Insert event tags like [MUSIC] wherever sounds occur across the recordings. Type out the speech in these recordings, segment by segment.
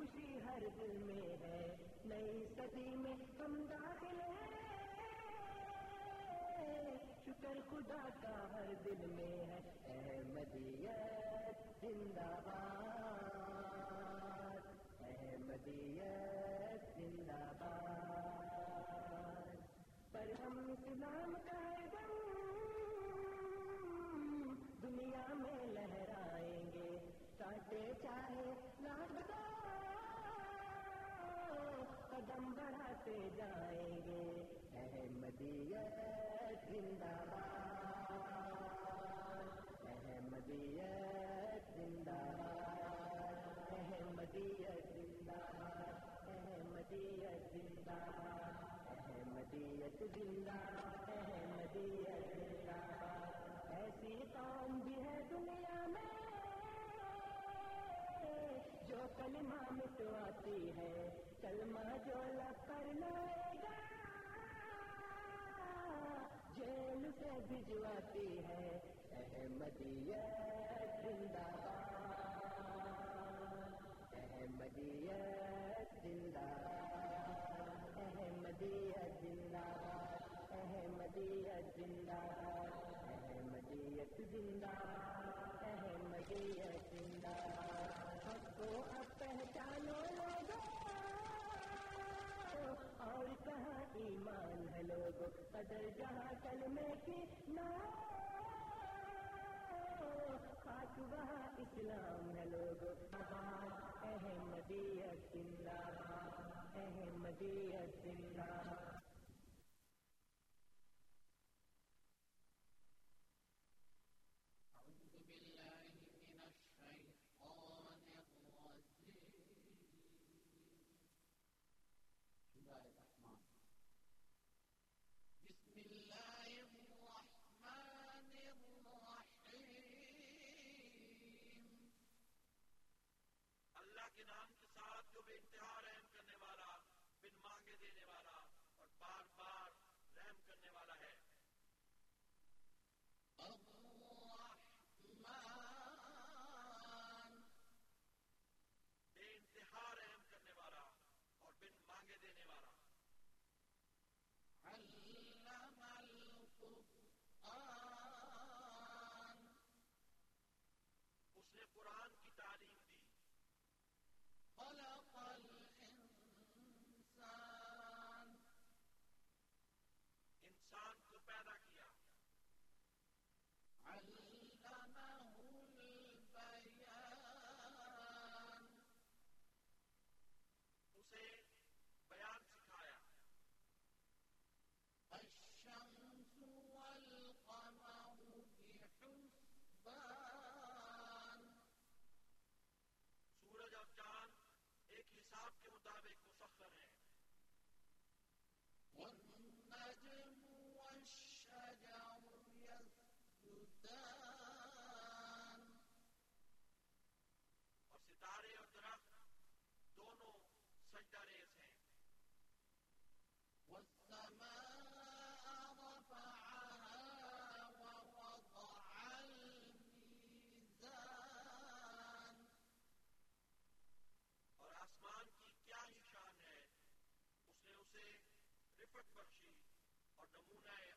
خوشی ہر دل میں ہے۔ نئی صدی میں ہم داخل ہیں۔ شکر خدا کا ہر دل میں ہے۔ احمدیت زندہ باد۔ احمدیت زندہ باد۔ پر ہم اسلام کا قدم بڑھاتے جائیں گے۔ احمدیت زندہ باد۔ احمدیت زندہ باد۔ احمدیت زندہ باد۔ احمدیت زندہ باد۔ احمدیت زندہ احمدیت زندہ باد۔ ایسی قوم بھی ہے دنیا میں جو کلمہ مٹواتی ہے۔ کلمہ جو کر لائے گا۔ جیل سے بھجواتی ہے احمدیت زندہ باد۔ احمدیت زندہ باد۔ احمدیت زندہ باد۔ احمدیت زندہ باد۔ احمدیت زندہ باد۔ احمدیت زندہ باد۔ کو اب پہچانو اور کہاں ایمان ہے لوگ قدر جہاں کلمے کی نہ وہاں اسلام ہے لوگ احمدیت زندہ باد۔ احمدیت زندہ باد أعوذ بالله من الشيطان الرجيم بسم الله الرحمن بسم الله الرحمن الرحيم اللہ کے نام کے ساتھ جو بے انتہا رحم کرنے والا بن مانگے دینے والا اور بار بار رحم کرنے والا ہے الرحمن بے انتہا رحم کرنے والا اور بن مانگے دینے والا علم القرآن اس نے قرآن کی تعلیم دی خلق الإنسان انسان کو پیدا کیا علمه البيان اسے بیان سکھایا الشمس والقمر بحسبان سورج اور چاند ایک حساب کے مطابق مسخر ہیں والنجم والشجر يسجدان اور ستارے اور درخت دونوں سجدہ ریز ہیں والسماء رفعها ووضع الميزان اور آسمان کی کیا ہی شان ہے اس نے اسے رفت بخشی اور نمونہ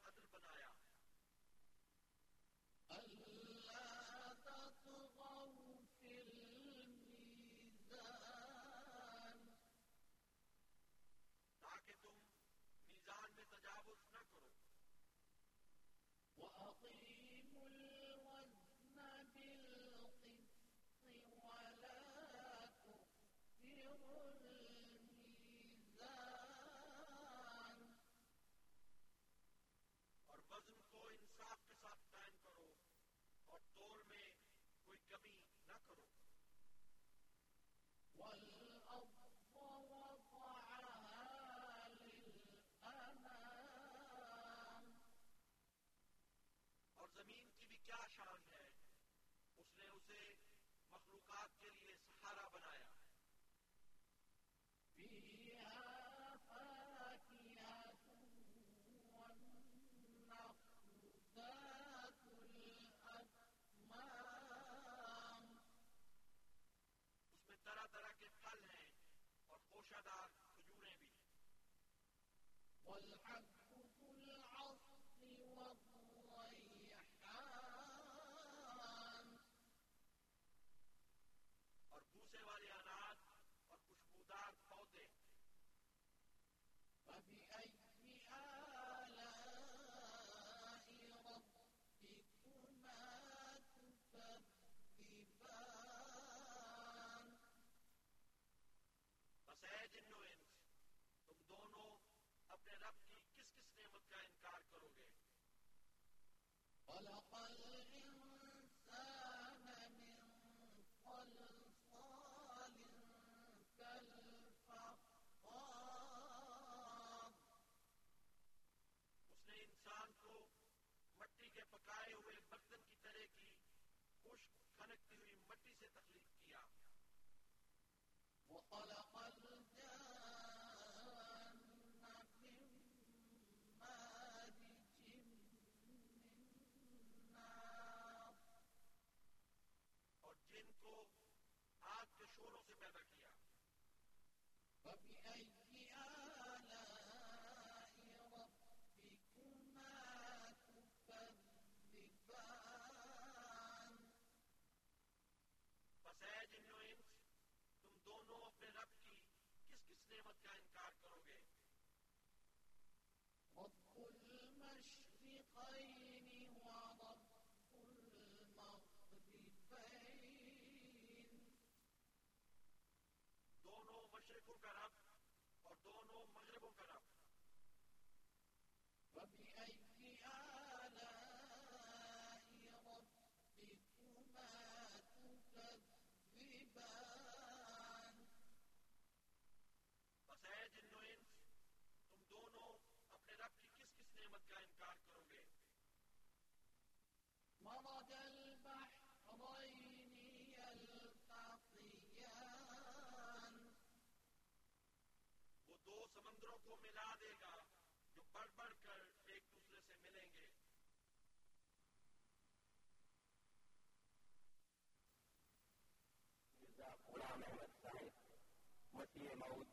نعمت کا انکار کرو گے۔ وہ دو سمندروں کو ملا دے گا جو بڑھ بڑھ کر ایک دوسرے سے ملیں گے۔ غلام احمد صاحب مسیح مؤود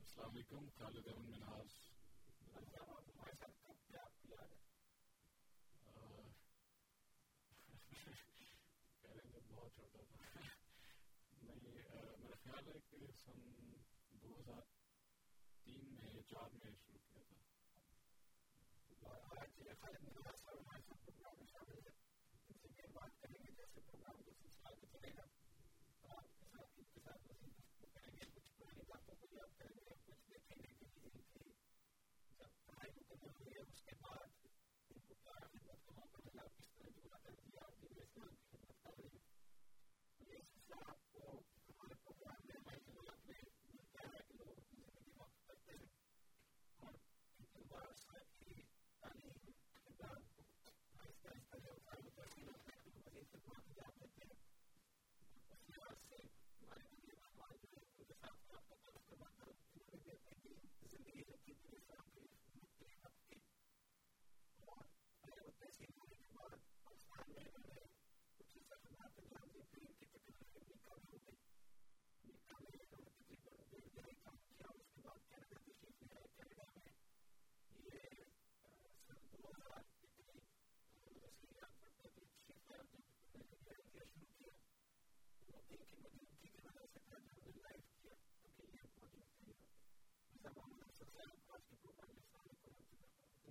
السلام علیکم خالد احمد مناز سن دو ہزار تین میں چار میں شروع کیا تھا۔ بات کریں گے جیسے پروگرام کا سلسلہ چلے گا۔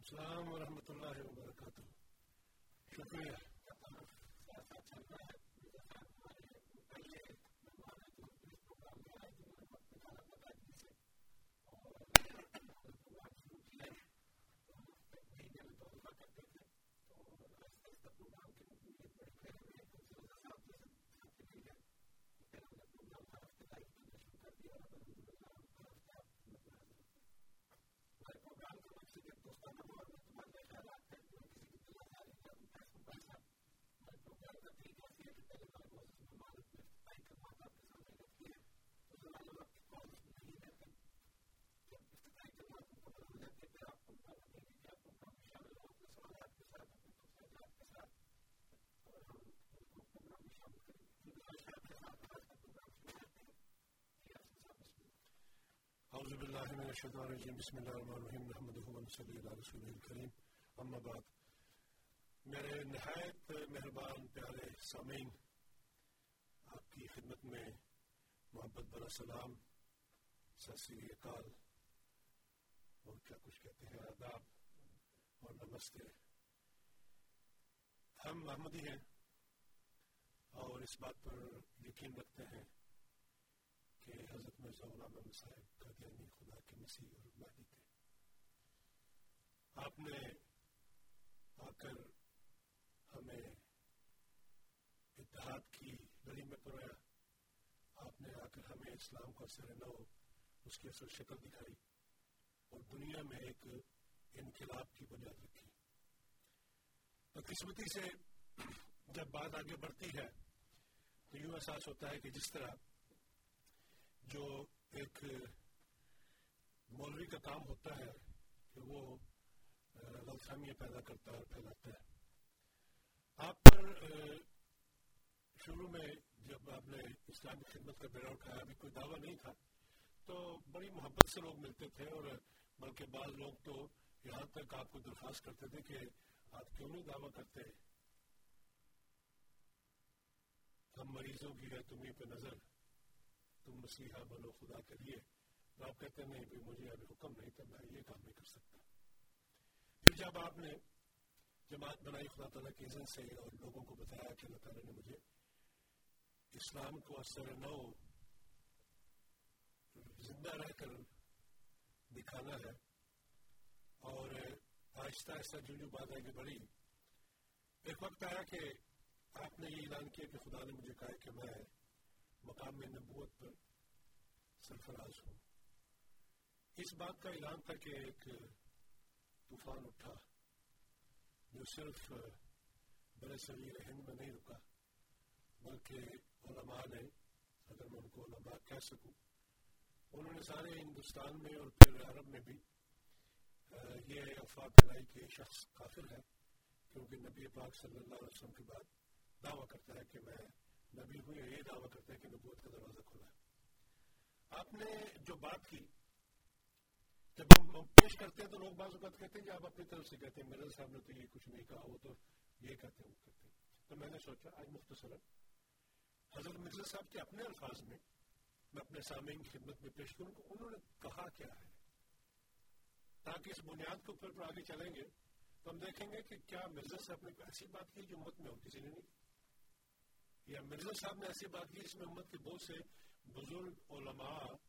السلام ورحمۃ اللہ وبرکاتہ شکریہ اعوذ باللہ من الشیطان الرجیم بسم اللہ الرحمن الرحیم نحمده و نصلی علی رسوله الکریم اما بعد، میرے نہایت مہربان، پیارے سامعین، آپ کی خدمت میں محبت برا سلام سسی اکال، اور کیا کچھ کہتے ہیں، آداب اور نمستے۔ ہم محمدی ہیں اور اس بات پر یقین رکھتے ہیں کہ حضرت مرزا غلام احمد صاحب قادیانی خدا مسیح اور مہدی تھے آپ نے آ کر ہمیں اتحاد کی لڑی میں پرویا آپ نے آ کر ہمیں اسلام کو اثر نو، اس کی اصل شکل دکھائی۔ اور دنیا میں ایک انقلاب کی بنیاد رکھی۔ قسمتی سے جب بات آگے بڑھتی ہے، تو یوں احساس ہوتا ہے کہ جس طرح جو ایک مولوی کا کام ہوتا ہے کہ وہ غلط فہمیاں پیدا کرتا ہے اور پھیلاتا ہے۔ آپ پر شروع میں جب آپ نے اسلامی خدمت کا بیڑا اٹھایا ابھی کوئی دعویٰ نہیں تھا، تو بڑی محبت سے لوگ ملتے تھے اور بلکہ بعض لوگ تو یہاں تک آپ کو درخواست کرتے تھے کہ آپ کیوں نہیں دعویٰ کرتے؟ ہم مریضوں کی ہے، تمہیں پہ نظر، تم مسیحا بنو خدا کے لیے۔ تو آپ کہتے نہیں بھی مجھے ابھی حکم نہیں تھا، میں یہ کام نہیں کر سکتا۔ پھر جب آپ نے جماعت بنائی، خدا تعالیٰ کے عزت سے اور لوگوں کو بتایا کہ اللہ تعالیٰ نے مجھے اسلام کو اثر نو زندہ رہ کر دکھانا ہے۔ اور آہستہ آہستہ جو جو بات آگے بڑھی۔ ایک وقت آیا کہ آپ نے یہ اعلان کیا کہ خدا نے مجھے کہا کہ میں مقام نبوت پر سرفراز ہوں۔ اس بات کا اعلان تھا کہ ایک طوفان اٹھا، جو صرف بڑے صغیر ہند میں نہیں رکا، بلکہ علماء نے، اگر میں ان کو علماء کہہ سکوں، انہوں نے سارے ہندوستان میں اور پھر عرب میں بھی یہ افواہ پھیلائی کہ شخص کافر ہے، کیونکہ نبی پاک صلی اللہ علیہ وسلم کے بعد دعویٰ کرتا ہے کہ میں نبی ہوئی یہ دعویٰ کرتے ہیں کہ نبوت کا دروازہ کھولا ہے۔ آپ نے جو بات کی جب ہم پیش کرتے ہیں تو لوگ بعض اوقات کہتے ہیں کہ آپ اپنی طرف سے کہتے ہیں مرزا صاحب نے تو یہ کچھ نہیں کہا، وہ تو یہ کہتے ہیں، وہ کہتے ہیں۔ تو میں نے سوچا، آج مختصر حضرت مرزا صاحب کے اپنے الفاظ میں میں اپنے سامعین کی خدمت میں پیش کروں کہ انہوں نے کہا کیا ہے۔ تاکہ اس بنیاد کے اوپر آگے چلیں گے، تو ہم دیکھیں گے کہ کیا مرزا صاحب نے ایسی بات کی جو مت میں اور کسی نے نہیں۔ یا مرزا صاحب نے ایسی بات کی اس میں امت کے بہت سے بزرگ علماء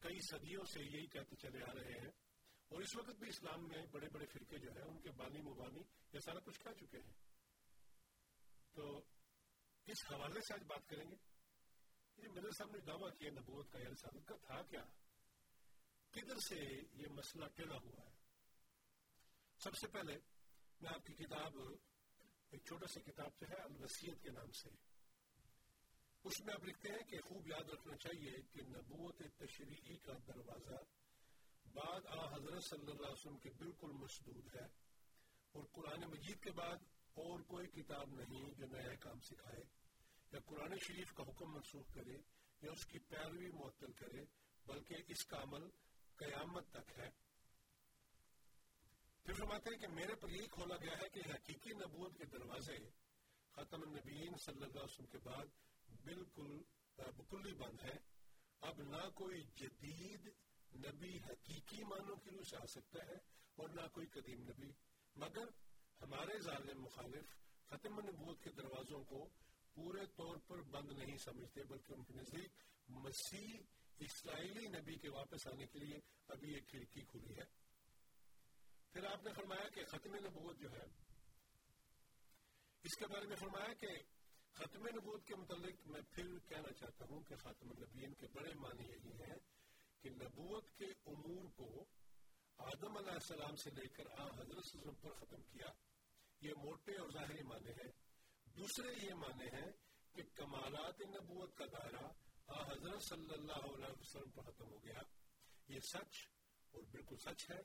کئی صدیوں سے یہی کہتے چلے آ رہے ہیں اور اس وقت بھی اسلام میں بڑے بڑے فرقے جو ہیں، ان کے بانی مبانی یہ سارا کچھ کہہ چکے ہیں۔ تو اس حوالے سے آج بات کریں گے۔ یہ مرزا صاحب نے دعویٰ کیا نبوت کا یا رسالت کا تھا کیا؟ کدھر سے یہ مسئلہ ٹیڑا ہوا ہے؟ سب سے پہلے میں آپ کی کتاب، ایک چھوٹا سا کتاب جو ہے الوسیت کے نام سے اس میں آپ لکھتے ہیں کہ خوب یاد رکھنا چاہیے کہ نبوت تشریعی کا دروازہ بعد آ حضرت صلی اللہ علیہ وسلم کے بالکل مسدود ہے اور قرآن مجید کے بعد اور کوئی کتاب نہیں جو نیا کام سکھائے یا قرآن شریف کا حکم منسوخ کرے یا اس کی پیروی معطل کرے بلکہ اس کا عمل قیامت تک ہے پھر فرماتے ہیں کہ میرے پر یہی کھولا گیا ہے کہ حقیقی نبوت کے دروازے ختم النبیین صلی اللہ علیہ وسلم کے بعد بالکل بکلی بند ہے۔ اب نہ کوئی جدید نبی حقیقی معنوں کی روح آ سکتا ہے اور نہ کوئی قدیم نبی۔ مگر ہمارے ظالم مخالف ختم نبوت کے دروازوں کو پورے طور پر بند نہیں سمجھتے، بلکہ ان کے نزدیک مسیح اسرائیلی نبی کے واپس آنے کے لیے ابھی ایک کھڑکی کھلی ہے۔ پھر آپ نے فرمایا کہ ختم نبوت جو ہے، اس کے بارے میں فرمایا کہ ختم نبوت کے متعلق میں پھر کہنا چاہتا ہوں کہ خاتم النبیین کے بڑے معنی یہی ہیں کہ نبوت کے امور کو آدم علیہ السلام سے لے کر آ حضرت وسلم پر ختم کیا، یہ موٹے اور ظاہری معنی ہیں۔ دوسرے یہ معنی ہیں کہ کمالات نبوت کا دائرہ آ حضرت صلی اللہ علیہ وسلم پر ختم ہو گیا۔ یہ سچ اور بالکل سچ ہے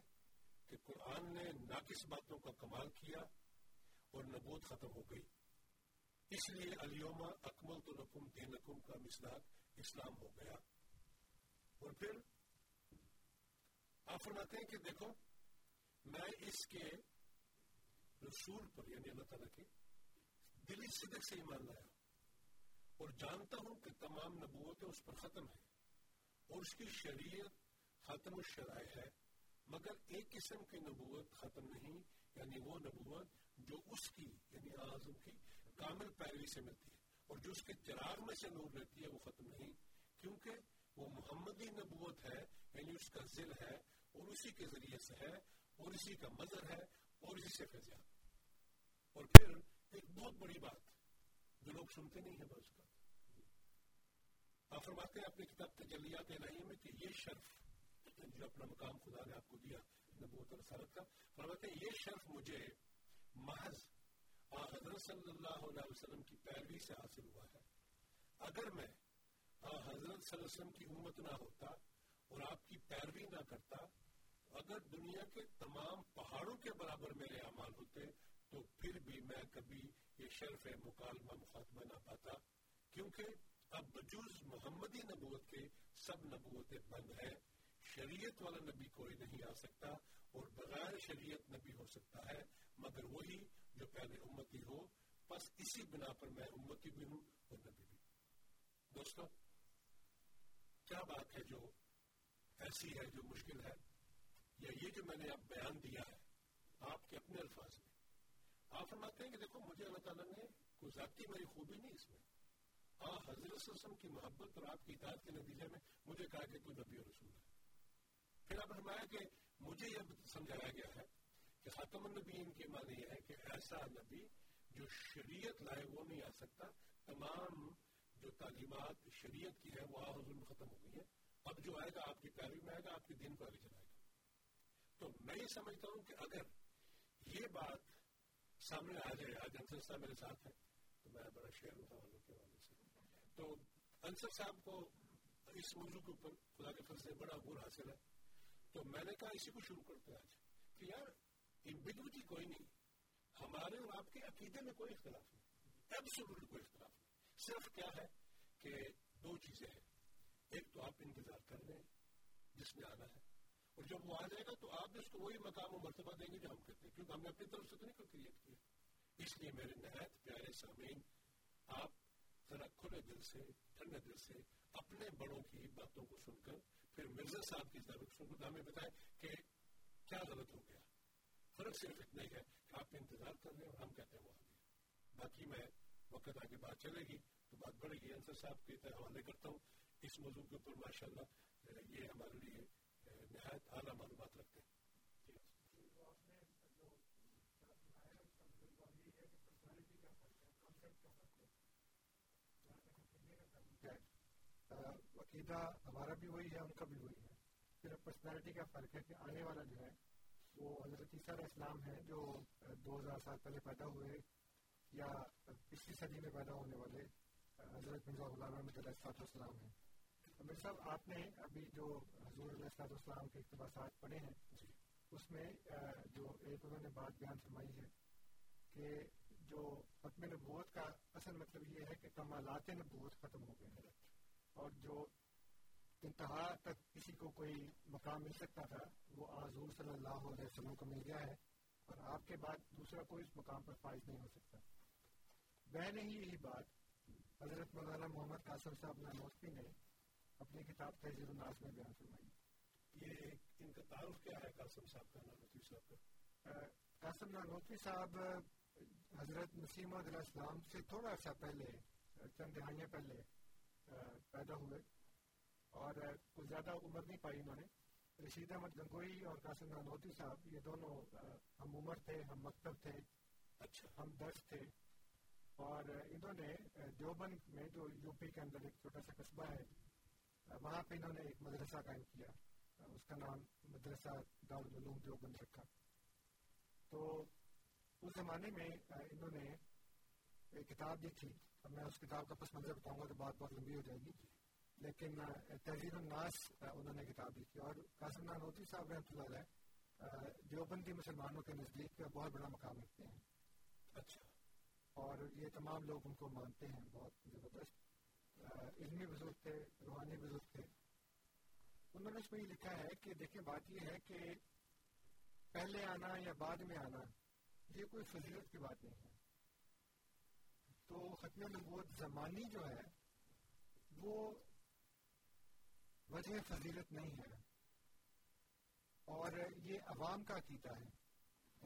کہ قرآن نے ناقص باتوں کا کمال کیا اور نبوت ختم ہو گئی۔ اس لیے علیوما اکمل تو لکم دینکم کا مسلاق اسلام ہو گیا۔ اور پھر آپ فرماتے ہیں کہ دیکھو، میں اس کے رسول پر یعنی اللہ تعالیٰ کے دلی صدق سے ایمان لایا۔ اور جانتا ہوں کہ تمام نبوتیں اس پر ختم ہیں اور اس کی شریعت ختم الشرائع ہے، مگر ایک قسم کی نبوت ختم نہیں یعنی وہ نبوت جو اس کی یعنی اعظم کی کامل پیروی سے ملتی ہے اور جو اس کے چراغ میں سے نور لیتی ہے وہ ختم نہیں، کیونکہ وہ محمدی نبوت ہے یعنی اس کا ذل ہے اور اسی کے ذریعے سے ہے اور اسی کا مظہر ہے اور اسی سے فیضیات اور پھر ایک بہت بڑی بات جو لوگ سنتے نہیں ہیں بس کا۔ آپ فرماتے ہیں اپنی کتاب تجلیات الہیہ میں کہ یہ شرف جو اپنا مقام خدا نے آپ کو دیا نبوت اور رسالت کا، فرماتے ہیں، یہ شرف مجھے محض اور حضرت صلی اللہ علیہ وسلم کی پیروی سے حاصل ہوا ہے۔ اگر میں اور حضرت صلی اللہ علیہ وسلم کی امت نہ ہوتا اور آپ کی پیروی نہ کرتا، اگر دنیا کے تمام پہاڑوں کے برابر میرے اعمال ہوتے، تو پھر بھی میں کبھی یہ شرف مکالمہ مخاطبہ نہ پاتا۔ کیونکہ اب بجوز محمدی نبوت کے سب نبوتیں بند ہیں۔ شریعت والا نبی کوئی نہیں آ سکتا اور بغیر شریعت نبی ہو سکتا ہے۔ مگر وہی جو پہلے امتی ہو، بس اسی بنا پر میں امتی بھی ہوں اور نبی بھی۔ دوستو، کیا بات ہے جو ایسی ہے، جو مشکل ہے؟ یا یہ جو میں نے اب بیان دیا ہے آپ کے اپنے الفاظ میں۔ آپ فرماتے ہیں کہ دیکھو، مجھے اللہ تعالیٰ نے کوئی ذاتی میری خوبی نہیں اس میں۔ آ، حضرت صلی اللہ علیہ وسلم کی محبت اور آپ کی اطاعت کے نتیجے میں مجھے کہا کہ تو نبی اور رسول ہے۔ پھر آپ فرمایا کہ مجھے یہ سمجھایا گیا ہے کہ خاتم النبیین کے معنی یہ ہے کہ ایسا نبی جو شریعت لائے وہ نہیں آ سکتا، تمام جو تعلیمات شریعت کی ہے وہ حضور میں ختم ہو گئی ہے اب جو آئے گا آپ کی پیروی میں آئے گا، آپ کے دین کو آگے چلائے گا تو میں یہ سمجھتا ہوں کہ اگر یہ بات سامنے آ جائے، آج انصر صاحب میرے ساتھ ہے تو میں بڑا شعر ہوں حوالوں کے حوالے سے۔ تو انصر صاحب کو اس موضوع کے اوپر خدا کے فضل سے بڑا عبور حاصل ہے۔ تو میں نے کہا، اسی کو شروع کرتے آج۔ کہ یار ایمبیگوٹی کوئی نہیں۔ ہمارے اور آپ کے عقیدے میں کوئی اختلاف نہیں۔ ایبسولوٹلی کوئی اختلاف نہیں۔ صرف کیا ہے کہ دو چیزیں ہیں۔ ایک تو آپ انتظار کر رہے ہیں جس میں آنا ہے۔ اور جب وہ آ جائے گا تو آپ اس کو وہی مقام و مرتبہ دیں گے جو ہم کرتے ہیں۔ کیونکہ ہم نے اپنی طرف سے تو نہیں کریٹ کیا۔ اس لیے میرے نہایت پیارے سامعین، آپ ذرا کھلے دل سے، ٹھنڈے دل سے اپنے بڑوں کی باتوں کو سن کر، پھر مرزا صاحب کی طرف سن کر ہمیں بتائیں کہ کیا غلط ہو گیا۔ فرق صرف اتنا ہی ہے کہ آپ انتظار کر رہے ہیں اور ہم کہتے ہیں وہ آگے باقی میں وقت آگے بات چلے گی تو بات بڑھے گی انصر صاحب کے حوالے کرتا ہوں اس موضوع کے اوپر ماشاء اللہ یہ ہمارے لیے نہایت اعلیٰ معلومات رکھتے ہیں عقیدہ ہمارا بھی وہی ہے ان کا بھی وہی ہے صرف پرسنالٹی کا فرق ہے کہ آنے والا جو ہے وہ حضرت عیسیٰ علیہ السلام ہیں جو دو ہزار سال پہلے پیدا ہوئے یا پچھلی صدی میں پیدا ہونے والے، حضرت مرزا غلام احمد علیہ السلام ہیں۔ امیر صاحب، آپ نے ابھی جو حضور علیہ السلام کے اقتباسات پڑھے ہیں، اس میں جو ایک انہوں نے بات بیان فرمائی ہے کہ جو ختم نبوت کا اصل مطلب یہ ہے کہ کمالات نبوت ختم ہو گئے ہیں۔ اور جو انتہا تک کسی کو کوئی مقام مل سکتا تھا وہ حضور صلی اللہ علیہ وسلم کو مل گیا ہے اور آپ کے بعد دوسرا کوئی اس مقام پر فائز نہیں ہو سکتا۔ میں نے ہی یہی بات حضرت مولانا محمد قاسم صاحب ناموستی نے اپنی کتاب تحزیر الناس میں بیان فرمائی۔ یہ ان کا تعارف کیا ہے قاسم صاحب کا نانوتوی صاحب کا؟ قاسم نانوتوی صاحب حضرت مسیم علیہ السلام سے تھوڑا سا پہلے چند دہائیاں پہلے پیدا ہوئے۔ اور کچھ زیادہ عمر نہیں پائی انہوں نے۔ رشید احمد گنگوئی اور قاسم نانوتوی صاحب یہ دونوں ہم عمر تھے ہم مکتب تھے اچھا۔ ہم درس تھے۔ اور انہوں نے دیوبند میں جو یو پی کے اندر ایک چھوٹا سا قصبہ ہے وہاں پہ انہوں نے ایک مدرسہ قائم کیا۔ اس کا نام مدرسہ دارالعلوم دیوبند رکھا۔ تو اس زمانے میں انہوں نے ایک کتاب لکھی۔ اب میں اس کتاب کا پس منظر بتاؤں گا تو بات بہت لمبی ہو جائے گی۔ لیکن تحریر الناس انہوں نے کتاب لکھی اور قاسم نانوتی صاحب رحمۃ اللہ علیہ دیوبندی مسلمانوں کے نزدیک بہت بڑا مقام رکھتے ہیں اچھا اور یہ تمام لوگ ان کو مانتے ہیں بہت زبردست علمی بزرگ تھے روحانی بزرگ تھے انہوں نے اس میں یہ لکھا ہے کہ دیکھیں بات یہ ہے کہ پہلے آنا یا بعد میں آنا یہ کوئی فضیلت کی بات نہیں ہے تو ختم نبوت زمانی جو ہے وہ وجہ فضیلت نہیں ہے۔ اور یہ عوام کا عقیدہ ہے۔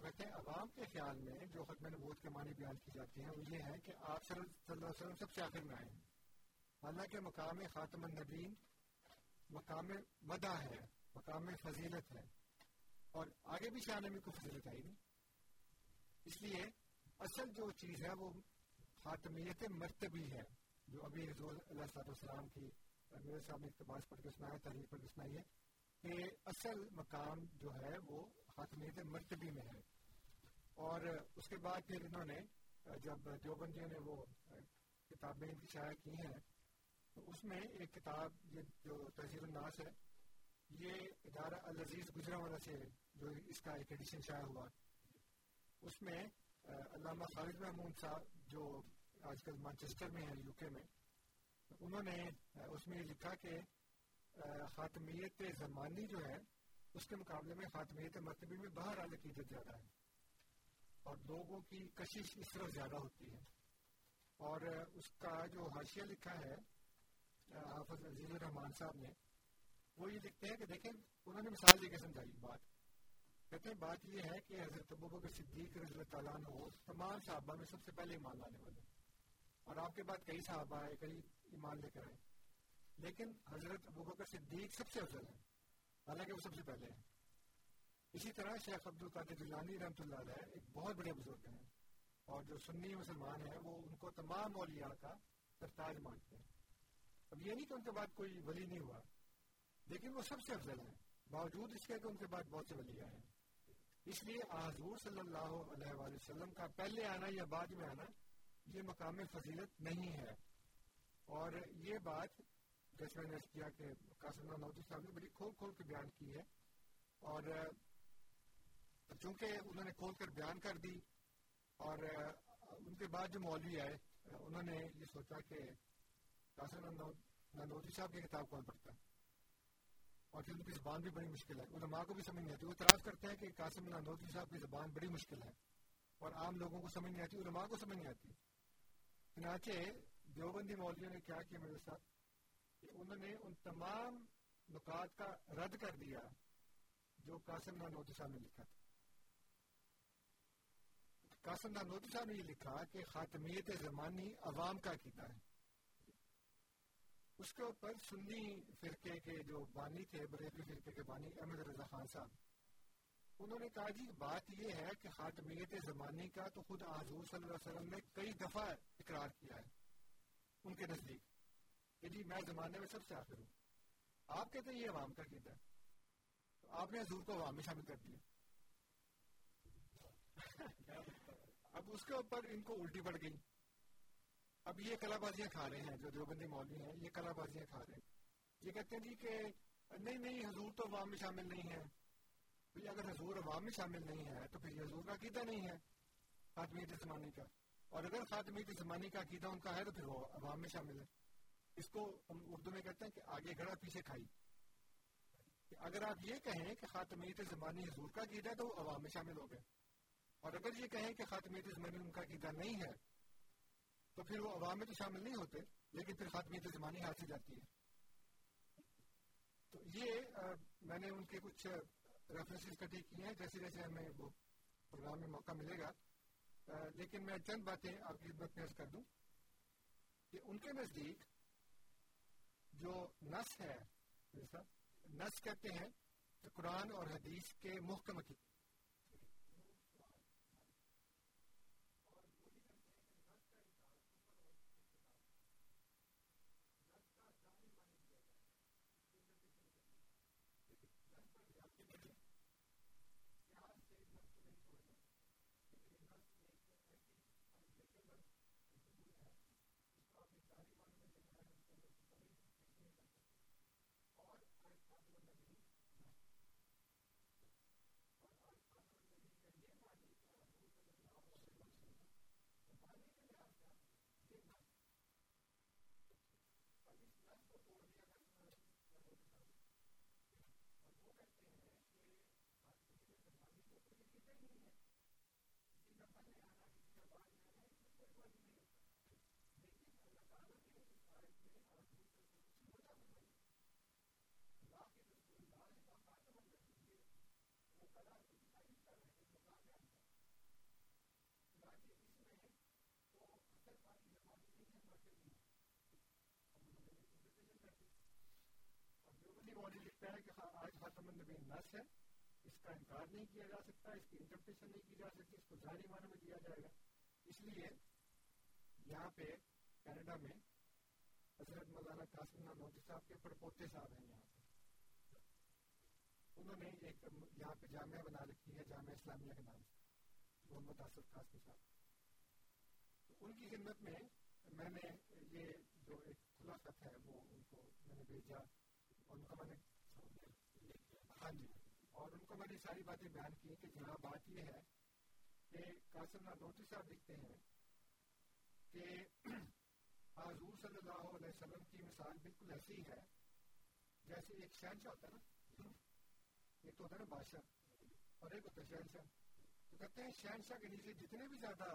کہتے ہیں عوام کے خیال میں جو ختم نبوت کے معنی بیان کی جاتی ہیں وہ یہ ہے کہ آپ صلی اللہ علیہ وسلم سب سے آخر میں آئے ہیں حالانکہ مقام خاتم النبین مقام مدہ ہے، مقام فضیلت ہے۔ اور آگے بھی شاہ نبی کو فضیلت آئی نہیں۔ اس لیے اصل جو چیز ہے وہ خاتمیت مرتبی ہے، جو ابھی حضور اللہ صاحب السلام کی میرے صاحب نے اقتباس پڑھ کے سنایا تحریر پڑھ کے سنائی ہے کہ اصل مقام جو ہے وہ خاتمیت مرتبی میں ہے۔ اور اس کے بعد پھر انہوں نے جب دیوبندیوں نے وہ کتابیں کی شائع کی ہیں، تو اس میں ایک کتاب یہ جو تحصیل الناس ہے، یہ ادارہ العزیز گجرا والا سے جو اس کا ایک ایڈیشن شائع ہوا۔ اس میں علامہ خالد محمود صاحب جو آج کل مانچسٹر میں ہیں، یو کے میں انہوں نے اس میں لکھا کہ خاتمیت زمانی جو ہے، اس کے مقابلے میں خاتمیت مرتبی میں باہر آنے کی زیادہ ہے اور لوگوں کی کشش اس طرح زیادہ ہوتی ہے۔ اور اس کا جو حاشیہ لکھا ہے حافظ عزیز الرحمان صاحب نے، وہ یہ لکھتے ہیں کہ دیکھیں، انہوں نے مثال دے کے سمجھائی بات۔ کہتے ہیں، بات یہ ہے کہ حضرت ابو بکر صدیق رضی اللہ تعالیٰ عنہ تمام صحابہ میں سب سے پہلے ایمان لانے والے۔ اور آپ کے بعد کئی صحابہ آئے، کئی ایمان لے کر آئے۔ لیکن حضرت ابو بکر صدیق سب سے افضل ہیں۔ حالانکہ وہ سب سے پہلے ہیں۔ اسی طرح شیخ عبد القادر جیلانی رحمۃ اللہ علیہ ایک بہت بڑے بزرگ ہیں۔ اور جو سنی مسلمان ہیں، وہ ان کو تمام اولیاء کا سرتاج مانتے ہیں۔ اب یہ نہیں کہ ان کے بعد کوئی ولی نہیں ہوا، لیکن وہ سب سے افضل ہیں۔ باوجود اس کے کہ ان کے بعد بہت سے ولیاں ہیں۔ اس لیے حضور صلی اللہ علیہ وآلہ وسلم کا پہلے آنا یا بعد میں آنا، یہ مقام فضیلت نہیں ہے۔ اور یہ بات جیسے میں نے کیا کہ قاسم نودی صاحب نے بڑی کھول کھول کے بیان کی ہے اور چونکہ انہوں نے کھول کر بیان کر دی اور ان کے بعد جو مولوی آئے، انہوں نے یہ سوچا کہ قاسم نودی صاحب کی کتاب کون پڑھتا ہے؟ اور پھر ان کی زبان بھی بڑی مشکل ہے، علماء کو بھی سمجھ نہیں آتی، وہ اعتراض کرتے ہیں کہ قاسم نانوتوی صاحب کی زبان بڑی مشکل ہے اور عام لوگوں کو سمجھ نہیں آتی، علماء کو سمجھ نہیں آتی۔ چنانچہ دیوبندی مولویوں نے کیا کیا میرے ساتھ؟ کہ انہوں نے ان تمام نکات کا رد کر دیا جو قاسم نانوتی صاحب نے لکھا تھا۔ قاسم نانوتی صاحب نے یہ لکھا کہ خاتمیت زمانی عوام کا عقیدہ ہے۔ اس کے اوپر سنی فرقے کے جو بانی تھے، بریلوی فرقے کے بانی احمد رضا خان صاحب، انہوں نے کہا جی بات یہ ہے کہ خاتمیت زمانی کا تو خود حضور صلی اللہ علیہ وسلم نے کئی دفعہ اقرار کیا ہے۔ ان کے نزدیک۔ کہ جی میں زمانے میں سب سے آخر ہوں۔ آپ کہتے ہیں یہ عوام کا قیدا ہے۔ تو آپ نے حضور کو عوام میں شامل کر دیا۔ [LAUGHS] اب اس کے اوپر ان کو الٹی پڑ گئی۔ اب یہ کلا بازیاں کھا رہے ہیں، جو دیوبندی مولوی ہیں، یہ کلا بازیاں کھا رہے ہیں۔ یہ کہتے ہیں جی کہ نہیں نہیں، حضور تو عوام میں شامل نہیں ہے اگر حضور عوام میں شامل نہیں ہے، تو پھر یہ حضور کا عقیدہ نہیں ہے۔ خاتمیت زمانی کا۔ اور اگر خاتمیت زمانی کا عقیدہ ان کا ہے تو پھر وہ عوام میں شامل ہے۔ اس کو ہم اردو میں کہتے ہیں کہ آگے گھڑا پیچھے کھائی۔ اگر آپ یہ کہیں کہ خاتمیت زمانی حضور کا عقیدہ ہے تو وہ عوام میں شامل ہو گئے۔ اور اگر یہ کہیں کہ خاتمیت زمانی ان کا عقیدہ نہیں ہے تو پھر وہ عوام میں تو شامل نہیں ہوتے، لیکن پھر خاتمیت زمانی ہاتھ سے جاتی ہے۔ تو یہ میں نے ان کے کچھ ریفرنس اسٹڈی کی ہیں۔ جیسے جیسے ہمیں وہ پروگرام میں موقع ملے گا لیکن میں چند باتیں آپ کی خدمت پیش کر دوں کہ ان کے نزدیک جو نس ہے نس کہتے ہیں، قرآن اور حدیث کے محکم کی لکھتا ہے کہ آج خاتم النبی نس ہے اس کا انکار نہیں کیا جا سکتا، اس کی انٹرپریشن نہیں کی جا سکتی، اس کو ظاہری معنی میں دیا جائے گا۔ اس لیے یہاں پہ کینیڈا میں حضرت مولانا قاسم نوٹی صاحب کے پڑپوتے صاحب ہیں یہاں پہ۔ انہوں نے ایک یہاں پہ جامعہ بنا رکھی ہے، جامعہ اسلامیہ کے نام سے، محمد آصف قاسم صاحب۔ ان کی خدمت میں میں نے یہ جو ایک کھلا خط ہے وہ ان کو میں نے بھیجا ان کو میں نے ہاں جی۔ کو میں نے ساری باتیں بیان کی کہ جہاں بات یہ ہے کہ قاسم نوٹی صاحب لکھتے ہیں کہ [CLEARS THROAT] حضور صلی اللہ علیہ وسلم کی مثال بالکل ایسی ہے، جیسے ایک شہنشاہ ہوتا ہے نا ایک تو ہوتا ہے نا بادشاہ اور ایک ہوتا ہے شہنشاہ۔ تو کہتے ہیں شہنشاہ کے نیچے جتنے بھی زیادہ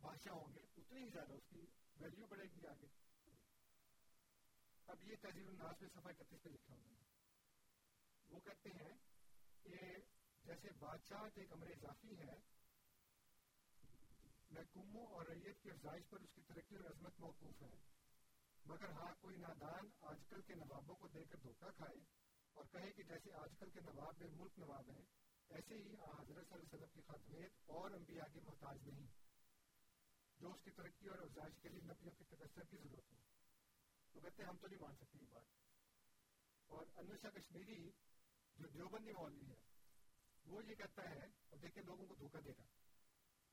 بادشاہ ہوں گے، اتنی ہی زیادہ اس کی ویلیو بڑھے گی آگے۔ اب یہ تحزیر الناس میں صفحہ اکتیس پہ لکھا ہوگا وہ کہتے ہیں کہ جیسے بادشاہ ایک امر اضافی ہے محکوموں اور ریت کی افزائش پر اس کی ترقی اور عظمت موقوف ہے مگر ہاں کوئی نادان آج کل کے نوابوں کو دے کر دھوکہ کھائے اور کہے کہ جیسے آج کل کے نواب میں ملک نواب ہیں، ایسے ہی حضرت صلی اللہ علیہ وسلم کی خاتمیت اور انبیاء کی محتاج نہیں۔ جو اس کی ترقی اور افزائش کے لیے نبیوں کے تکثر کی ضرورت ہو تو کہتے ہیں ہم تو نہیں مان سکتے یہ بات۔ اور انور کشمیری جو دیوبندی مولوی ہے، وہ یہ کہتا ہے، اور دیکھیں لوگوں کو دھوکہ دے گا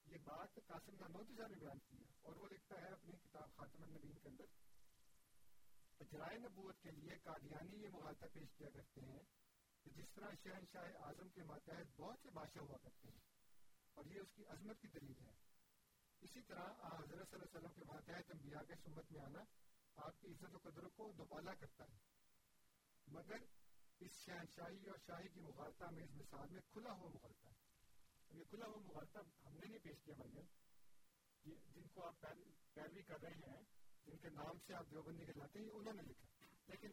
یہ بات قاسم نانوتی صاحب نے بیان کی ہے، اور وہ لکھتا ہے اپنی کتاب خاتم النبین کے اندر، اجرائے نبوت کے لیے قادیانی یہ مغالطہ پیش کیا کرتے ہیں کہ جس طرح شہنشاہ اعظم کے ماتحت بہت سے بادشاہ ہوا کرتے ہیں، اور یہ اس کی عظمت کی دلیل ہے۔ اسی طرح حضرت صلی اللہ علیہ وسلم کے ماتحت انبیاء کے سمت میں آنا آپ کی عزت و قدر کو دوبالا کرتا ہے۔ مگر اس شہنشاہی اور شاہی کی مغالطہ میں اس مثال میں کھلا ہوا مغالطہ ہے۔ یہ کھلا ہوا مغالطہ ہم نے نہیں پیش کیا بھائی یہ جن کو آپ پیروی کر رہے ہیں، جن کے نام سے آپ دیوبندی کے لاتے ہیں انہوں نے لکھا۔ لیکن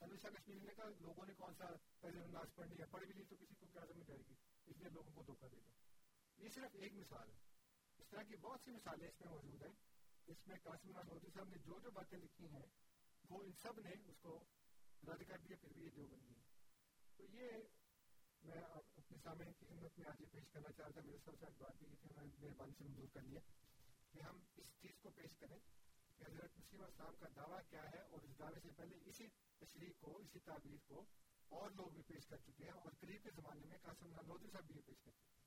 انو شاہ کشمیری نے کہا، لوگوں نے کون سا پہلے انداز پڑھنی ہے پڑھ بھی لی تو کسی کو کیا سمجھ جائے گی؟ اس لیے لوگوں کو دھوکہ دے گا یہ صرف ایک مثال ہے۔ اس طرح کی بہت سی مثالیں اس میں موجود ہیں۔ اس میں قاسم اللہ مودی صاحب نے جو جو باتیں لکھی ہیں، وہ ان سب نے اس کو رد کر دیا، پھر بھی یہ دیوبندی ہے تو یہ میں اپنے سامنے کی خدمت میں آج یہ پیش کرنا چاہتا میرے سب سے بات بھی تھی، میں مہربانی سے منظور کر لیا کہ ہم اس چیز کو پیش کریں کہ حضرت مسلم اسلام کا دعویٰ کیا ہے اور اس دعوے سے پہلے اسی تشریح کو، اسی تعبیر کو اور لوگ بھی پیش کر چکے ہیں اور قریب کے زمانے میں قاسم نالودی صاحب بھی یہ پیش کر چکے ہیں۔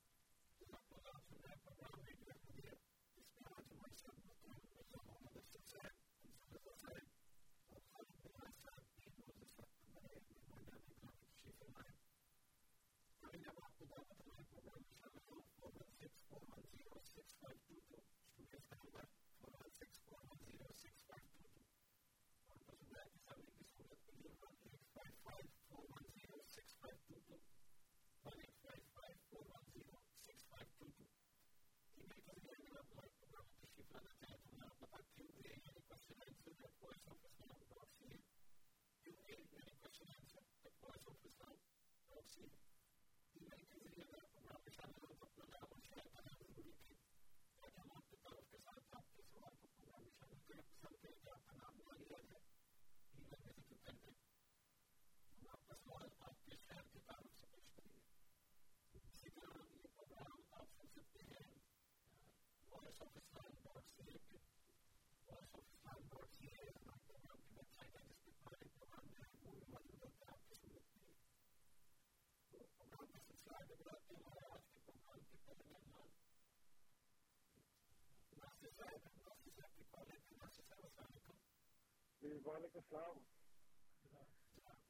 وعلیکم السلام۔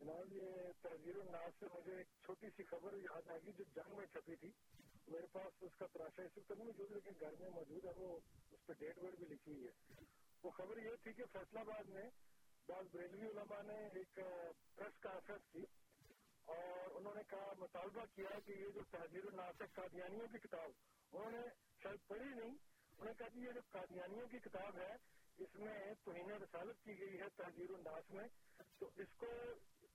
جناب، یہ تحزیر الناس سے مجھے ایک چھوٹی سی خبر یاد آ گئی جو جنگ میں چھپی تھی۔ میرے پاس اس کا تراشا اس وقت نہیں موجود، لیکن گھر میں موجود ہے، وہ اس پہ ڈیٹ ویٹ بھی لکھی ہوئی ہے۔ وہ خبر یہ تھی کہ فیصلہ آباد میں بعض بریلوی علماء نے ایک پریس کانفرنس کی اور انہوں نے کہا، مطالبہ کیا کہ یہ جو تحزیر الناس ہے، قادیانیوں کی کتاب، انہوں نے شاید پڑھی نہیں، انہوں نے کہا کہ یہ جو قادیانیوں کی کتاب ہے اس میں توہین رسالت کی گئی ہے تحزیر الناس میں، تو اس کو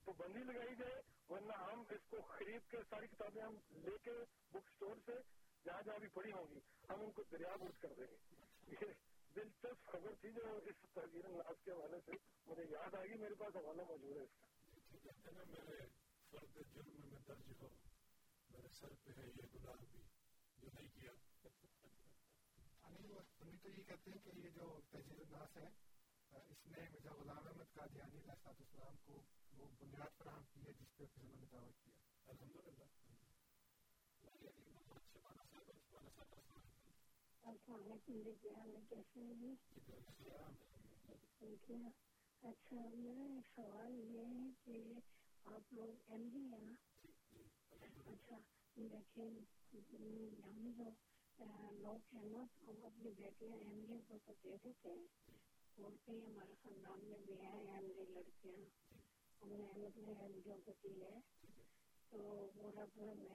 پابندی لگائی جائے، ورنہ ہم اس کو خرید کے ساری کتابیں ہم لے کے بک اسٹور سے جہاں جہاں بھی پڑھی ہوں گی، ہم ان کو دریا بوجھ کر دیں گے۔ یہ دلچسپ خبر تھی جو اس تحزیر الناس کے حوالے سے مجھے یاد آ گئی، میرے پاس حوالہ موجود ہے اس کا۔ میرے فرد جرم میں درج ہو میرے سر پہ ہے یہ گناہ بھی، جو نہیں کیا۔ ہمیں تو یہ کہتے ہیں کہ یہ جو تحزیر الناس ہے اس نے مرزا غلام احمد قادیانی علیہ السلام کو وہ بنیاد فراہم کی ہے جس پہ پھر نے دعویٰ کیا الحمد للہ اچھا میرا ایک سوال یہ ہے کہ آپ لوگ ایم ڈی ہیں نا اچھا دیکھیں ہم جو لوگ ہیں نا ہم اپنی بیٹیاں ایم ڈی کو تو دے دیتے ہیں بولتے ہیں ہمارے خاندان میں بھی ہیں ایم ڈی لڑکیاں ہم نے اپنے ایم ڈی کو دی ہے تو وہ رب میں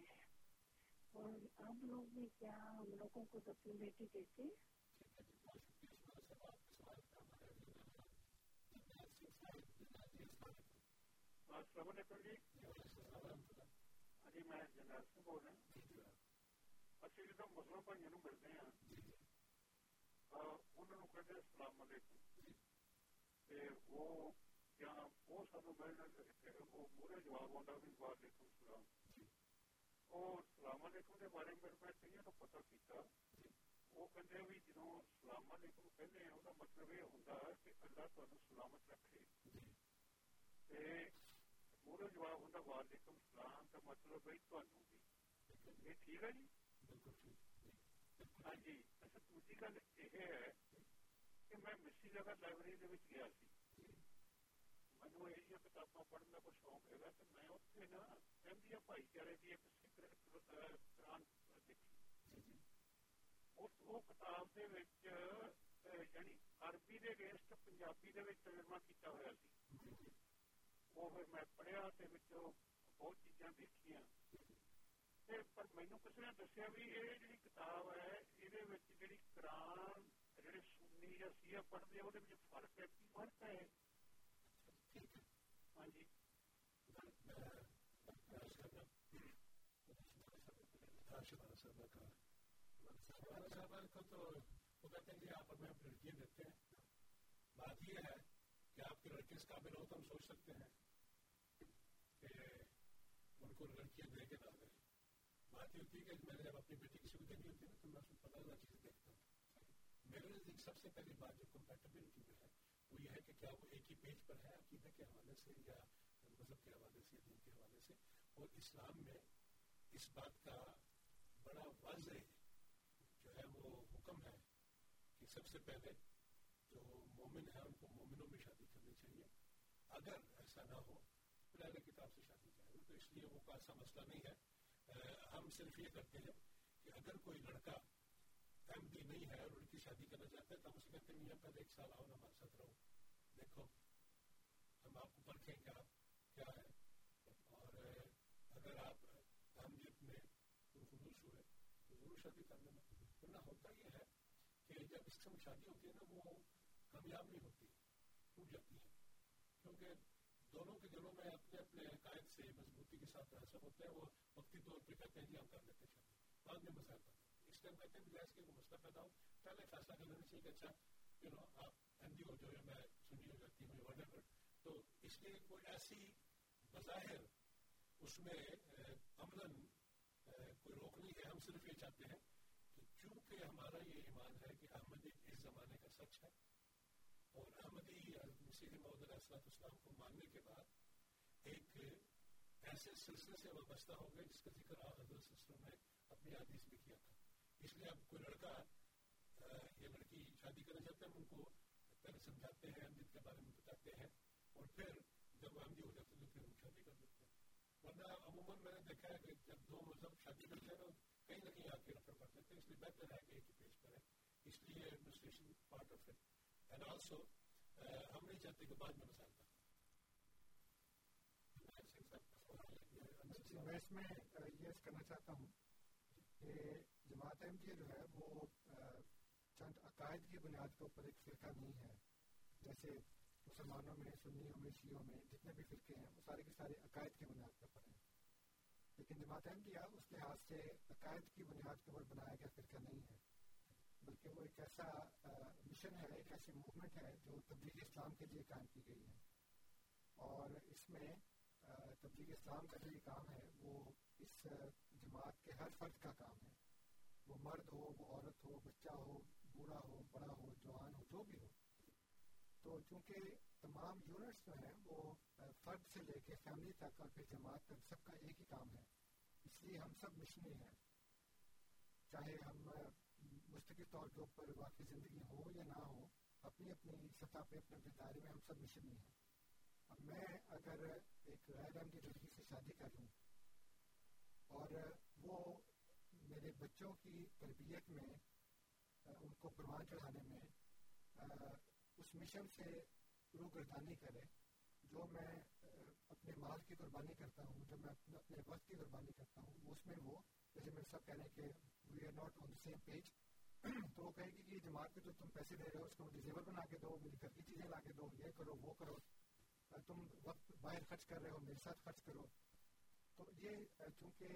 اور آپ لوگ بھی کیا ہم لوگوں کو تو اپنی بیٹی دیتے السلام علیکم جی جی میں جنرل سے بول رہا ہوں اچھی جدو مسلم بھائی ملتے ہیں انہوں کہتے ہیں السلام علیکم وہ کیا وہ سانو ملنا وہ پورے جواب ہوتا بھی وعلیکم السلام اور السلام علیکم کے بارے میں میں کئی تو پتا کیتا وہ کہتے بھی جدو السلام علیکم کہنے ہیں وہ مطلب یہ ہوتا ہے کہ اللہ تمہیں سلامت رکھے پورا جواب ہوتا وعلیکم السلام کا مطلب ہے تمہیں بھی یہ ٹھیک ہے جی ہاں جی اچھا دوسری گل یہ ہے کہ میں مسی جگہ لائبریری گیا سی مجھے یہ کتاباں پڑھنے کا شوق ہے تو میں اتنے نا احمدیہ بھائی چارے کی ایک قرآن دیکھی اس وہ کتاب دے وچ یعنی عربی دے اگینسٹ پنجابی دے وچ ترجمہ کیتا ہوا سی نے بات یہ ہے کہ آپ کے لڑکے اس قابل ہو تو ہم سوچ سکتے ہیں کہ ان کو لڑکیاں دے کے نہ دیں بات یہ ہوتی ہے کہ میں نے جب اپنی بیٹی کی سویدھا نہیں ہوتی نا تو میں اس میں پتہ چیز دیکھتا ہوں میرے لیے سب سے پہلی بات جو کمپیٹیبلٹی میں ہے وہ یہ ہے کہ کیا وہ ایک ہی پیج پر ہے عقیدہ کے حوالے سے یا مذہب کے حوالے سے دین کے حوالے سے اور اسلام میں اس بات کا بڑا واضح جو ہے وہ حکم ہے کہ سب سے پہلے جو مومن ہے ان کو مومنوں میں شادی کرنی چاہیے اگر ایسا نہ ہو پھر کتاب سے شادی کریں تو اس لیے وہ کوئی ایسا مسئلہ نہیں ہے ہم صرف یہ کرتے ہیں کہ اگر کوئی لڑکا ایم ڈی نہیں ہے اور لڑکی شادی کرنا چاہتا ہے تو ہم اسے کہتے ہیں پہلے ایک سال آؤ ہمارے ساتھ رہو۔ دیکھو، ہم آپ کو پرکھیں کہ آپ کیا ہے؟ اور اگر آپ اہمیت میں خلوص ہوئے، تو ضرور شادی کر لینا۔ ورنہ ہوتا یہ ہے کہ جب اس سے شادی ہوتی ہے نا، وہ کامیاب نہیں ہوتی، ٹوٹ جاتی ہے۔ کیونکہ دونوں کے دلوں میں اپنے اپنے عقائد سے، مضبوطی کے ساتھ ایسا ہوتا ہے۔ وہ وقتی طور پہ کہتے ہیں جی ہم کر لیتے ہیں بعد میں مسائل پڑتے اس ٹائم کہتے ہیں جیسے کہ مسئلہ پیدا ہو پہلے فیصلہ کر لینا چاہیے کہ اچھا یو نو آپ ایم ڈی ہو جو ہے میں سنی ہو جاتی ہوں وٹ ایور تو اس لیے کوئی ایسی بظاہر اس میں عملاً کوئی روک نہیں ہے ہم صرف یہ چاہتے ہیں کہ چونکہ ہمارا یہ ایمان ہے کہ احمدی اس زمانے کا سچ ہے اور احمدی مسیح محدود السلام کو ماننے کے بعد ایک ایسے سلسلے سے وابستہ ہو گئے جس کا ذکر آپ حضرت سسٹم نے اپنی حدیث میں کیا تھا اس لیے اب کوئی لڑکا یا لڑکی شادی کرنا چاہتے ہیں ان کو پہلے سمجھاتے ہیں امجد کے بارے میں بتاتے ہیں اور پھر جب وہ امجد ہو جاتے ہیں تو پھر ہم شادی کر دیتے ہیں ورنہ عموماً میں نے دیکھا ہے کہ جب دو مذہب شادی کرتے ہیں تو کہیں نہ کہیں آ کے رفر پڑ جاتے ہیں اس لیے بہتر ہے کہ ایک ہی پیش کریں اس لیے administration part of it and also ہم نہیں چاہتے کہ بعد میں مسائل کا میں اس میں یہ کرنا چاہتا ہوں کہ جماعت احمدیہ جو ہے وہ چند عقائد کی بنیاد کے اوپر ایک فرقہ نہیں ہے۔ جیسے مسلمانوں میں، سنیوں میں، شیعوں میں جتنے بھی فرقے ہیں، وہ سارے کے سارے عقائد کی بنیاد کے اوپر ہیں۔ لیکن جماعت احمدیہ اس لحاظ سے عقائد کی بنیاد کے اوپر بنایا گیا فرقہ نہیں ہے، بلکہ وہ ایک ایسا مشن ہے، ایک ایسی موومنٹ ہے جو تبدیلی اسلام کے لیے قائم کی گئی ہے۔ اور اس میں تبدیلی اسلام کا جو یہ کام ہے، وہ اس جماعت کے ہر فرد کا کام ہے۔ وہ مرد ہو، وہ عورت ہو، بچہ ہو، بوڑھا ہو، بڑا ہو، جوان ہو، جو بھی ہو۔ تو چونکہ تمام یونٹس جو ہیں، وہ فرد سے لے کے فیملی تک اور پھر جماعت تک سب کا ایک ہی کام ہے۔ اس لیے ہم سب مشنی ہیں۔ چاہے ہم مستقل طور کے اوپر واقعی زندگی ہو یا نہ ہو، اپنی اپنی سطح پہ، اپنے اپنے دائرے میں ہم سب مشنی ہیں۔ اب میں اگر ایک غیر احمدی لڑکی سے شادی کر لوں۔ اور وہ میرے بچوں کی تربیت میں، ان کو پروان چڑھانے میں، اس مشن سے روگردانی کرے، جو میں اپنے مال کی قربانی کرتا ہوں، جو میں اپنے وقت کی قربانی کرتا ہوں، اس میں وہ، جیسے میں سب کہہ رہے کہ we are not on the same page تو وہ کہے گی کہ یہ جماعت میں جو تم پیسے دے رہے ہو، اس کو مجھے زیور بنا کے دو میری گھر کی چیزیں لا کے دو، یہ کرو، وہ کرو۔ تم وقت باہر خرچ کر رہے ہو، میرے ساتھ خرچ کرو۔ تو یہ چونکہ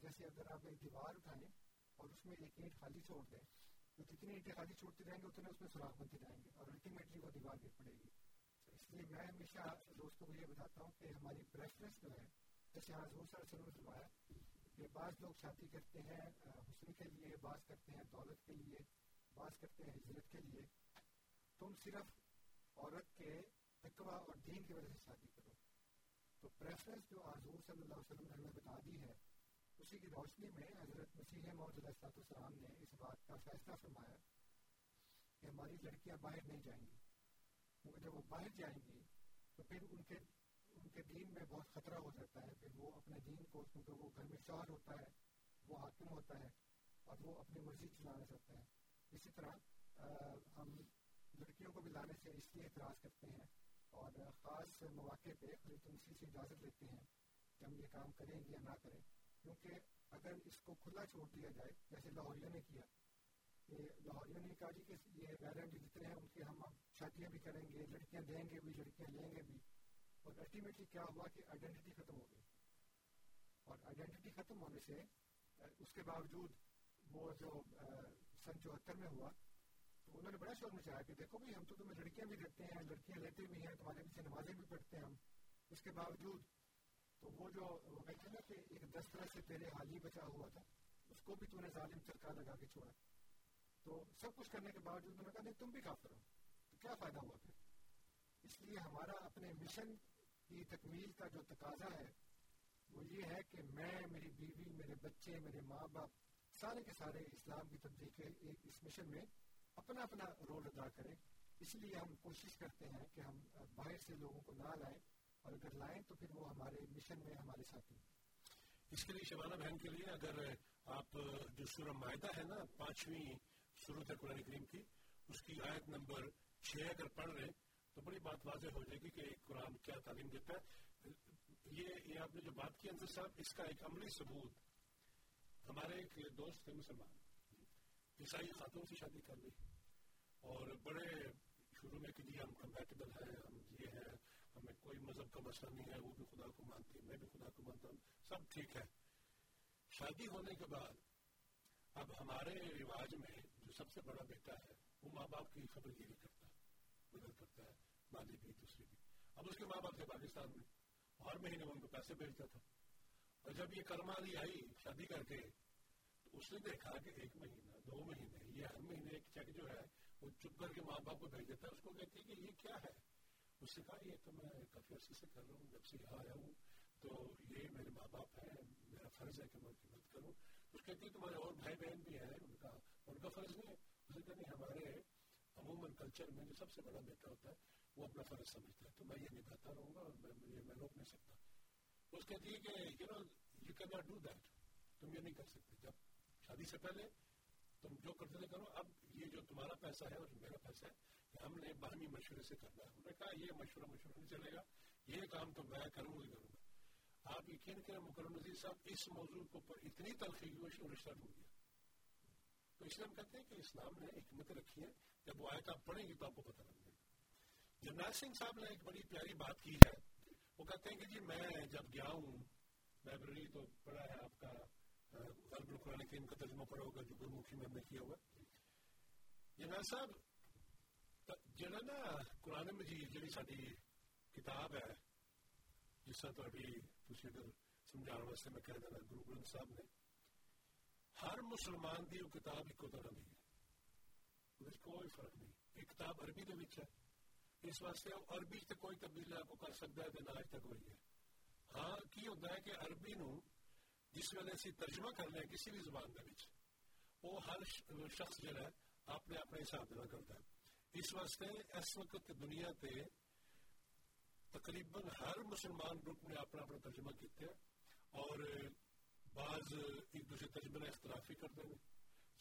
جیسے اگر آپ ایک دیوار اٹھائیں اور اس میں ایک اینٹ خالی چھوڑ دیں، تو جتنی اینٹیں خالی چھوڑتے رہیں گے، اتنے اس میں سوراخ بنتے جائیں گے اور الٹیمیٹلی وہ دیوار گر پڑے گی۔ اس لیے میں ہمیشہ دوستوں کو یہ بتاتا ہوں کہ ہماری پریفرنس جو ہے، جیسے حضور صلی اللہ علیہ وسلم فرمایا کہ بعض لوگ شادی کرتے ہیں حسن کے لیے، بعض کرتے ہیں دولت کے لیے، بعض کرتے ہیں ہجرت کے لیے۔ تم صرف عورت کے تقوی اور دین کی وجہ سے شادی کرو۔ تو پریفرنس جو حضور صلی اللہ علیہ وسلم نے ہمیں بتا دی ہے، اسی کی روشنی میں حضرت مسیح محمد علیہ السلام نے اس بات کا فیصلہ فرمایا کہ ہماری لڑکیاں باہر نہیں جائیں گی۔ کیونکہ جب وہ باہر جائیں گی، تو پھر ان کے ان کے دین میں بہت خطرہ ہو جاتا ہے۔ پھر وہ اپنے دین کو، کیونکہ وہ گھر میں شوہر ہوتا ہے، وہ حاکم ہوتا ہے اور وہ اپنی مرضی چلانا چاہتا ہے۔ اسی طرح ہم لڑکیوں کو بھی لانے سے اس لیے اعتراض کرتے ہیں اور خاص مواقع پہ خرید مسیح سے اجازت لیتے ہیں کہ ہم یہ کام کریں یا نہ کریں، کیونکہ اگر اس کو کھلا چھوڑ دیا جائے، جیسے لاہوریوں نے کیا کہ لاہوریوں نے کہا جی کہ یہ غیر جتنے ہیں، ان کی ہم شادیاں بھی کریں گے، لڑکیاں دیں گے بھی، لڑکیاں لیں گے بھی، اور الٹیمیٹلی کیا ہوا کہ آئیڈینٹی ختم ہو گئی۔ اور آئیڈینٹی ختم ہونے سے، اس کے باوجود وہ جو سن چوہتر میں ہوا انہوں نے بڑا شور مچایا کہ دیکھو بھائی، ہم تو تمہیں لڑکیاں بھی دیتے ہیں، لڑکیاں لیتے بھی ہیں، تمہارے پیچھے نمازیں بھی پڑھتے ہیں ہم۔ اس کے باوجود تو وہ جو کہتے ہیں نا کہ ایک دس طرح سے تیرے حال ہی بچا ہوا تھا، اس کو بھی تو نے ظالم چرکا لگا کے چھوڑا۔ تو سب کچھ کرنے کے باوجود انہوں نے کہا، نہیں، تم بھی کافر ہو۔ تو کیا فائدہ ہوا پھر؟ اس لیے ہمارا اپنے مشن کی تکمیل کا جو تقاضا ہے، وہ یہ ہے کہ میں، میری بیوی، میرے بچے، میرے ماں باپ، سارے کے سارے اسلام کی تبدیل کے اس مشن میں اپنا اپنا رول ادا کریں۔ اس لیے ہم کوشش کرتے ہیں کہ ہم باہر سے لوگوں کو نہ لائیں اور اگر لائیں تو پھر وہ ہمارے مشن میں ہمارے ساتھی اس کے لیے شبانہ بہن کے لیے اگر آپ جو سورہ معاہدہ ہے نا، پانچویں صورت ہے قرآن کریم کی، اس کی آیت نمبر چھ اگر پڑھ رہے تو بڑی بات واضح ہو جائے گی کہ قرآن کیا تعلیم دیتا ہے۔ یہ یہ آپ نے جو بات کی انصر صاحب، اس کا ایک عملی ثبوت۔ ہمارے ایک دوست تھے مسلمان۔ عیسائی خاتون سے شادی کر لی۔ اور بڑے شروع میں کہ جی ہم کمپیٹیبل ہیں، ہم یہ ہیں، ہمیں کوئی مذہب کا مسئلہ نہیں ہے، وہ بھی خدا کو مانتی ہے میں بھی خدا کو مانتا ہوں، سب ٹھیک ہے۔ شادی ہونے کے بعد، اب ہمارے رواج میں جو سب سے بڑا بیٹا ہے، وہ ماں باپ کی خبر گیری کرتا ہے، مدد کرتا ہے مالی بھی دوسری بھی۔ اب اس کے ماں باپ تھے پاکستان میں، ہر مہینے ان کو پیسے بھیجتا تھا۔ اور جب یہ کرما کرمالی آئی شادی کر کے اس نے دیکھا کہ ایک مہینہ، دو مہینے، یہ ہر مہینے ایک چیک جو ہے، وہ چپ کر کے ماں باپ کو بھیج دیتا ہے۔ اس کو کہتی ہے کہ یہ کیا ہے؟ اس نے کہا، یہ تو میں کافی عرصے سے کر رہا ہوں، جب سے یہاں آیا ہوں، تو یہ میرے ماں باپ ہیں، میرا فرض ہے کہ میں ان کی مدد کروں۔ اس کہتی ہے، تمہارے اور بھائی بہن بھی ہیں۔ ان کا ان کا فرض نہیں ہے۔ اس نے کہا، نہیں، ہمارے عموماً کلچر میں جو سب سے بڑا بیٹا ہوتا ہے، وہ اپنا فرض سمجھتا ہے۔ تو میں یہ نبھاتا رہوں گا اور میں، یہ میں روک نہیں سکتا۔ اس کہتی ہے کہ you know you can not do that تم یہ نہیں کر سکتے۔ جب شادی سے پہلے تم جو کرتے تھے کرو، اب یہ جو تمہارا پیسہ ہے، اور میرا پیسہ ہے، کہ ہم نے باہمی مشورے سے کرنا ہے۔ انہوں نے کہا یہ مشورہ مشورہ نہیں چلے گا۔ یہ کام تو میں کروں گا۔ کروں گا آپ یقین کریں مکرم نظیر صاحب، اس موضوع کو پر اتنی تلخی ہوئی وہ رشتہ ڈھونڈ گیا۔ تو اس لیے ہم کہتے ہیں کہ اسلام نے حکمت رکھی ہے، جب وہ آیت آپ پڑھیں گی تو آپ کو پتہ لگ جائے گا۔ جرنیل سنگھ صاحب نے ایک بڑی پیاری بات کی ہے۔ وہ کہتے ہیں کہ جی میں جب گیا ہوں، لائبریری تو پڑھا ہے آپ کا۔ غرب القرآن کریم کا ترجمہ پڑھا ہوگا جو گرمکھی میں ہم نے کیا ہوا جناب صاحب جڑا نا قرآن مجید جڑی ساری کتاب ہے جس طرح تو ابھی تھی اگر سمجھا واسطے میں کہہ دینا گرو گرنتھ صاحب نے ہر مسلمان دی وہ کتاب ایک طرح دی ہے اس کوئی فرق نہیں ایک کتاب عربی دے وچ ہے اس واسطے عربی تے کوئی تبدیلی آپ کو کر سکتا ہے تے آج تک ہوئی ہے ہاں کی ہوتا ہے کہ عربی نو جس ویلے اسی ترجمہ کرنے ہیں کسی بھی زبان دے وچ۔ وہ ہر شخص جو ہے، اپنے اپنے حساب دینا کرتا ہے۔ اس واسطے اس وقت دنیا تے تقریباً ہر مسلمان گروپ نے اپنا اپنا ترجمہ کیتے ہیں اور بعض ایک دوسرے ترجمہ اختلافی کرتے ہیں۔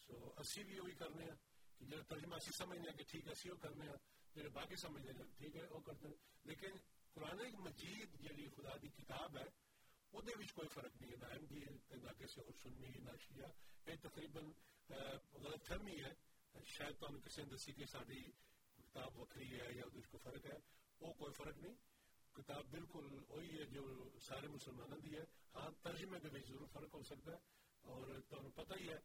سو اسی بھی وہی کرنے ہیں کہ جب ترجمہ اسی سمجھنے ہیں کہ ٹھیک ہے، اسی وہ کرنے ہیں۔ جب باقی سمجھنے ہیں، ٹھیک ہے، وہ کرتے ہیں۔ لیکن قرآن مجید جی خدا دی کتاب ہے وہ کوئی فرق نہیں ہے نہ احمدی ہے نہ کسی اور سنی نہ شیعہ یہ تقریباً غلط فہمی ہے شاید تو کسی نے دسی کہ ساری کتاب وکری ہے یا کو فرق ہے وہ کوئی فرق نہیں کتاب بالکل وہی ہے جو سارے مسلمانوں کی ہے ہاں ترجمے کے بھی ضرور فرق ہو سکتا ہے اور تمہیں پتہ ہی ہے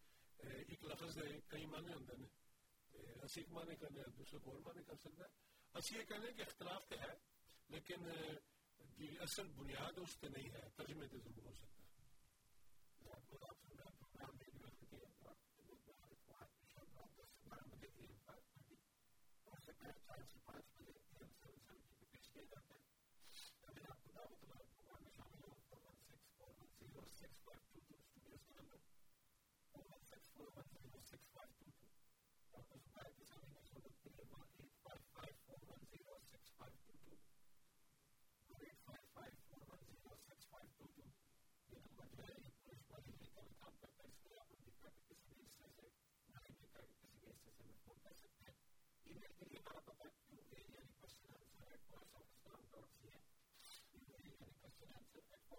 ایک لفظ ہے کئی معنی ہوتے ہیں اسی ایک معنی کرنے دوسرے کو اور معنی کر سکتا ہے اسی یہ کہنے کہ اختلاف تو ہے لیکن اصل بنیاد اس پہ نہیں ہے ترجمے تو ضرور ہو سکتا ہے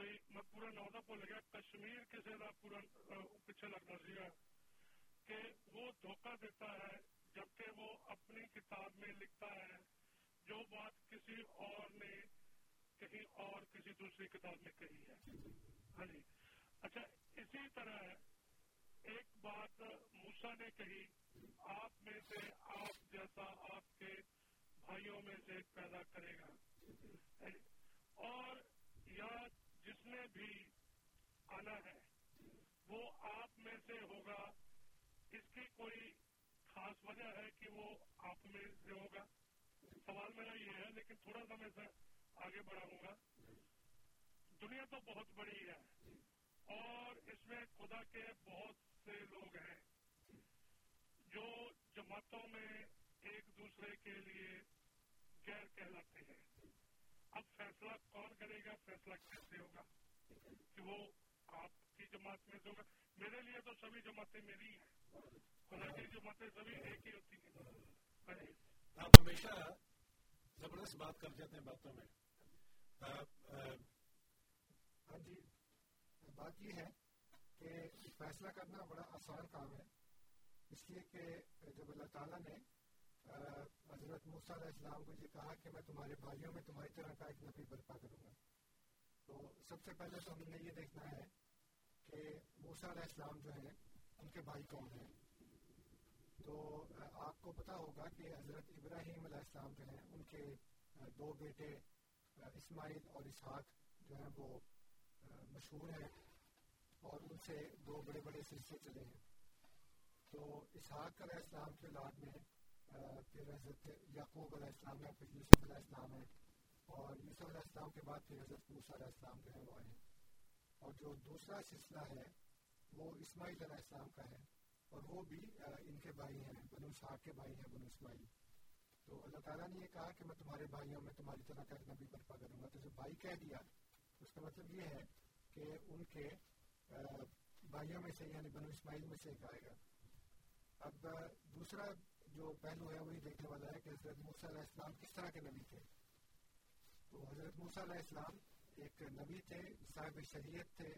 بھائی، میں پورا نام تو بھول گیا کشمیر کسی کا پورا پیچھے لگنا سا کہ وہ دھوکہ دیتا ہے جبکہ وہ اپنی کتاب میں لکھتا ہے، جو بات کسی اور نے کہیں اور کسی دوسری کتاب میں کہی ہے۔ ہاں جی۔ اچھا اسی طرح ایک بات موسا نے کہی، آپ میں سے آپ جیسا آپ کے بھائیوں میں سے پیدا کرے گا۔ اور یا جس نے بھی آنا ہے، وہ آپ میں سے ہوگا۔ اس کی کوئی خاص وجہ ہے کہ وہ آپ میں سے ہوگا؟ سوال میرا یہ ہے، لیکن تھوڑا سا میں آگے بڑھاؤں گا۔ دنیا تو بہت بڑی ہے، اور اس میں خدا کے بہت سے لوگ ہیں جو جماعتوں میں ایک دوسرے کے لیے غیر کہلاتے ہیں۔ اب فیصلہ کون کرے گا؟ فیصلہ کیسے ہوگا؟ کہ وہ آپ کی جماعت میں ہوگا میرے لیے تو سبھی جماعتیں میری ہیں۔ خدا کی جماعتیں سبھی ایک ہی ہوتی ہیں۔ آپ ہمیشہ زبردست بات کر جاتے ہیں باتوں میں۔ ہاں جی بات یہ ہے کہ فیصلہ کرنا بڑا آسان کام ہے۔ اس لیے کہ جب اللہ تعالیٰ نے حضرت موسیٰ علیہ السلام کو یہ کہا کہ میں تمہارے بھائیوں میں تمہاری طرح کا ایک نبی برپا کروں گا۔ تو سب سے پہلے تو ہم نے یہ دیکھنا ہے کہ موسا علیہ السلام جو ہیں، ان کے بھائی کون ہیں؟ تو آپ کو پتا ہوگا کہ حضرت ابراہیم علیہ السلام جو ہیں، ان کے دو بیٹے اسماعیل اور اسحاق جو ہیں، وہ مشہور ہیں اور ان سے دو بڑے بڑے سلسلے چلے ہیں۔ تو اسحاق علیہ السلام کے اولاد میں پھر حضرت یعقوب علیہ السلام ہے پھر یوسف علیہ السلام ہے اور یوسف علیہ السلام کے بعد پھر حضرت موسیٰ علیہ السلام جو ہے وہ آئے اور جو دوسرا سلسلہ ہے وہ اسماعیل علیہ السلام کا ہے اور وہ بھی ان کے بھائی ہیں بنو اسحاق کے بھائی ہیں بنو اسماعیل تو اللہ تعالیٰ نے یہ کہا کہ میں تمہارے بھائیوں میں تمہاری طرح کا نبی برپا کروں گا تو جو بھائی کہہ دیا اس کا مطلب یہ ہے کہ ان کے بھائیوں میں سے یعنی بنو اسماعیل میں سے ایک آئے گا۔ اب دوسرا جو پہلو ہے وہی دیکھنے والا ہے کہ حضرت موسیٰ علیہ السلام کس طرح کے نبی تھے؟ تو حضرت موسیٰ علیہ السلام ایک نبی تھے، صاحب شریعت تھے۔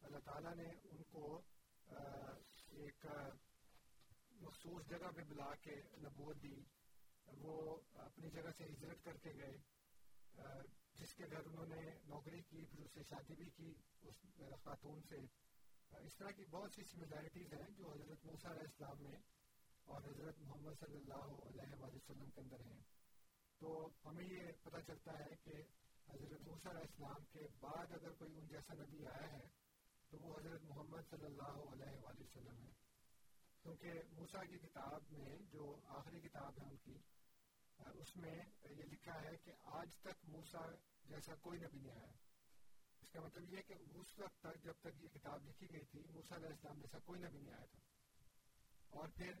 اللہ تعالیٰ نے ان کو ایک مخصوص جگہ پہ بلا کے نبوت دی۔ وہ اپنی جگہ سے ہجرت کر کے گئے۔ جس کے گھر انہوں نے نوکری کی، پھر اس سے شادی بھی کی، اس خاتون سے۔ اس طرح کی بہت سی سملیرٹیز ہیں جو حضرت موسیٰ علیہ السلام میں اور حضرت محمد صلی اللہ علیہ وآلہ وسلم کے اندر ہیں۔ تو ہمیں یہ پتہ چلتا ہے کہ حضرت موسیٰ علیہ السلام کے بعد اگر کوئی ان جیسا نبی آیا ہے، تو وہ حضرت محمد صلی اللہ علیہ وآلہ وسلم ہے کیونکہ موسیٰ کی کتاب میں جو آخری کتاب ہے ان کی، اس میں یہ لکھا ہے کہ آج تک موسیٰ جیسا کوئی نبی نہیں آیا۔ اس کا مطلب یہ کہ اس وقت تک جب تک یہ کتاب لکھی گئی تھی، موسیٰ علیہ السلام جیسا کوئی نبی نہیں آیا تھا۔ اور پھر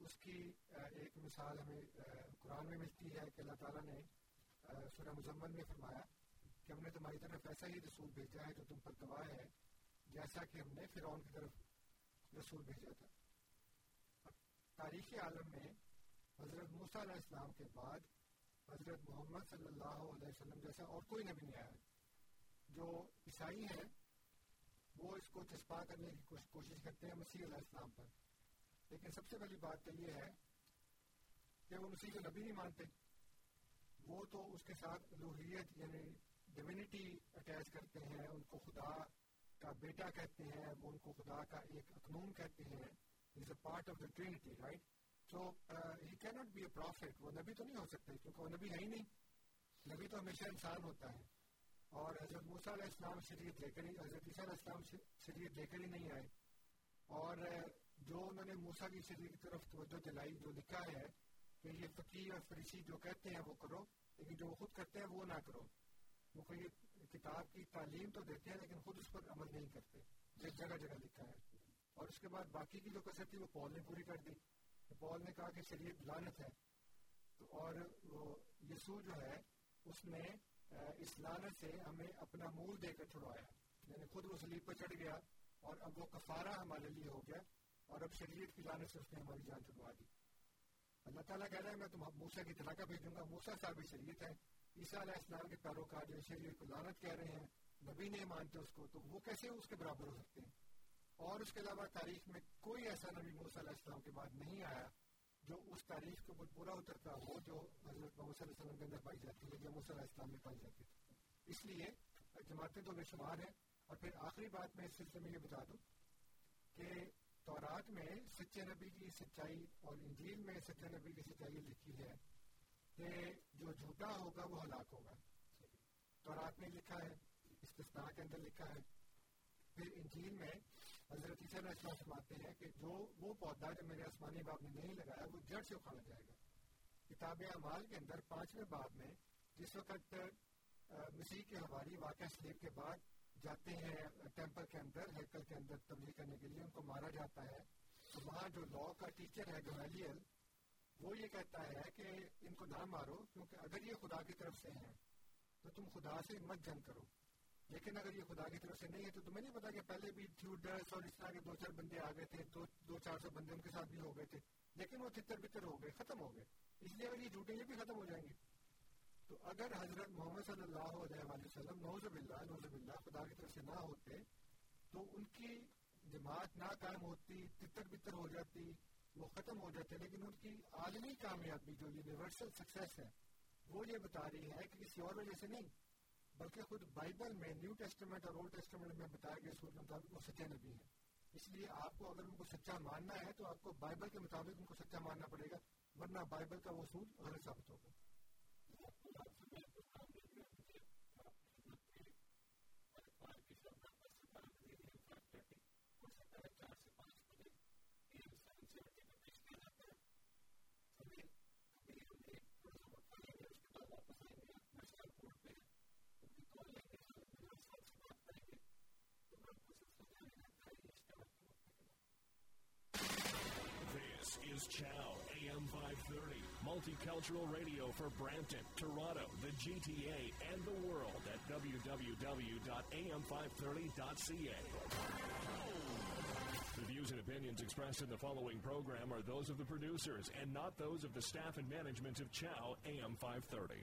اس کی ایک مثال ہمیں قرآن میں ملتی ہے کہ اللہ تعالیٰ نے سورہ مزمن میں فرمایا کہ ہم نے تمہاری طرف ایسا ہی رسول بھیجا ہے جو تم پر گواہ ہے، جیسا کہ ہم نے فرعون کی طرف رسول بھیجا تھا۔ تاریخی عالم میں حضرت موسیٰ علیہ السلام کے بعد حضرت محمد صلی اللہ علیہ وسلم جیسا اور کوئی نبی نہیں آیا۔ جو عیسائی ہیں، وہ اس کو چسپا کرنے کی کوشش کرتے ہیں مسیح علیہ السلام پر۔ لیکن سب سے پہلی بات تو یہ ہے کہ وہ مسیح کو نبی نہیں مانتے، وہ تو اس کے ساتھ الوحیت یعنی ڈیوینٹی اٹیچ کرتے ہیں، ان کو خدا کا بیٹا کہتے ہیں، وہ ان کو خدا کا ایک اقنوم کہتے ہیں is a part of the Trinity right so he کی ناٹ بی اے پروفیٹ وہ نبی تو نہیں ہو سکتے، کیونکہ وہ نبی ہے ہی نہیں۔ نبی تو ہمیشہ انسان ہوتا ہے۔ اور حضرت موسیٰ علیہ السلام شریعت لے کر ہی، حضرت عیسیٰ علیہ السلام شریعت لے کر ہی نہیں آئے۔ اور جو انہوں نے موسیٰ کی شریعت کی طرف توجہ دلائی، جو لکھا ہے کہ یہ فقیر اور فریسی جو کہتے ہیں وہ کرو، لیکن جو وہ خود کرتے ہیں وہ نہ کرو۔ وہ کوئی کتاب کی تعلیم تو دیتے ہیں، لیکن خود اس پر عمل نہیں کرتے۔ جس جگہ جگہ لکھا ہے۔ اور اس کے بعد باقی کی جو کثر تھی، وہ پول نے پوری کر دی۔ پول نے کہا کہ شریعت لانت ہے۔ اور وہ یسوع جو ہے، اس نے اس لانت سے ہمیں اپنا مول دے کر چھڑوایا۔ یعنی خود وہ سلیب پر چڑھ گیا اور اب وہ کفارہ ہمارے لیے ہو گیا۔ اور اب شریعت کی لانت سے اس نے ہماری جان چھڑوا دی۔ اللہ تعالیٰ کہہ رہا ہے، میں تم موسیٰ کی طلاقہ بھیجوں گا۔ موسیٰ صاحب شریعت ہے عیسیٰ علیہ السلام کے پیروکار جو شریعت کو لانت کہہ رہے ہیں۔ نبی نہیں مانتے اس کو، تو وہ کیسے اس کے برابر ہو سکتے ہیں؟ اور اس کے علاوہ تاریخ میں کوئی ایسا نبی موسیٰ علیہ السلام کے بعد نہیں آیا جو اس تاریخ کے اوپر پورا اترتا ہو، جو حضرت محمد علیہ وسلم کے اندر پائی جاتی ہے جو موسیٰ علیہ السلام میں پائی جاتی ہے۔ اس لیے جماعتیں تو بے شمار ہیں۔ اور پھر آخری بات میں اس سلسلے میں یہ بتا دوں کہ تورات میں سچے نبی کی سچائی اور انجیل میں سچے نبی کی سچائی لکھی ہے کہ جو جھوٹا ہوگا وہ ہلاک ہوگا۔ تورات میں لکھا ہے، استثناء کے اندر لکھا ہے۔ پھر انجیل میں حضرت عیسیٰ علیہ السلام فرماتے ہیں کہ جو وہ پودا جو میرے آسمانی باپ نے نہیں لگایا، وہ جڑ سے اکھاڑا جائے گا۔ کتاب اعمال کے اندر پانچویں باب میں جس وقت مسیح کے حواری واقعہ سلیب کے بعد جاتے ہیں ٹیمپل کے اندر ہیکل کے اندر تبلیغ کرنے کے لیے، ان کو مارا جاتا ہے۔ تو وہاں جو لا کا ٹیچر ہے گویلیل وہ یہ کہتا ہے کہ ان کو نہ مارو، کیونکہ اگر یہ خدا کی طرف سے ہیں، تو تم خدا سے مت جنگ کرو۔ لیکن اگر یہ خدا کی طرف سے نہیں ہے، تو تمہیں نہیں پتا کہ پہلے بھی تھیوڈرس اور اس طرح کے دو چار بندے آ گئے تھے دو دو چار سو بندے ان کے ساتھ بھی ہو گئے تھے۔ لیکن وہ تتر بتر ہو گئے، ختم ہو گئے۔ اس لیے اگر یہ جھوٹے، یہ بھی ختم ہو جائیں گے۔ تو اگر حضرت محمد صلی اللہ علیہ وآلہ وسلم نوز باللہ نوز باللہ خدا کی طرف سے نہ ہوتے، تو ان کی جماعت نہ قائم ہوتی، تتر بتر ہو جاتی، وہ ختم ہو جاتے، لیکن ان کی عالمی کامیابی جو یونیورسل سکسیس ہے، وہ یہ بتا رہی ہے کہ کسی اور وجہ سے نہیں، بلکہ خود بائبل میں نیو ٹیسٹمنٹ اور اولڈ ٹیسٹمنٹ میں بتایا گیا اصول کے مطابق وہ سچے نبی ہیں۔ اس لیے آپ کو اگر ان کو سچا ماننا ہے، تو آپ کو بائبل کے مطابق ان کو سچا ماننا پڑے گا، ورنہ بائبل کا وہ اصول غلط ثابت ہوگا This is Chow AM 530, multicultural radio for Brampton, Toronto, the GTA, and the world at www.am530.ca. The views and opinions expressed in the following program are those of the producers and not those of the staff and management of Chow AM 530.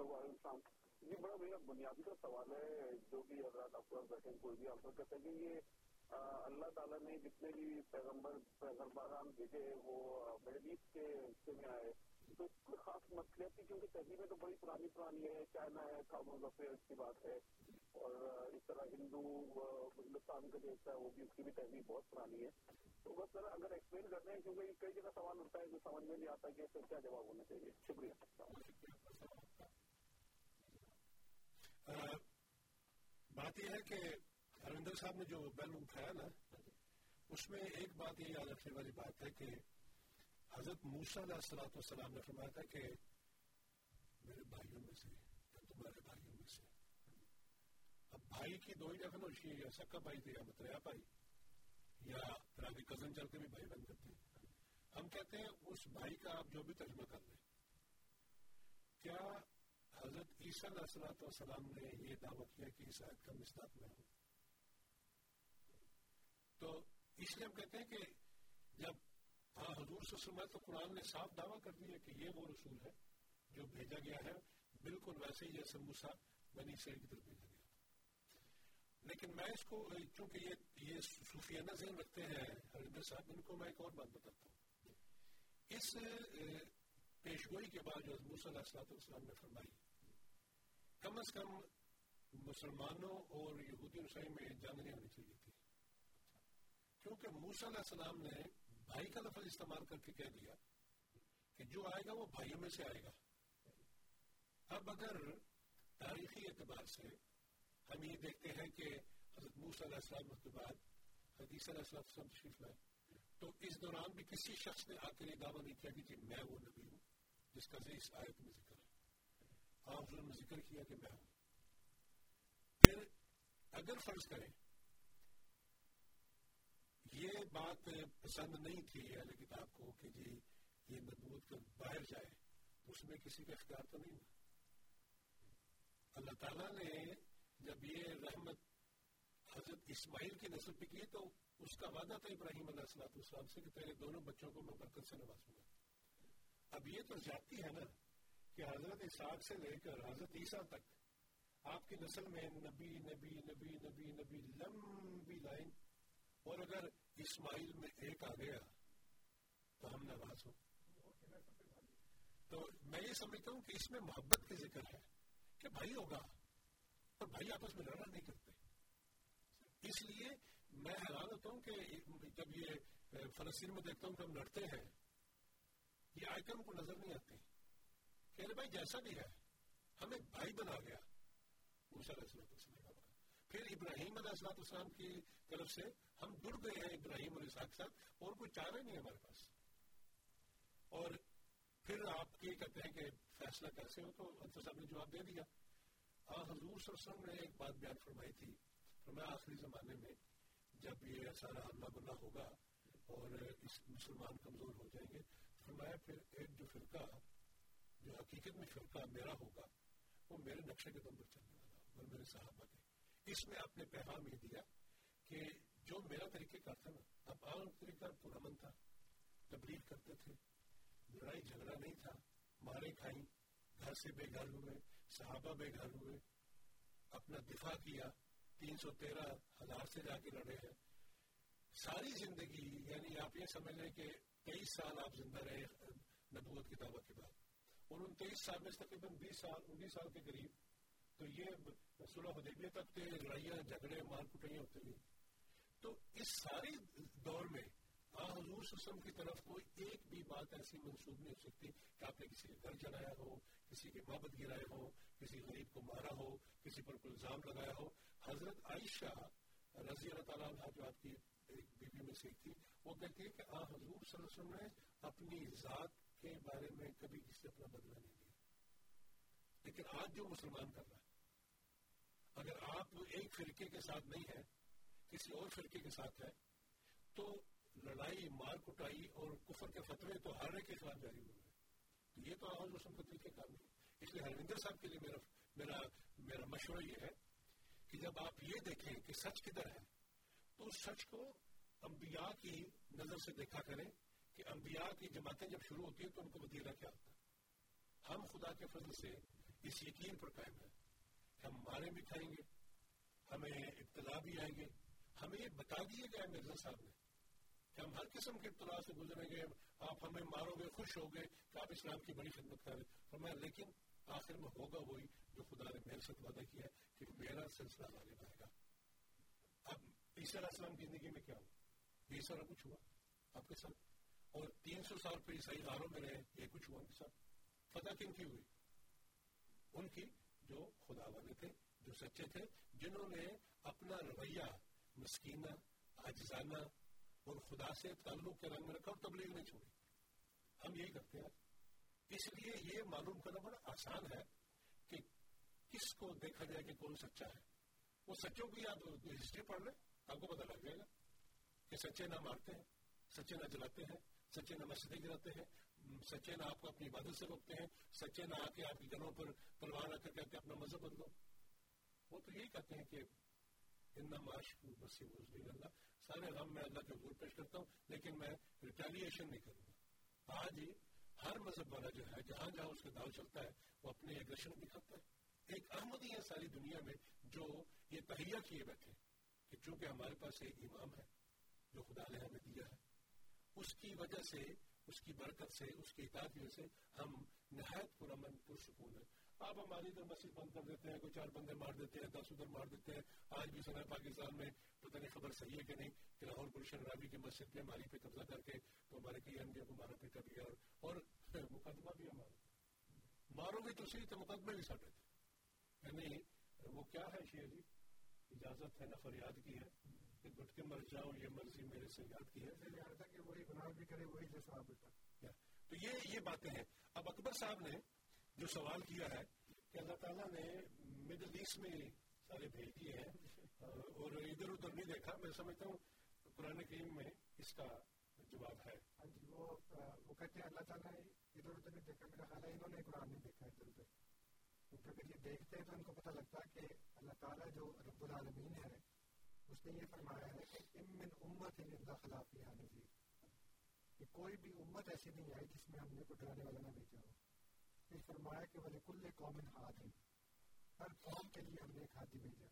یہ جی، بڑا میرا بنیادی کا سوال ہے، جو بھی حضرات آپ کو بیٹھے کوئی بھی آپ کہتے ہیں کہ یہ اللہ تعالیٰ نے جتنے بھی پیغمبر، پیغمبران بھیجے، وہ محدید کے حصے میں آئے۔ تو کوئی خاص مصلیت تھی کیونکہ تہذیبیں تو بڑی پرانی پرانی ہے، چائنا ہے کامن افیئرس کی بات ہے، اور اس طرح ہندو ہندوستان کا جو حصہ ہے، وہ بھی اس کی بھی تہذیب بہت پرانی ہے۔ تو بس ذرا اگر ایکسپلین کرتے ہیں کیونکہ کئی جگہ سوال اٹھتا ہے، جو سمجھ میں نہیں آتا کہ اس کا کیا جواب ہونا چاہیے۔ شکریہ۔ بات یہ ہے کہ ہرندر صاحب نے جو بیل اٹھایا نا، اس میں ایک بات یہ یاد رکھنے والی بات ہے کہ حضرت موسا علیہ السلاۃ والسلام نے فرمایا تھا کہ میرے بھائیوں میں سے تمہارے بھائیوں میں سے، اب بھائی کی دو ہی ڈیفینیشن یا سکا بھائی تھے یا متریا بھائی، یا پھر آگے کزن چل کے بھی بھائی بن جاتے ہیں۔ ہم کہتے ہیں اس بھائی کا آپ جو بھی ترجمہ کر لیں، کیا حضرت عیسیٰ علیہ السلاۃ والسلام نے یہ دعویٰ کیا کہ اس آیت کا مستق میں ہوں۔ تو اس لیے ہم کہتے ہیں کہ جب ہاں حضور سے سنا تو قرآن نے صاف دعویٰ کر دیا کہ یہ وہ رسول ہے جو بھیجا گیا ہے۔ بالکل ویسے ہی جیسے موسا بنی اسرائیل کی طرف بھیجا گیا۔ لیکن میں اس کو چونکہ یہ یہ صوفیانہ ذہن رکھتے ہیں ہریندر صاحب، ان کو میں ایک اور بات بتاتا ہوں۔ اس پیشگوئی کے بعد جو موسیٰ علیہ السلام نے فرمائی کم از کم مسلمانوں اور یہودی عیسائی میں جنگ نہیں ہونی چاہیے تھی۔ کیونکہ موسیٰ علیہ السلام نے بھائی کا لفظ استعمال کر کے کہہ دیا کہ جو آئے گا وہ بھائیوں میں سے آئے گا۔ اب اگر تاریخی اعتبار سے ہم یہ دیکھتے ہیں کہ حضرت موسیٰ علیہ السلام کے بعد حدیث علیہ السلام تشریف لائے تو اس دوران بھی کسی شخص نے آ کر یہ دعویٰ نہیں کیا کہ جی میں وہ نبی ہوں، جس کا اس آیت میں ذکر آپ نے ذکر کیا کہ میں ہوں پھر اگر فرض کریں، یہ بات پسند نہیں تھی اہل کتاب کو کہ جی یہ نبوت کا باہر جائے اس میں کسی کا اختیار تو نہیں ہوا۔ اللہ تعالیٰ نے جب یہ رحمت حضرت اسماعیل کی نسل پہ کی تو اس کا وعدہ تھا ابراہیم علیہ السلام السلام سے کہ تیرے دونوں بچوں کو میں برکت سے نوازوں گا۔ اب یہ تو جاتی ہے نا۔ کہ حضرت اسحاق سے لے کر حضرت عیسیٰ تک، آپ کی نسل میں نبی نبی نبی نبی نبی، لمبی لائن، اور اگر اسماعیل میں ایک آ گیا تو ہم نواز ہوں۔ تو میں یہ سمجھتا ہوں کہ اس میں محبت کا ذکر ہے کہ بھائی ہوگا اور بھائی آپس میں لڑا نہیں کرتے۔ اس لیے میں حیران ہوتا ہوں کہ جب یہ فلسطین میں دیکھتا ہوں کہ ہم لڑتے ہیں، یہ آئکن کو نظر نہیں آتے کہ ارے بھائی جیسا بھی ہے، ہمیں بھائی بنا گیا. موسیٰ علیہ السلام کا پھر ابراہیم علیہ السلام السلام کی طرف سے ہم جڑ گئے ہیں ابراہیم علیہ السلام کے ساتھ، اور کوئی چارہ نہیں ہمارے پاس۔ اور پھر آپ یہ کہتے ہیں کہ فیصلہ کیسے ہو تو انصر صاحب نے جواب دے دیا۔ آ، حضور صلی اللہ علیہ وسلم نے ایک بات بیان فرمائی تھی، فرمایا، آخری زمانے میں جب یہ سارا حملہ بلہ ہوگا اور اس مسلمان کمزور ہو جائیں گے، فرمایا، پھر ایک جو فرقہ جو حقیقت میں فرقہ میرا ہوگا، وہ میرے نقشے کے دم پر چلنے والا ہوگا میرے صحابہ کے۔ اس میں آپ نے پیغام یہ دیا کہ جو میرا طریقہ کار تھا نا، اب عام طریقہ پرامن تھا، تبلیغ کرتے تھے، لڑائی جھگڑا نہیں تھا، مارے کھائیں، گھر سے بے گھر ہوئے، صحابہ بے گھر ہوئے، اپنا دفاع کیا، تین سو تیرہ ہزار سے جا کے لڑے ہیں۔ ساری زندگی یعنی آپ یہ سمجھ لیں کہ تیئیس سال آپ زندہ رہے نبوت کی دعوت کے بعد۔ اور ان تیئیس سال میں تقریباً بیس سال، انیس سال کے قریب تو یہ صلح حدیبیہ تک تھے لڑائیاں، جھگڑے، مار کٹائیاں ہوتے گئی تو اس ساری دور میں آ حضور سسم کی طرف کوئی ایک بھی بات ایسی منسوخ نہیں ہو سکتی کہ آپ نے کسی کے گھر جلایا ہو، کسی کے محبت گرائے ہو، کسی غریب کو مارا ہو، کسی پر کوئی الزام لگایا ہو۔ حضرت عائشہ رضی اللہ تعالیٰ عنہ جو آپ کی ایک بی بی میں سے تھی، وہ کہتی ہے کہ آ حضور صلی اللہ علیہ وسلم نے اپنی ذات کے بارے میں کبھی کسی اپنا بدلہ نہیں لیا لیکن آج جو مسلمان کر رہا ہے، اگر آپ ایک فرقے کے ساتھ نہیں ہے کسی اور فرقے کے ساتھ ہے تو لڑائی، مار کٹائی اور کفر کے فتوے تو ہر ایک کے خلاف جاری ہوئے تو یہ تو آج مسلم کا طریقہ کام نہیں اس لیے ہروندر صاحب کے لیے میرا میرا میرا مشورہ یہ ہے کہ جب آپ یہ دیکھیں کہ سچ کدھر ہے، تو اس سچ کو انبیاء کی نظر سے دیکھا کریں۔ کہ انبیاء کی جماعتیں جب شروع ہوتی ہیں تو ان کو وطیرہ کیا ہوتا ہے۔ ہم خدا کے فضل سے اس یقین پر قائم ہیں۔ ہم مارے بھی کھائیں گے، ہمیں ابتلا بھی آئیں گے۔ ہمیں یہ بتا دیے گئے مرزا صاحب نے کہ ہم ہر قسم کے ابتلا سے گزریں گے، آپ ہمیں مارو گے، خوش ہو گے کہ آپ اسلام کی بڑی خدمت کریں فرمایا، لیکن آخر میں ہوگا وہی جو خدا نے میرے ساتھ وعدہ کیا ہے کہ میرا سلسلہ آگے بڑھے گا۔ اب عیسیٰ علیہ السلام کی زندگی میں کیا ہوا؟ یہ سارا کچھ ہوا۔ آپ کے ساتھ اور تین سو سال پہ عیسائی غاروں میں رہے، یہ کچھ ہوا ان کے ساتھ فتح کن کی ہوئی؟ ان کی جو خدا والے تھے، جو سچے تھے، جنہوں نے اپنا رویہ مسکینہ آجزانہ اور خدا سے تعلق کے رنگ میں رکھا اور تبلیغ نہیں چھوڑی۔ ہم یہی کرتے ہیں۔ اس لیے یہ معلوم کرنا بڑا آسان ہے کہ کس کو دیکھا جائے کہ کون سچا ہے۔ وہ سچوں کی آپ ہسٹری پڑھ لیں، آپ کو پتا لگ جائے گا کہ سچے نہ مارتے ہیں، سچے نہ جلاتے ہیں سچے نہ مسجدیں گراتے ہیں سچے نہ آپ کو اپنی عبادت سے روکتے ہیں، سچے نہ آ کے آپ کی گھروں پر تلوار رکھ کر کہتے ہیں اپنا مذہب بدلو۔ وہ تو یہی کہتے ہیں کہ اتنا معاش بسی مزدور اللہ، سارے غم میں اللہ کے حضور پیش کرتا ہوں، لیکن میں ریٹیلیشن نہیں کروں گا۔ آج ہی ہر مذہب والا جو ہے، جہاں جہاں اس کا داؤ چلتا ہے، وہ اپنے ایگریشن دکھاتا ہے۔ ایک احمد ہی ہے ساری دنیا میں جو یہ تہیا کیے بیٹھے کہ چونکہ ہمارے پاس ایک امام ہے، جو خدا نے ہمیں دیا ہے اس کی وجہ سے، اس کی برکت سے، اس کی اطاعت کی وجہ سے ہم نہایت پرامن پرسکون ہیں۔ آپ ہماری ادھر مسجد بند کر دیتے ہیں، کوئی چار بندے مار دیتے ہیں، دس ادھر مار دیتے ہیں۔ آج بھی سنا پاکستان میں، پتہ نہیں خبر صحیح ہے کہ نہیں، کہ لاہور گلشن رابی کی مسجد پہ ہماری پہ قبضہ کر کے تو ہمارے کئی اہم کو مارا پیٹا بھی اور اور [LAUGHS] مقدمہ بھی ہمارا۔ مارو گے تو صحیح تو مقدمے بھی ساٹے تھے۔ یعنی وہ کیا ہے شیئر جی؟ اجازت ہے نہ فریاد کی ہے۔ کہ گھٹ کے مر جاؤ یہ مرضی میرے سے یاد کی ہے۔ کہ وہی گناہ بھی کرے وہی جیسا تو یہ یہ باتیں ہیں۔ اب اکبر صاحب نے جو سوال کیا ہے کہ اللہ تعالیٰ نے مڈل ایسٹ میں سارے بھیج دیے ہیں اور ادھر ادھر نہیں دیکھا۔ میں سمجھتا ہوں قرآن کریم میں اس کا جواب ہے۔ ہاں جی وہ کہتے ہیں اللہ تعالیٰ نے ادھر ادھر نہیں دیکھا۔ میرا خیال ہے انہوں نے قرآن نہیں دیکھا ادھر ادھر۔ کیونکہ یہ دیکھتے ہیں تو ان کو پتہ لگتا ہے کہ اللہ تعالیٰ جو رب العالمین ہے اس نے یہ فرمایا ہے کہ ام من امت اللہ خلاف یہ نظیر کہ کوئی بھی امت ایسی نہیں آئی جس میں ہم نے کوئی ڈرانے والا نہ بھیجا ہو یہ فرمایا کہ ولی کل قوم ہاتھ ہے ہر قوم کے لیے ہم نے ایک ہاتھی بھیجا۔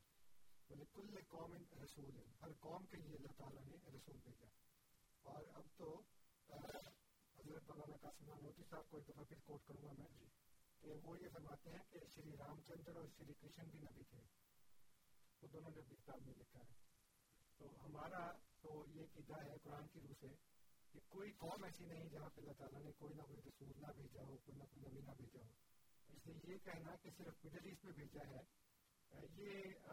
ولی کل قوم رسول ہے۔ ہر قوم کے لیے اللہ تعالیٰ نے رسول بھیجا۔ اور اب تو حضرت مولانا قاسم نوتی صاحب کو ایک دفعہ پھر کوٹ کروں گا میں۔ جی۔ کہ وہ یہ فرماتے ہیں کہ شری رام چندر اور شری کرشن بھی نبی تھے۔ وہ دونوں نے اپنی کتاب میں لکھا ہے۔ تو ہمارا تو یہ قیدا ہے قرآن کی روح سے کہ کوئی قوم ایسی نہیں جہاں پہ اللہ تعالیٰ نے کوئی نہ کوئی رسول نہ بھیجا ہو، کوئی نہ کوئی نبی نہ بھیجا ہو۔ اس لیے یہ کہنا کہ صرف مڈل ایسٹ میں بھیجا ہے، یہ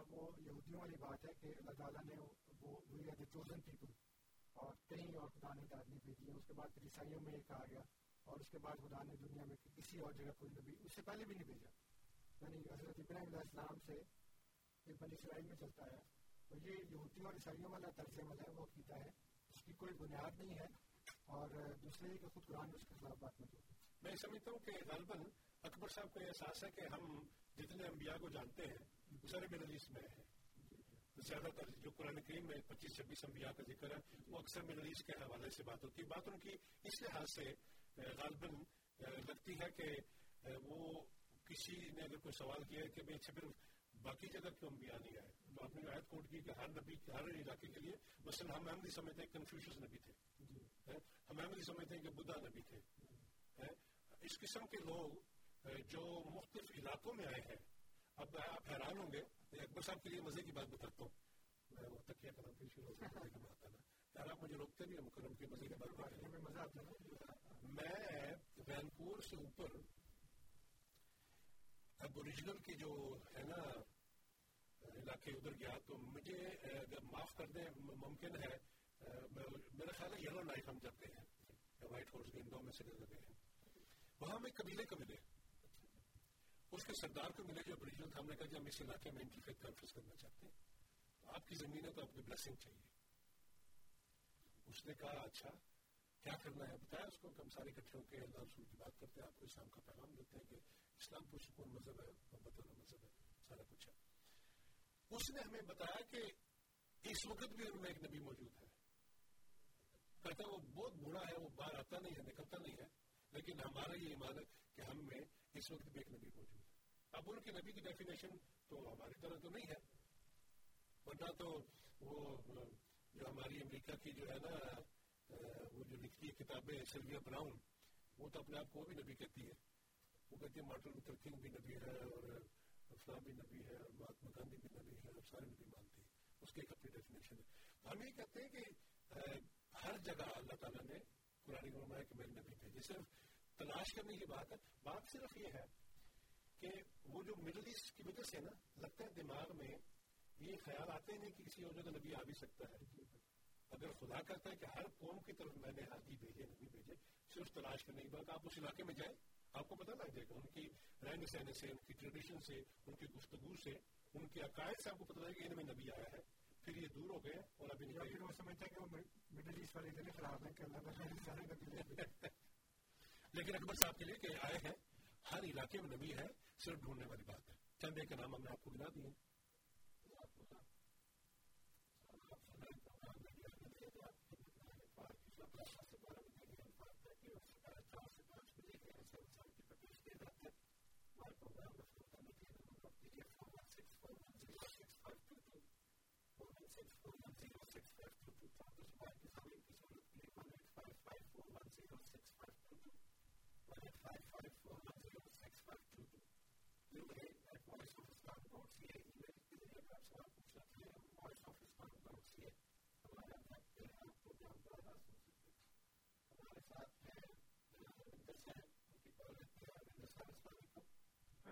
وہ یہودیوں والی بات ہے کہ اللہ تعالیٰ نے وہ we are the chosen people. اور کہیں اور خدا نے تعلیم بھیجی ہے اس کے بعد پھر عیسائیوں میں ایک آ گیا، اور اس کے بعد خدا نے دنیا میں کسی اور جگہ کوئی نبی اس سے پہلے بھی نہیں بھیجا۔ یعنی حضرت ابراہیم علیہ السلام سے یہ اسرائیل میں چلتا ہے۔ تو یہ یہودیوں اور عیسائیوں والا طرز عمل ہے وہ کیتا ہے اس کی کوئی بنیاد نہیں ہے اور دوسرے کہ خود قرآن میں اس کے خلاف بات موجود ہے میں سمجھتا ہوں کہ غالباً اکبر صاحب کو احساس ہے کہ ہم جتنے انبیاء کو جانتے ہیں سارے مڈل ایسٹ میں ہیں زیادہ تر جو قرآن کریم میں پچیس چھبیس انبیاء کا ذکر ہے وہ اکثر مڈل ایسٹ کے حوالے سے بات ہوتی ہے بات ان کی اس لحاظ سے غالباً لگتی ہے کہ وہ کسی نے اگر کوئی سوال کیا ہے کہ بھائی اچھا پھر باقی جگہ کیوں انبیاء نہیں آئے تو آپ نے آیت کوٹ کی کہ ہر نبی ہر علاقے کے لیے مثلا ہم احمدی سمجھتے ہیں کنفیوشن نبی تھے ہم احمدی سمجھتے ہیں کہ بدھا نبی تھے اس قسم کے لوگ جو مختلف علاقوں میں آئے ہیں اب آپ حیران ہوں گے اکبر صاحب کے لیے مزے کی بات بتاتا ہوں۔ میں وہ تکیہ شروع کی بات آنا یار آپ مجھے روکتے نہیں مکرم کے مزے بات میں؟ مزہ آتا ہے میں وینپور سے اوپر جو ہے نا علاقے ادھر گیا تو مجھے معاف کر دیں ممکن ہے میرا خیال ہے یلو نائٹ ہم جب گئے ہیں وائٹ ہاؤس کے اندو میں سے گئے ہیں۔ وہاں ہمیں قبیلے کو ملے۔ اس کے سردار کو ملے جو اوریجنل تھا، ہم نے کہا کہ ہم اس علاقے میں انٹرفیت کانفرنس کرنا چاہتے ہیں۔ آپ کی زمین ہے تو آپ کو بلیسنگ چاہیے۔ اس نے کہا اچھا کیا کرنا ہے؟ بتایا اس کو کہ ہم سارے اکٹھے ہو کے اللہ رسول کی بات کرتے ہیں، آپ کو اسلام کا پیغام دیتے ہیں کہ اسلام پرسکون مذہب ہے، محبت والا مذہب ہے، سارا کچھ ہے۔ اس نے ہمیں بتایا کہ اس وقت بھی ان میں ایک نبی موجود ہے۔ کہتا وہ بہت بوڑھا ہے، وہ باہر آتا نہیں ہے، نکلتا نہیں ہے، لیکن ہمارا یہ ایمان ہے کہ ہم میں اس وقت بھی ایک نبی موجود ہے۔ اب ان کے نبی کی ڈیفینیشن تو ہماری طرح تو نہیں ہے۔ ورنہ تو وہ، جو ہماری امریکہ کی جو ہے نا وہ جو لکھتی ہے کتابیں سلویا براؤن وہ تو اپنے آپ کو بھی نبی کہتی ہے۔ وہ کہتی ہے مارٹن لوتھر کنگ بھی نبی ہے اور افلام بھی نبی ہے اور مہاتما گاندھی بھی نبی ہے اور سارے نبی مانتے ہیں اس کی ایک اپنی ڈیفینیشن ہے۔ ہم یہ کہتے ہیں کہ ہر جگہ اللہ تعالیٰ نے قرآن فرمایا کہ میرے نبی بھیجے صرف تلاش کرنے کی بات ہے۔ بات صرف یہ ہے کہ وہ جو مڈل ایسٹ کی وجہ سے نا، لگتا ہے دماغ میں یہ خیال آتے نہیں کہ کسی اور جگہ نبی آ بھی سکتا ہے۔ اگر خدا کرتا ہے کہ ہر قوم کی طرف میں نے حاجی بھیجے، نبی بھیجے، صرف تلاش کرنے کی بات آپ اس علاقے میں جائیں۔ آپ کو پتہ لگ جائے گا ان کی رہنے سہنے سے ان کی ٹریڈیشن سے ان کی گفتگو سے ان کے عقائد سے آپ کو پتہ لگے کہ ان میں نبی آیا ہے۔ پھر یہ دور ہو گئے اور ابھی نہیں پھر وہ سمجھتا ہے کہ وہ مڈل ایسٹ والے اتنے خراب ہیں کہ اللہ تعالیٰ سارے نبی [LAUGHS] لیکن اکبر صاحب کے لیے کہ آئے ہیں ہر علاقے میں نبی ہے صرف ڈھونڈنے والی بات ہے۔ چند ایک نام ہم نے آپ کو گنا دیے۔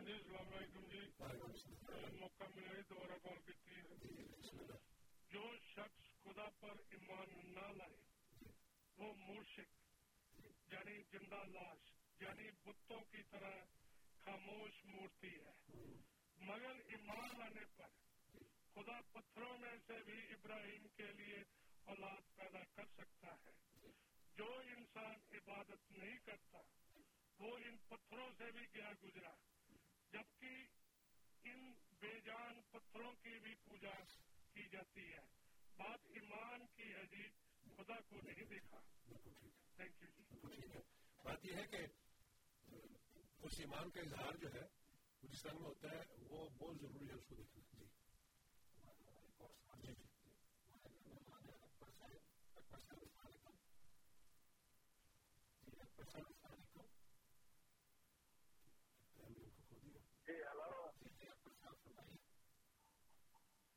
السلام علیکم جی۔ موقع ملا دوبارہ کال کی جو شخص خدا پر ایمان نہ لائے، وہ مرشک یعنی زندہ لاش یعنی بتوں کی طرح خاموش مورتی ہے۔ مگر ایمان لانے پر خدا پتھروں میں سے بھی ابراہیم کے لیے اولاد پیدا کر سکتا ہے۔ جو انسان عبادت نہیں کرتا، وہ ان پتھروں سے بھی گیا گزرا، جبکہ ان بے جان پتھروں کی بھی پوجا کی جاتی ہے۔ بات ایمان کی ہے جی خدا کو نہیں دیکھا تھینک یو جی بات یہ ہے کہ اس ایمان کا اظہار جو ہے طرح میں ہوتا ہے وہ بہت ضروری ہے اس کو دیکھنا۔ جی جی ہلو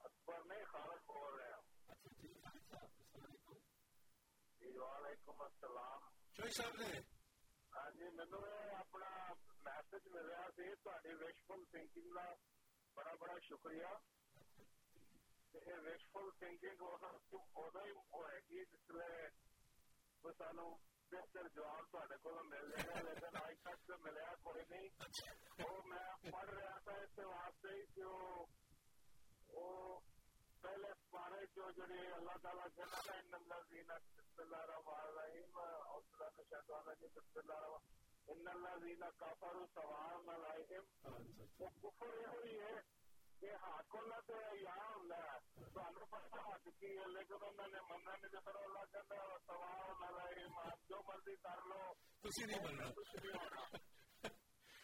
اکبر نہیں خالد بول رہے ہیں جی وعلیکم السلام۔ چوئی صاحب نے ہاں جی مینو اپنا میسج ملیا سی تاری وشفل تھنکنگ کا بڑا بڑا شکریہ۔ وشفل تھنکنگ ادو ہی ہوئے گی جسے سانو بہتر جواب تے کو مل جائے لیکن اج تک تو ملیا کوئی نہیں۔ وہ میں پڑھ رہا تھا اس واسطے کہ وہ پہلے پارے جو جڑے اللہ تعالیٰ کہنا نا ان الذین بسم اللہ الرحمن الرحیم اور صلی اللہ شیطان جی بسم اللہ الرحمن ان الذین کفروا سواء علیہم۔ وہ کفر یہ ہوئی ہے کہ حق اللہ تے یا ہوندا ہے تانوں پتہ حق کی ہے لیکن انہوں نے مننا نہیں پھر اللہ کہندا ہے سواء علیہم آپ جو مرضی کر لو۔ تسی نہیں مننا گل یہ کہ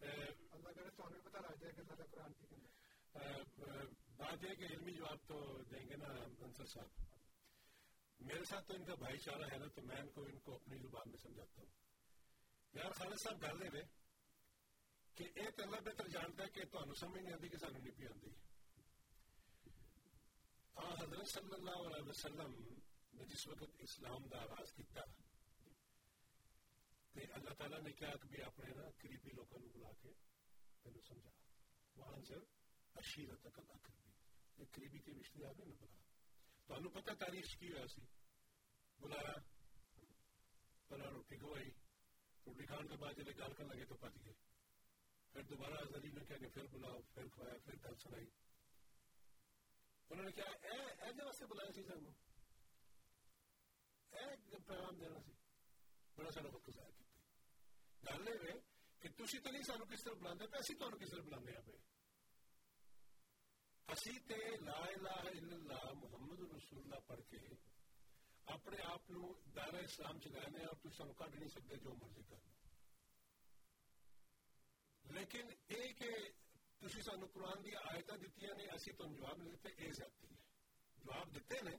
اللہ کرے تو ہمیں پتہ لگ جائے کہ اللہ قرآن کی بات یہ کہ علمی جواب تو دیں گے نا انصر صاحب میرے ساتھ تو ان کا بھائی چارہ ہے نا تو میں ان کو ان کو اپنی زبان میں سمجھاتا ہوں یار خالد صاحب گل یہ کہ ایک اللہ بہتر جانتا ہے کہ تمہیں سمجھ نہیں آتی کہ سانو نہیں پی آتی ہاں حضرت صلی اللہ علیہ وسلم نے جس وقت اسلام کا آغاز کیا تے اللہ تعالیٰ نے کیا کہ اپنے نا قریبی لوگوں کو بلا کے تینوں سمجھا۔ وہاں سے اشیرت تک اللہ قریبی یہ قریبی کے رشتے آ گئے بلا۔ تو پتہ تاریخ کی ہوا سی بلایا بلا روٹی کھوائی روٹی کھان کے بعد جب گال کرنے لگے تو پچ گئے۔ پھر دوبارہ علی نے کہا کہ پھر بلاؤ، پھر کھوایا، پھر گل سنائی۔ انہوں نے کہا، اے اے دے واسطے بلایا سی سانو اے پیغام دینا سی۔ بڑا سارا وقت کیتا گل یہ ہے کہ تسی تو نہیں سانو کس طرح بلاندے پے اسی تانوں کس طرح بلاندے ہیں پے اسی تے لا الہ الا اللہ محمد رسول اللہ پڑھ کے اپنے آپ نو دائرہ اسلام چلانے اور تسی سانو کڈ نہیں سکتے جو مرضی کر لو لیکن اے کہ تسی سانو قرآن دی آیتاں دتیاں نے اسی تانوں جواب نہیں دتے اے زیادتی ہے جواب دیتے نے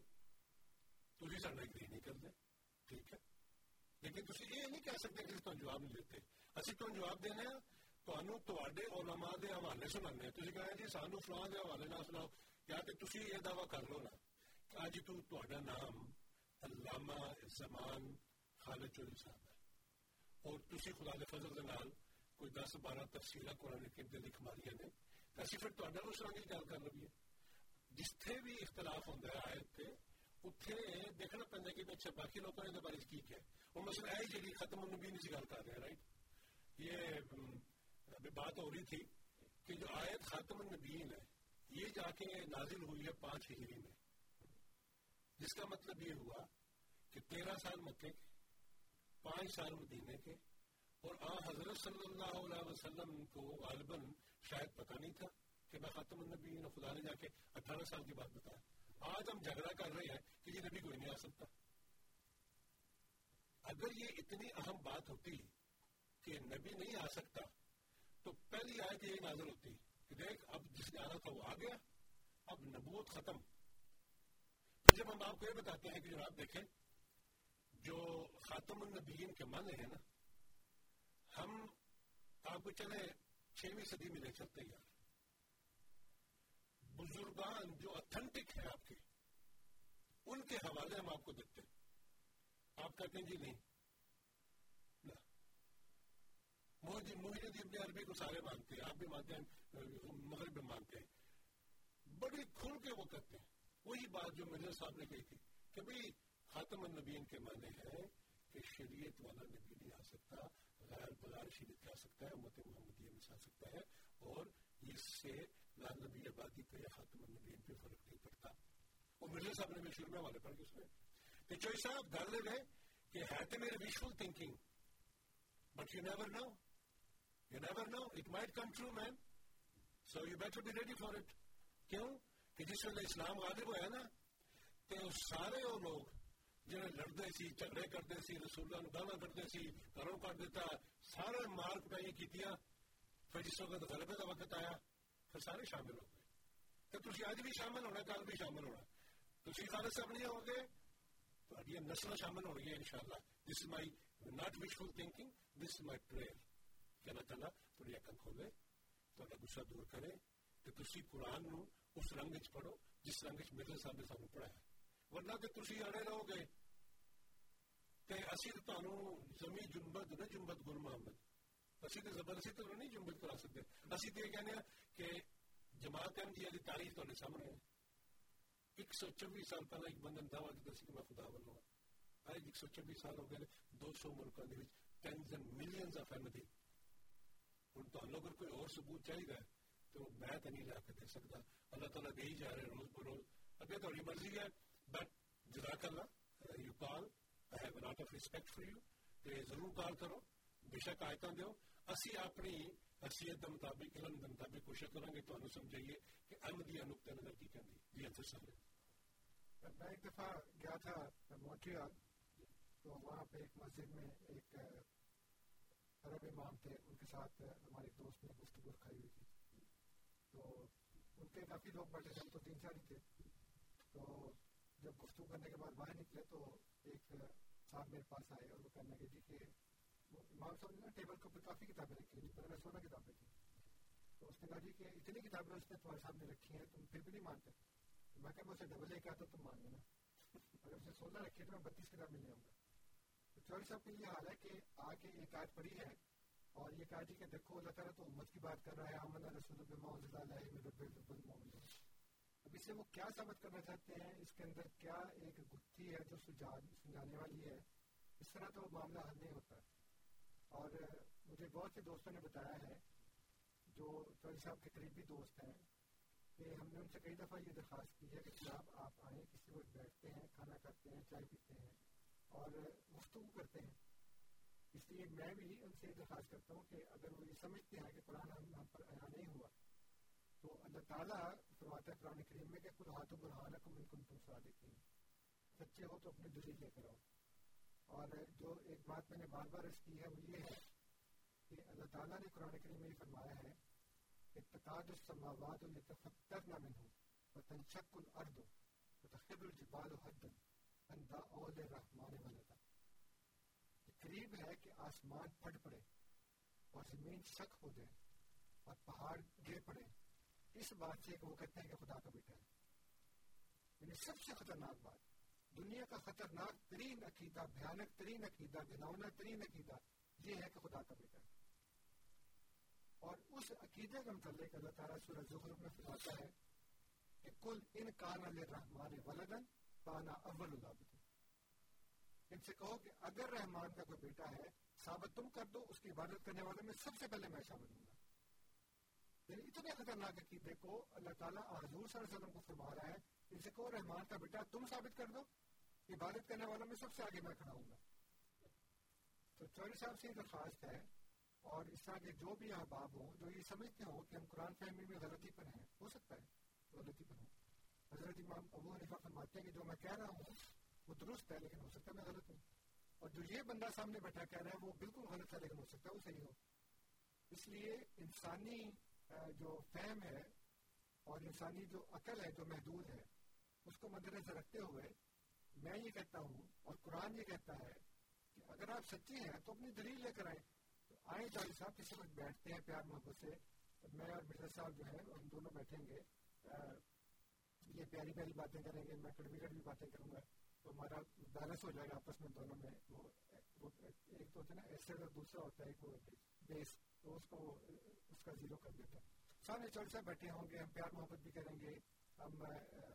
تسی سانو اگری نہیں کرتے ٹھیک ہے لیکن تسی یہ نہیں کہہ سکتے کہ تانوں جواب نہیں دیتے اسی تانوں جواب دینے ہیں تانوں تواڈے علماء دے حوالے سنانے ہیں تسی کہتے جی سانو فلاں دے حوالے نہ سناؤ یا تے تسی یہ دعویٰ کر لو نا اج تو تواڈا نام علامہ زمان خالد چوری صاحب ہے اور تسی خدا دے فضل دے نال کوئی دس بارہ تفصیلہ قرآن کریم دے لکھ ماریاں نے اسی پھر تواڈا اس رنگ گل کر لویے جتھے بھی اختلاف ہوندا ہے آیت تے اتھے دیکھنا پیندا کہ اچھا باقی لوگوں نے بارے کی کیا وہ مثلا ہے جڑی ختم النبی کی گل کر رہے ہیں رائٹ یہ ابھی بات ہو رہی تھی کہ جو آیت خاتم النبیین ہے یہ جا کے نازل ہوئی ہے پانچ ہجری میں جس کا مطلب یہ ہوا کہ تیرہ سال مکے کے پانچ سال مدینے کے اور آ حضرت صلی اللہ علیہ وسلم کو غالباً شاید پتہ نہیں تھا کہ میں خاتم النبی خدا نے جا کے اٹھارہ سال کی بات بتایا آج ہم جھگڑا کر رہے ہیں کہ یہ نبی کوئی نہیں آ سکتا۔ اگر یہ اتنی اہم بات ہوتی کہ نبی نہیں آ سکتا، تو پہلی آیت یہ نازل ہوتی کہ دیکھ، اب جس نے آنا تھا وہ آ گیا، اب نبوت ختم۔ پھر جب ہم آپ کو یہ بتاتے ہیں کہ جناب دیکھیں، جو خاتم النبیین کے معنی ہیں نا، ہم آپ کو چلے چھویں صدی میں لے چلتے یار بزرگان جو اتھنٹک ہیں آپ کے، ان کے حوالے ہم آپ کو دیتے آپ کہتے ہیں جی نہیں۔ محی ابن عربی کو سارے مانتے ہیں، آپ بھی مانتے ہیں، مغرب بھی مانتے ہیں۔ بڑی کھل کے وہ کرتے ہیں۔ وہی بات جو مرزا صاحب نے کہی تھی کہ بھئی خاتم النبیین کے معنی ہے کہ شریعت والا نبی نہیں آ سکتا، غیر بغیر شریعت آ سکتا ہے امت محمدیہ میں آ سکتا ہے۔ اور اس سے لا نبی آبادی پہ یا خاتم النبی پہ فرق نہیں پڑتا۔ اور مرزا صاحب نے بھی شروع میں والے پڑھ کے اس میں۔ کہ چوئی صاحب گل ہے کہ ہے تو میرے wishful thinking but you never know you never know it might come true man so you better be ready for it کیوں؟ کہ جس ویلے اسلام غالب ہوا نا، تو سارے وہ لوگ جنہیں لڑتے سی جھگڑے کرتے سی رسول اللہ گانا کرتے سی گھروں کر دیتا، سارے مارک پہ یہ کیتیاں۔ پھر جس وقت غلبے کا وقت آیا پھر سارے شامل ہو گئے تو تھی اج بھی شامل ہونا کل بھی شامل ہونا تھی سارے سب نہیں ہو گے تو نسل شامل ہو گئی ان شاء اللہ this may not wishful thinking this my prayer کہ اللہ تعالیٰ تھوڑی اکل کھولے تھوڑا گسا دور کرے کہ تھی قرآن نو اس رنگ چ پڑھو جس رنگ چ مرزا صاحب نے سانو پڑھایا ورنہ کہ تھی اڑے رہو گے تے اسی تو تانوں زمین جنبت نہ جنبت گل محمد اسی تو زبردستی تو نہیں جنبت کرا سکتے اسی تو یہ کہنے ہیں کہ جماعت احمدیہ کی تاریخ تو سامنے ہے ایک سو چوبیس سال پہلے ایک بندن دعویٰ دیتا سی کہ میں خدا بنوں گا آج ایک سو چوبیس سال ہو گئے دو سو ملکوں کے tens and millions of Ahmadi ہوں تو اگر کوئی اور ثبوت چاہیے تو میں تو نہیں لا کے دے سکتا اللہ تعالیٰ دے ہی جا رہے روز بروز اگے تھوڑی مرضی ہے بٹ جزاک اللہ you call I have lot of respect for you کہ ضرور کال کرو بے شک آیتاں دیو اسی اپنی حیثیت کے مطابق علم کے مطابق کوشش کریں گے تو سمجھائیے کہ احمدیہ نقطۂ نظر کی کہنی جی افسر صاحب میں ایک دفعہ گیا تھا مونٹریال تو وہاں پہ ایک مسجد میں ایک عرب امام تھے ان کے ساتھ ہمارے دوست نے گفتگو رکھائی ہوئی تھی تو ان کے کافی لوگ بیٹھے تھے تو تین چار ہی تھے تو جب گفتگو کرنے کے بعد باہر نکلے تو ایک صاحب میرے پاس آئے اور وہ کہنے لگے جی کہ امام صاحب نے ٹیبل کے اوپر کافی کتابیں رکھی ہیں پندرہ سولہ کتابیں تھیں تو اس نے کہا جی کہ اتنی کتابیں اس نے تمہارے سامنے رکھی ہیں، تم پھر بھی نہیں مانتے۔ میں کہ میں اسے ڈبل لے کے آتا تم مان لینا۔ اگر اسے سولہ رکھی تو میں بتیس کتابیں لے آؤں گا۔ تو چوری صاحب کا یہ حال ہے کہ آ کے ایک آج پڑھی ہے اور یہ کہا جی کہ دیکھو، اللہ تعالیٰ تو امت کی بات کر رہا ہے آمن رسول اب اسے وہ کیا ثابت کرنا چاہتے ہیں؟ اس کے اندر کیا ایک گتھی ہے جو سمجھانے والی ہے؟ اس طرح تو معاملہ حل نہیں ہوتا۔ ہے اور مجھے بہت سے دوستوں نے بتایا ہے جو چوری صاحب کے قریبی دوست ہیں کہ ہم نے ان سے کئی دفعہ یہ درخواست کی ہے کہ جناب آپ آئیں، کسی وقت بیٹھتے ہیں، کھانا کھاتے ہیں، چائے پیتے ہیں اور گفتگو کرتے ہیں۔ اس لیے میں بھی ان سے درخواست کرتا ہوں کہ اگر وہ یہ سمجھتے ہیں کہ قرآن ہم پر آیا نہیں ہوا، تو اللہ تعالیٰ فرماتا ہے قرآن کریم میں کہ کل ہاتھوں برہان کو من کن تم صادقین سچے ہو تو اپنی دلیل لے کر آؤ۔ اور جو ایک بات میں نے بار بار اس کی ہے، وہ یہ ہے کہ اللہ تعالیٰ نے قرآن کریم میں فرمایا ہے کہ تقاد السماوات لتفترنا منه وتنشق الارض وتخر الجبال حدا ان دعوا للرحمن ولدا۔ قریب ہے کہ آسمان پھٹ پڑے اور زمین شک ہو جائے اور پہاڑ گر پڑے۔ اس بات سے کہ وہ کہتے ہیں کہ خدا کا بیٹا ہے۔ یعنی سب سے خطرناک بات دنیا کا خطرناک ترین عقیدہ، بھیانک ترین عقیدہ گنونا ترین عقیدہ یہ ہے کہ خدا کا بیٹا ہے۔ اور اس عقیدے کا متعلق اللہ تعالیٰ سورہ زخرف میں فرماتا ہے کہ کل ان کان الرحمان ولدن پانا اول العبد ان سے کہو کہ اگر رحمان کا کوئی بیٹا ہے، ثابت تم کر دو، اس کی عبادت کرنے والوں میں سب سے پہلے میں شامل ہوں گا۔ یعنی اتنے خطرناک عقیدے کو اللہ تعالیٰ حضور صلی اللہ علیہ وسلم کو فرما رہا ہے۔ ان سے کہو رحمان کا بیٹا تم ثابت کر دو عبادت کرنے والوں میں سب سے آگے میں کھڑا ہوں گا۔ تو چوری صاحب سے یہ درخواست ہے، اور اس طرح کے جو بھی احباب ہوں، جو یہ سمجھتے ہوں کہ ہم قرآن فہمی میں غلطی پر ہیں، ہو سکتا ہے غلطی پر ہوں۔ حضرت امام ابو حنیفہ فرماتے ہیں کہ جو میں کہہ رہا ہوں، وہ درست ہے، لیکن ہو سکتا ہے میں غلط ہوں۔ اور جو یہ بندہ سامنے بیٹھا کہہ رہا ہے، وہ بالکل غلط ہے، لیکن ہو سکتا ہے وہ صحیح ہو۔ اس لیے انسانی جو فہم ہے، اور انسانی جو عقل ہے، جو محدود ہے، اس کو مد نظر رکھتے ہوئے میں یہ کہتا ہوں اور قرآن یہ کہتا ہے کہ اگر آپ سچی ہیں تو اپنی دلیل لے کر آئیں۔ تو آئیں چالی صاحب، کسی وقت بیٹھتے ہیں پیار محبت سے۔ میں اور مرزا صاحب جو ہے ہم دونوں بیٹھیں گے۔ یہ پیاری پیاری باتیں کریں گے، میں کڑوی کڑوی باتیں کروں گا۔ تو ہمارا بیلنس ہو جائے گا آپس میں دونوں میں۔ وہ ایک تو ہوتا ہے نا ایسڈ اور دوسرا ہوتا ہے وہ بیس، تو اس کو اس کا زیرو کر دیتا ہے سامنے چوڑ صاحب بیٹھے ہوں گے، ہم پیار محبت بھی کریں گے، ہم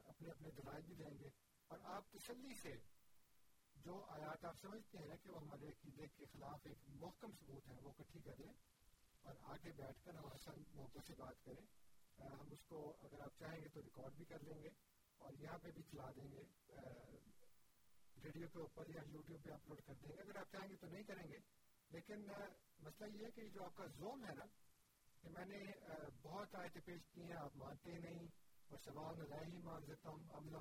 اپنے اپنے دلائل بھی دیں گے۔ اور آپ تسلی سے جو آیات آپ سمجھتے ہیں کہ وہ ہمارے عقیدے کے خلاف ایک محکم ثبوت ہے وہ اکٹھی کر لیں اور آگے بیٹھ کر ہم آسان موقع سے بات کریں۔ ہم اس کو اگر آپ چاہیں گے تو ریکارڈ بھی کر لیں گے اور یہاں پہ بھی چلا دیں گے۔ ریڈیو کے اوپر یا یوٹیوب پہ اپلوڈ کر دیں گے۔ اگر آپ چاہیں گے تو نہیں کریں گے۔ لیکن مسئلہ یہ ہے کہ جو آپ کا زوم ہے نا، کہ میں نے بہت آیتیں پیش کی ہیں، آپ مانتے نہیں اور سوال میں ہی مان دیتا ہوں ہم لا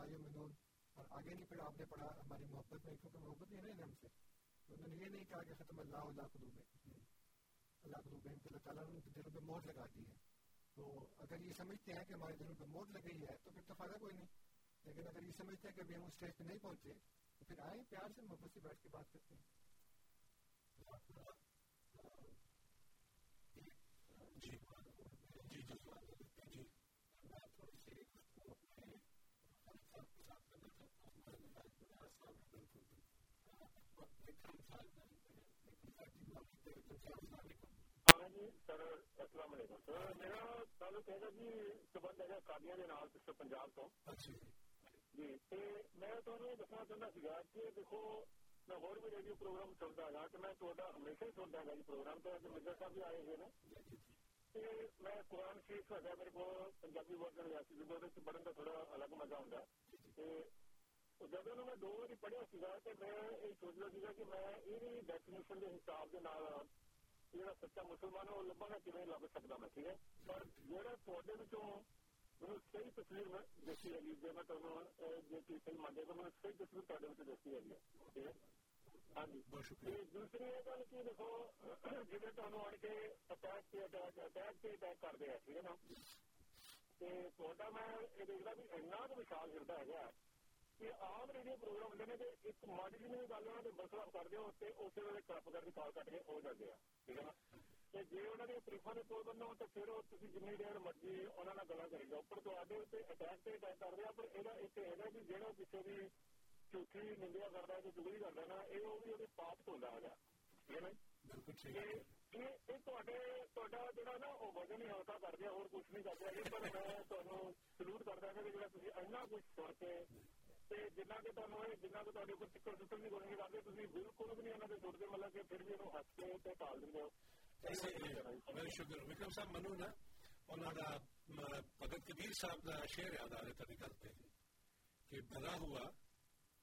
منون اور آگے نہیں پڑھا آپ نے پڑھا، ہماری محبت میں، کیونکہ محبت نہیں ہے ہم سے۔ انہوں نے یہ نہیں کہا کہ ختم اللہ اللہ قلوب اللہ قلوب اللہ تعالیٰ نے دلوں پہ موت لگا دی ہے۔ تو اگر یہ سمجھتے ہیں کہ ہمارے دلوں پہ موت لگ گئی ہے، تو پھر تو فائدہ کوئی نہیں۔ لیکن اگر یہ سمجھتے ہیں کہ ابھی ہم اس اسٹیج پہ نہیں پہنچے، تو پھر آئیں، پیار سے محبت سے بیٹھ کے بات کرتے ہیں۔ السلام علیکم سر میرا تعلق ہے جی سبند ہے کادیاں کے نام سے پنجاب تو جی میں تمہیں دسنا چاہتا سا کہ دیکھو میں اور بھی ریڈیو پروگرام سنتا ہے تو میں تا ہمیشہ ہی سنتا ہے جی پروگرام تو مرزا صاحب بھی آئے ہوئے نا میں قرآن شریف ہے میرے کو پنجابی ورژن ریاسی جب پڑھنے کا تھوڑا الگ مزہ ہوتا ہے جب میں دیکھو جی اٹیک کرتے ہیں ٹھیک ہے نا تو میں یہ دیکھتا بھی ایسا تو وشال کرتا ہے کہ عام ریڈیو پروگرام ہوتے ہیں کہ ایک ماڑی گل ہے بس آپ کر دو اسی ویلے کلپ کر کے کال کٹ کے ہو جاتے ہیں ٹھیک ہے نا انہوں نے تریفا کے کول بننا ہو تو پھر تھی جن دیر مرضی انہوں نے گلا کرے گا پر تو اٹیک سے اٹیک کر رہا پر یہ ایک ہے بھی جہاں پیچھے بھی جھوٹھی نندیا کرتا ہے چگلی کرتا ہے نا یہ وہ بھی وہ پاپ دھوندا ہے ٹھیک ہے نا جڑا نا وہ وزن ہی ہلکا کر دیا اور کچھ کچھ سن کے جنہ کے تمہیں جنہ کو تھوڑے اوپر چکر چکر نہیں کرنے لگے تھی بالکل بھی نہیں انہوں نے سوچتے مطلب کہ پھر بھی انہوں ہس کے ٹال دیں گے بہت شکر وکرم صاحب منو نا انہوں کا بھگت کبیر صاحب کا شعر یاد آ رہا تھا نکلتے ہیں کہ بھلا ہوا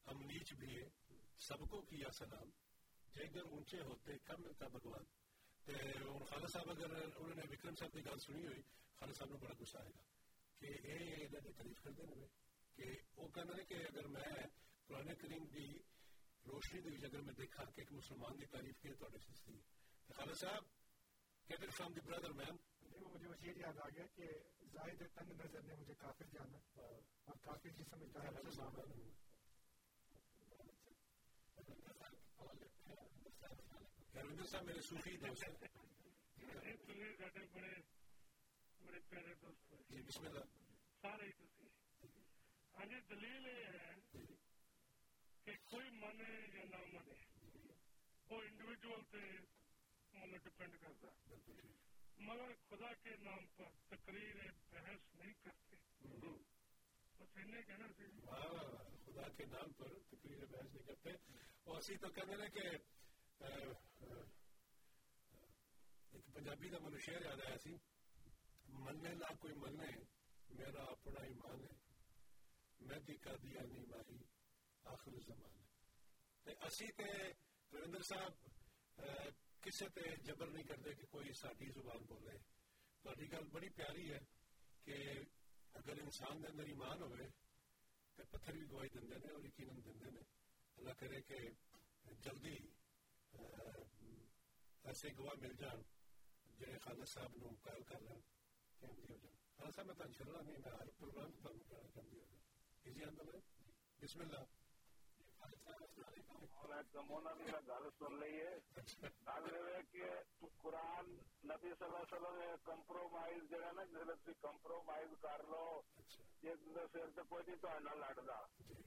ہم نیچ بھی سب کو کیا سلام جگر اونچے ہوتے کم ملتا بھگوان خالد صاحب اگر انہوں نے وکرم صاحب کی گل سنی ہوئی خالد صاحب نے بڑا غصہ آئے گا کہ یہ انہوں نے تعریف کر دیں کہ وہ کہنا کہ اگر میں قرآن کریم کی روشنی دی اگر میں دیکھا کہ ایک مسلمان کی تعریف کی تو سستی ہے خالد صاحب کیپٹن فرام دی برادر میم مجھے وزیر یاد آ گیا کہ زاہد تنگ نظر نے مجھے کافر جانا اور کافر کی سمجھتا ہے روندر صاحب میرے صوفی دوست ہیں۔ بڑے بڑے پیارے دوست جی بسم اللہ۔ سارے ہاں دلیل یہ ہے کہ کوئی مانے یا نہ مانے وہ انڈیویجل پہ مطلب ڈپینڈ کرتا مگر خدا کے نام پر تقریر بحث نہیں کرتے۔ بس انہیں کہنا سی۔ ہاں، خدا کے نام پر تقریر بحث نہیں کرتے۔ اور اسی تو کہنے لیں کہ ایک پنجابی کا منو شعر یاد آیا سی۔ مننے لا کوئی مننے میرا اپنا ایمان ہے۔ میں دی کر دیا نہیں ماہی آخر زمان ہے اسی تے روندر صاحب کسی تے جبر نہیں کرتے کہ کوئی ساری زبان بولے۔ تاری گل بڑی پیاری ہے کہ اگر انسان دے اندر ایمان ہوئے تو پتھر بھی گواہی دندے نے اور یقیناً دندے نے۔ اللہ کرے کہ جلدی ایسے گواہ مل جان، جڑے خالد صاحب نو کال کر لیں کہ ہم ہو جان خالد صاحب، میں تو انشاءاللہ نہیں، میں ہر پروگرام تو ہم کہنا کم دی ہو جان اسی اندر ہے بسم اللہ۔ گل سن لیے قرآن نبی صلی اللہ علیہ وسلم کمپرومائز جو ہے نا، جس کمپرومائز کر لو، جس سر تو کوئی نہیں تو لڑتا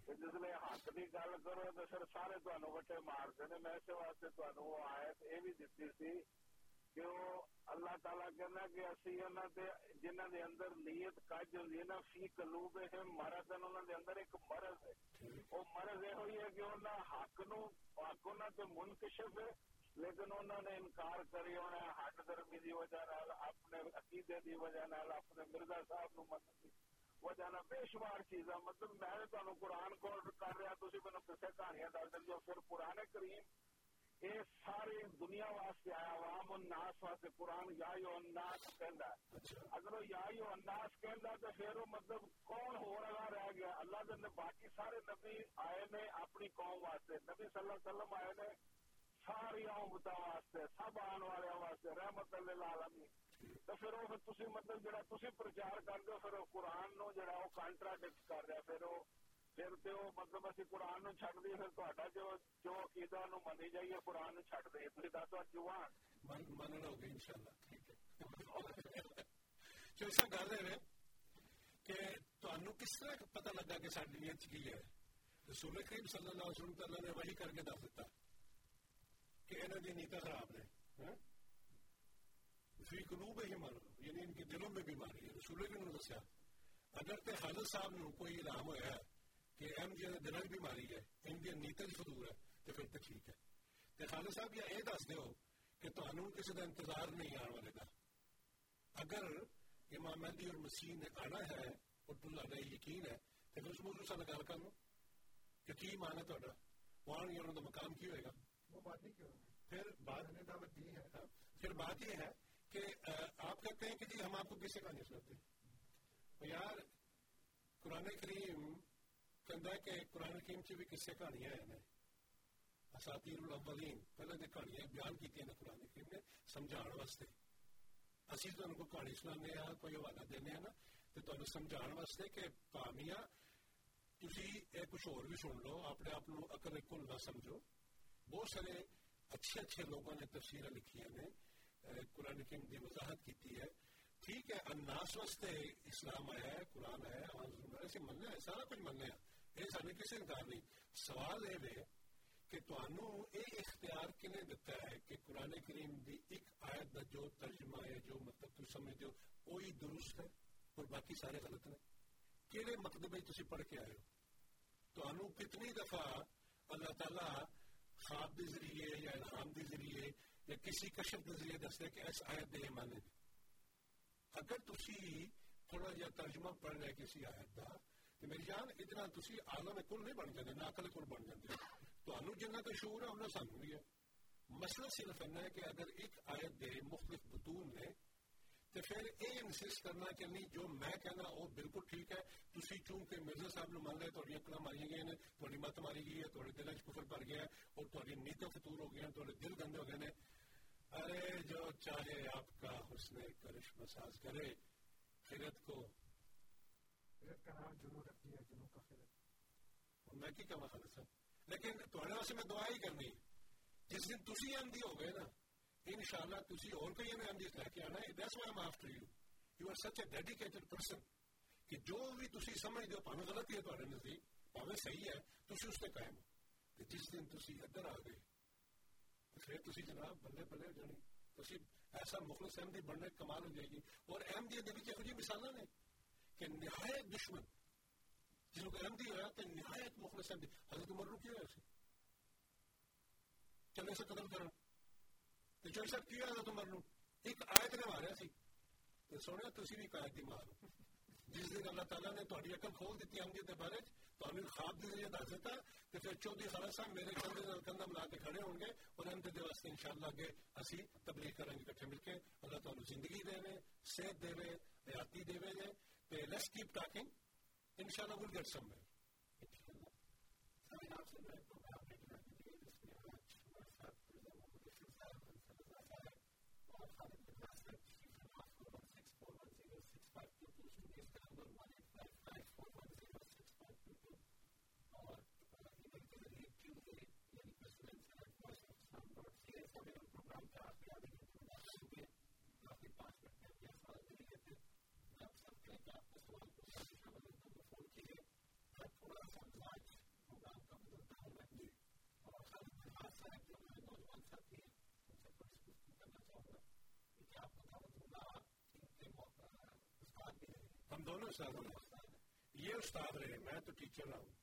جس لیے ہاتھ کی گل کرو تو سر سارے تمہیں وٹے مارتے ہیں میں اس واسطے تمہیں وہ آیت یہ بھی دیتی سی وہ اللہ تعالیٰ کہنا کہ اسی انہاں دے جنہاں دے اندر نیت کج ہوندی ہے نا فی قلوبہم مرض انہاں دے اندر ایک مرض ہے۔ وہ مرض یہ ہوئی ہے کہ انہاں حق نو حق انہاں تے منکشف ہے لیکن انہوں نے انکار کری انہیں ہٹ درمی دی وجہ نال اپنے عقیدے دی وجہ نال اپنے مرزا صاحب نو من دی وجہ نال بے شمار چیزاں۔ مطلب میں تمہیں قرآن کو کر رہا تھی مینو کسی کہانیاں دس دیں پھر قرآن کریم یہ ساری دنیا واسطے آیا عوام الناس واسطے قرآن یا یو الناس کہندا ہے۔ اگر وہ یا یو الناس کہندا تو پھر وہ مطلب کون ہو رہا رہ گیا؟ اللہ دے باقی سارے نبی آئے نے اپنی قوم واسطے نبی صلی اللہ علیہ وسلم آئے نے ساری امتوں واسطے سب آن والے واسطے رحمت للعالمین۔ تو پھر وہ تسی مطلب جڑا تسی پرچار کر دو پھر قرآن نو جڑا وہ کانٹراڈکٹ کر رہا پھر وہ پھر تو مطلب اسی قرآن نو چھڈ دی پھر تہاڈا جو جو عقیدہ نو منی جائیے قرآن نو چھڈ دے تسی دسو جوان من مننا ہوگا انشاءاللہ ٹھیک ہے جو ایسا گل ہے کہ تانوں کس طرح پتہ لگا کہ ساری نیت کی ہے رسول کریم صلی اللہ علیہ وسلم تعالی نے وہی کر کے دس دیتا کہ انہاں دی نیتاں خراب نے فی قلوب ہی مر یعنی ان کے دلوں میں بیماری ہے رسول کریم نے دسیا اگر تے حضرت صاحب نو کوئی الہام ہویا ہے کہ ایم جی دل بیماری ہے ان کی نیت فضول ہے تو پھر تو ٹھیک ہے۔ تو خالد صاحب یہ دس دو کہ تمہیں کسی کا انتظار نہیں آنے والے کا اگر امام مہدی اور مسیح نے آنا ہے اور تمہارا یقین ہے تو پھر اس موضوع سے گل کر لو کہ کی مان ہے تا وہاں یہ انہوں کا مقام کی ہوئے گا؟ وہ بات نہیں کیوں پھر بات نے دعوت دی ہے۔ پھر بات یہ ہے کہ آپ کہتے ہیں کہ جی ہم آپ کو کسی کا نہیں سنتے۔ یار قرآن کریم کہندا ہے کہ قرآن حکیم چ بھی کسے کہانیاں ہیں اساطیر الاولین پہلے دے کہانیاں بیان کیتیاں نے قرآن حکیم نے سمجھان واسطے اسی تانوں کو کہانی سنانے ہاں کوئی حوالہ دینے ہیں نا تے تانوں سمجھان واسطے کہ پامیاں تسی اے کچھ اور بھی سن لو اپنے آپ نو عقل کل نہ سمجھو بہت سارے اچھے اچھے لوگوں نے تفسیریں لکھی ہیں قرآن حکیم دی وضاحت کیتی ہے ٹھیک ہے الناس واسطے اسلام آیا ہے قرآن آیا ہے ایسے ہے سارا کچھ مننے ہے یہ سارے کسی انکار نہیں سوال یہ ہے کہ تنوع یہ اختیار کنے دیتا ہے کہ قرآن کریم دی ایک آیت دا جو ترجمہ ہے جو مطلب تم سمجھتے ہو وہی درست ہے اور باقی سارے غلط ہیں کہڑے مطلب تھی پڑھ کے آئے ہو تنوع کتنی دفعہ اللہ تعالیٰ خواب کے ذریعے یا الہام کے ذریعے یا کسی کشف کے ذریعے دستے کہ اس آیت دے مانے اگر تھی تھوڑا جہا ترجمہ پڑھ رہے کسی آیت کا کہ میری جان اتنا تسی عالم کل نہیں بن جاتے ناقل کل بن جاتے۔ تو جنہ کا شعور ہے انہوں سانو بھی ہے۔ مسئلہ صرف ہے کہ اگر ایک آیت دے مختلف بطون نے، تو پھر اے انسس کرنا کہ نہیں، جو میں کہنا، وہ بالکل ٹھیک ہے۔ تسی چونکہ مرزا صاحب نے مان لے تھوڑی اکلا ماری گئی ہیں تھوڑی مت ماری گئی ہے تھوڑے دل کفر پڑ گیا ہے، اور تھوڑی نیت فطور ہو گیا تھوڑے دل گندے ہو گئے ہیں ارے جو چاہے آپ کا حسن کرش مساز کرے، خیرت کو میں کی کہا خالد صاحب لیکن تھوڑے واسطے میں دعا ہی کرنی جس دن تسی احمدی ہو گئے نا انشاءاللہ تسی اور کوئی میں احمدی لے کے آنا ہے that's why I'm after you you are such a dedicated person کہ جو بھی تسی سمجھ دو پاویں غلط ہی ہے تھوڑے نزدیک پاویں صحیح ہے تسی اس تے قائم ہو کہ جس دن تسی ادھر آ گئے پھر تسی جناب بلے بلے ہو جانی تسی ایسا مخلص احمدی بننے کمال ہو جائے گی اور احمدی دے وچ یہ مثالاں نے کہ نہایت دشمن جن کو احمدی ہوا کہ نہایت مخلص احمدی حضرت عمر رو کیا ایسے چلے سے قدم کرنا تو جو ایسا کیا حضرت عمر رو ایک آیت نے ماریا سی۔ تو سونے تو اسی بھی ایک آیت دی مارو۔ جس دن اللہ تعالیٰ نے تہاڈی عقل کھول دیتی احمدی دے بارے تہاڈی خواب دی ذریعے دس دیتا تے پھر چودھری خالد صاحب میرے کندھے نال کندھا ملا کے کھڑے ہوں گے اور احمدی دے واسطے انشاءاللہ اگے اسی تبلیغ کریں گے، اکٹھے مل کے۔ اللہ تعالیٰ زندگی دے صحت دے حیاتی دے let's keep talking. Inshallah, we'll get somewhere. ہم دونوں استاد ہیں یہ استاد رہے میں تو ٹیچر رہا ہوں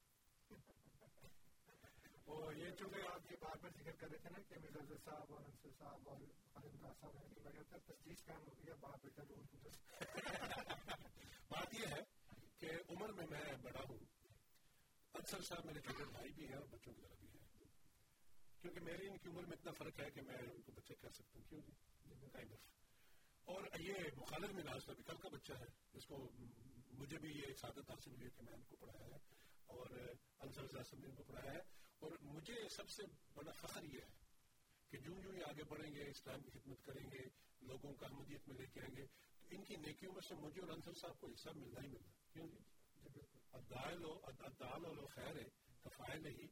اور یہ چونکہ آپ یہ بار بار ذکر کر رہے تھے نا کہ مرزا صاحب اور انصر صاحب اور خالد صاحب ہیں کہ مگر تک کام ہو گیا باپ بیٹا کو بات یہ ہے کہ عمر میں میں بڑا ہوں انصر صاحب میرے چھوٹے بھائی بھی ہیں اور بچوں کی طرح بھی ہیں کیونکہ میری ان کی عمر میں اتنا فرق ہے کہ میں ان کو بچے کہہ سکتا ہوں کیوں نہیں اور یہ مخالف ملاز کا بھی کل کا بچہ ہے جس کو مجھے بھی یہ سعادت حاصل ہوئی کہ میں ان کو پڑھایا ہے، اور انصر صاحب نے ان کو پڑھایا ہے۔ اور مجھے سب سے بڑا فخر یہ ہے کہ جو جو یہ آگے بڑھیں گے اسلام کی خدمت کریں گے، لوگوں کا احمدیت میں لے کے آئیں گے، تو ان کی نیکیوں میں سے مجھے اور انصر صاحب کو حصہ ملنا ہی ملنا۔ کیوں نہیں؟ ادال و خیر ہے، کفائل نہیں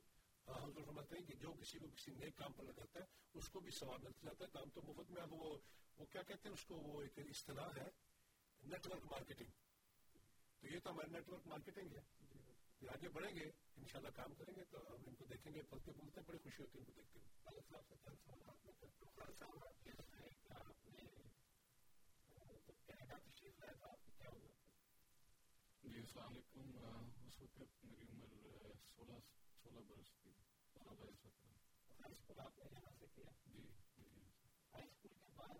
ہم تو سمجھتے ہیں کہ جو کسی کو کسی نیک کام پر لگاتا ہے، اس کو بھی ثواب ملتا جاتا ہے۔ کام تو مفت میں اب وہ وہ کیا کہتے ہیں اس کو؟ وہ ایک اصطلاح ہے نیٹ ورک مارکیٹنگ تو یہ تو ہماری نیٹ ورک مارکیٹنگ ہے۔ یہ آگے بڑھیں گے انشاءاللہ کام کریں گے تو ہم ان کو دیکھیں گے پلتے پلتے بڑی خوشی ہوتی ہے ان کو دیکھ کے۔ جی السلام علیکم۔ اس وقت میری عمر سولہ سولہ برس تھی۔ سولہ اس وقت جی جی ہائی اسکول کے بعد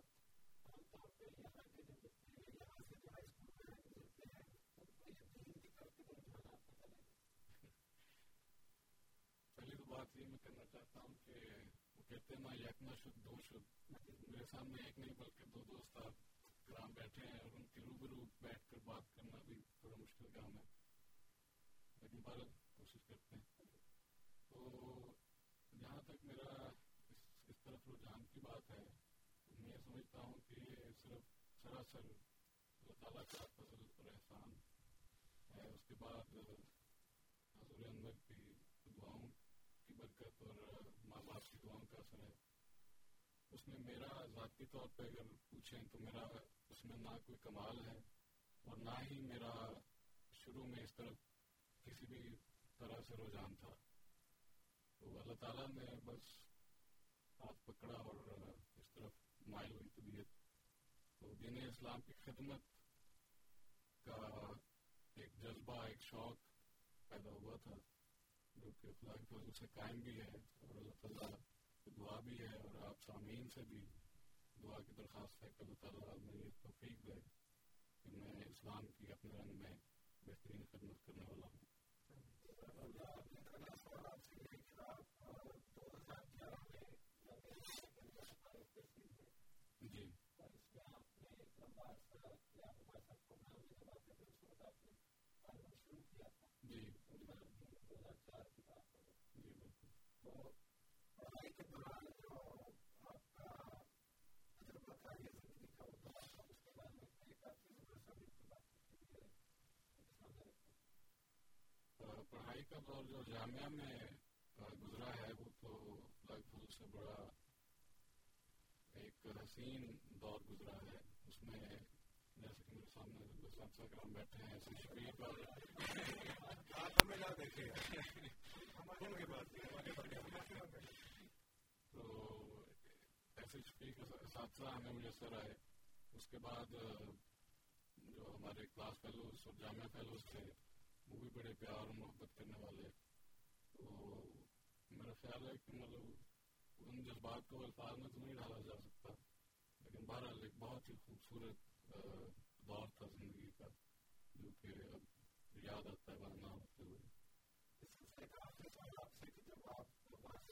عام طور پہ یہاں کے جو بچے یہاں سے جو ہائی اسکول میں گزرتے ہیں ان کو یہ دین کی طرف کے رجحانات پتہ لگے پہلی تو بات یہ میں کرنا چاہتا ہوں کہ وہ کہتے ہیں نا یکنا شد دو شد میرے سامنے ایک نہیں بلکہ دو دوست آپ کرام بیٹھے ہیں اور ان کے روبرو بیٹھ کر بات کرنا بھی تھوڑا مشکل کام ہے لیکن بھارت کوشش کرتے ہیں تو جہاں تک میرا اس اس طرف رجحان کی بات ہے میں یہ سمجھتا ہوں کہ یہ صرف سراسر اللہ تعالیٰ کا فضل اور احسان ہے اس کے بعد حضور انور کی دعاؤں کی برکت اور ماں باپ کی دعاؤں کا اثر ہے اس میں میرا ذاتی طور پہ اگر پوچھیں تو میرا اس میں نہ کوئی کمال ہے اور نہ ہی میرا شروع میں اس طرف کسی بھی طرح سے رجحان تھا۔ تو اللہ تعالیٰ نے بس ہاتھ پکڑا اور اس طرف مائل ہوئی طبیعت۔ تو دین اسلام کی خدمت کا ایک جذبہ، ایک شوق پیدا ہوا تھا جو کہ خدا فضل سے قائم بھی ہے اور اللہ تعالیٰ دعا بھی ہے اور آپ سامعین سے بھی دعا کی درخواست ہے کہ اللہ تعالیٰ نے یہ توفیق دے کہ میں اسلام کی اپنے رنگ میں بہترین خدمت کرنے والا ہوں جی جی جی بالکل پڑھائی کے دوران جو آپ کا تجربہ تھا یہ زندگی کا وہ دور تھا اس کے بارے میں ایک آدھ چیز بڑا سا بھی بات کرتے ہوئے پڑھائی کا دور جو جامعہ میں گزرا ہے وہ تو لگ بھگ سے بڑا ایک حسین دور گزرا ہے۔ اس میں جیسے کہ میرے سامنے بیٹھے ہیں شفیق اور آپ ہمیں نہ دیکھیں بعد تو ایسے شفیق اساتذہ ہمیں میسر آئے۔ اس کے بعد جو ہمارے کلاس فیلوز اور جامعہ فیلوز تھے وہ بھی بڑے پیار اور محبت کرنے والے تو میرا خیال ہے کہ مطلب ان جذبات کو الفاظ میں تو نہیں ڈالا جا سکتا، لیکن بہرحال ایک بہت ہی خوبصورت دور تھا زندگی کا، جو کہ اب یاد آتا ہے ورنہ ہوتے ہوئے۔ اس سلسلے کا آخری سوال آپ سے کہ جب آپ وہاں سے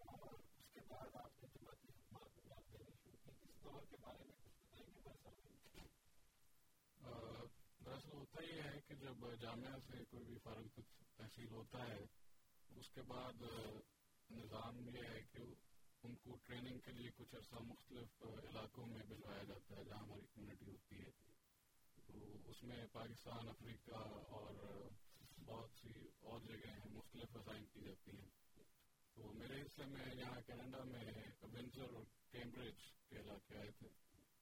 اور اس کے بعد آپ نے جماعتی خدمات میں بات کرنی شروع کی اس دور کے بارے میں کچھ بتائیں گے بس دراصل ہوتا یہ ہے کہ جب جامعہ سے کوئی بھی فارغ تحصیل ہوتا ہے، اس کے بعد، نظام یہ ہے کہ ان کو ٹریننگ کے لیے کچھ عرصہ مختلف علاقوں میں بھجوایا جاتا ہے، جہاں ہماری کمیونٹی ہوتی ہے۔ تو اس میں پاکستان، افریقہ اور بہت سی اور جگہیں ہیں، مختلف اسائن کی جاتی ہیں۔ تو میرے حصے میں یہاں کینیڈا میں ونزر اور کیمبرج کے علاقے آئے تھے،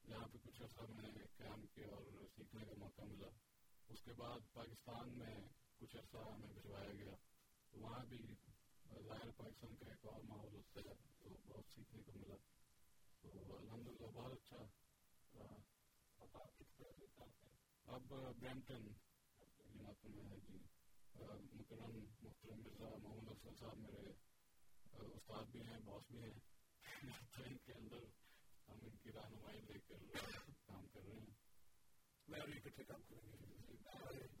جہاں پہ کچھ عرصہ میں نے قیام کیا اور سیکھنے کا موقع ملا۔ اس کے بعد پاکستان میں کچھ عرصہ ہمیں بھجوایا گیا۔ تو وہاں بھی ظاہر پاکستان کا ایک اور ماحول ہوتا ہے تو بہت سیکھنے کو ملا۔ تو الحمد للہ بہت اچھا اب برمپٹن علاقے میں ہے جی۔ مکرم محترم مرزا محمد افضل صاحب میرے استاد بھی ہیں، باس بھی ہیں۔ ٹرین کے اندر ہم ان کی رہنمائی لے کر کام کر رہے ہیں۔ میں اور یہ اکٹھے کام کریں گے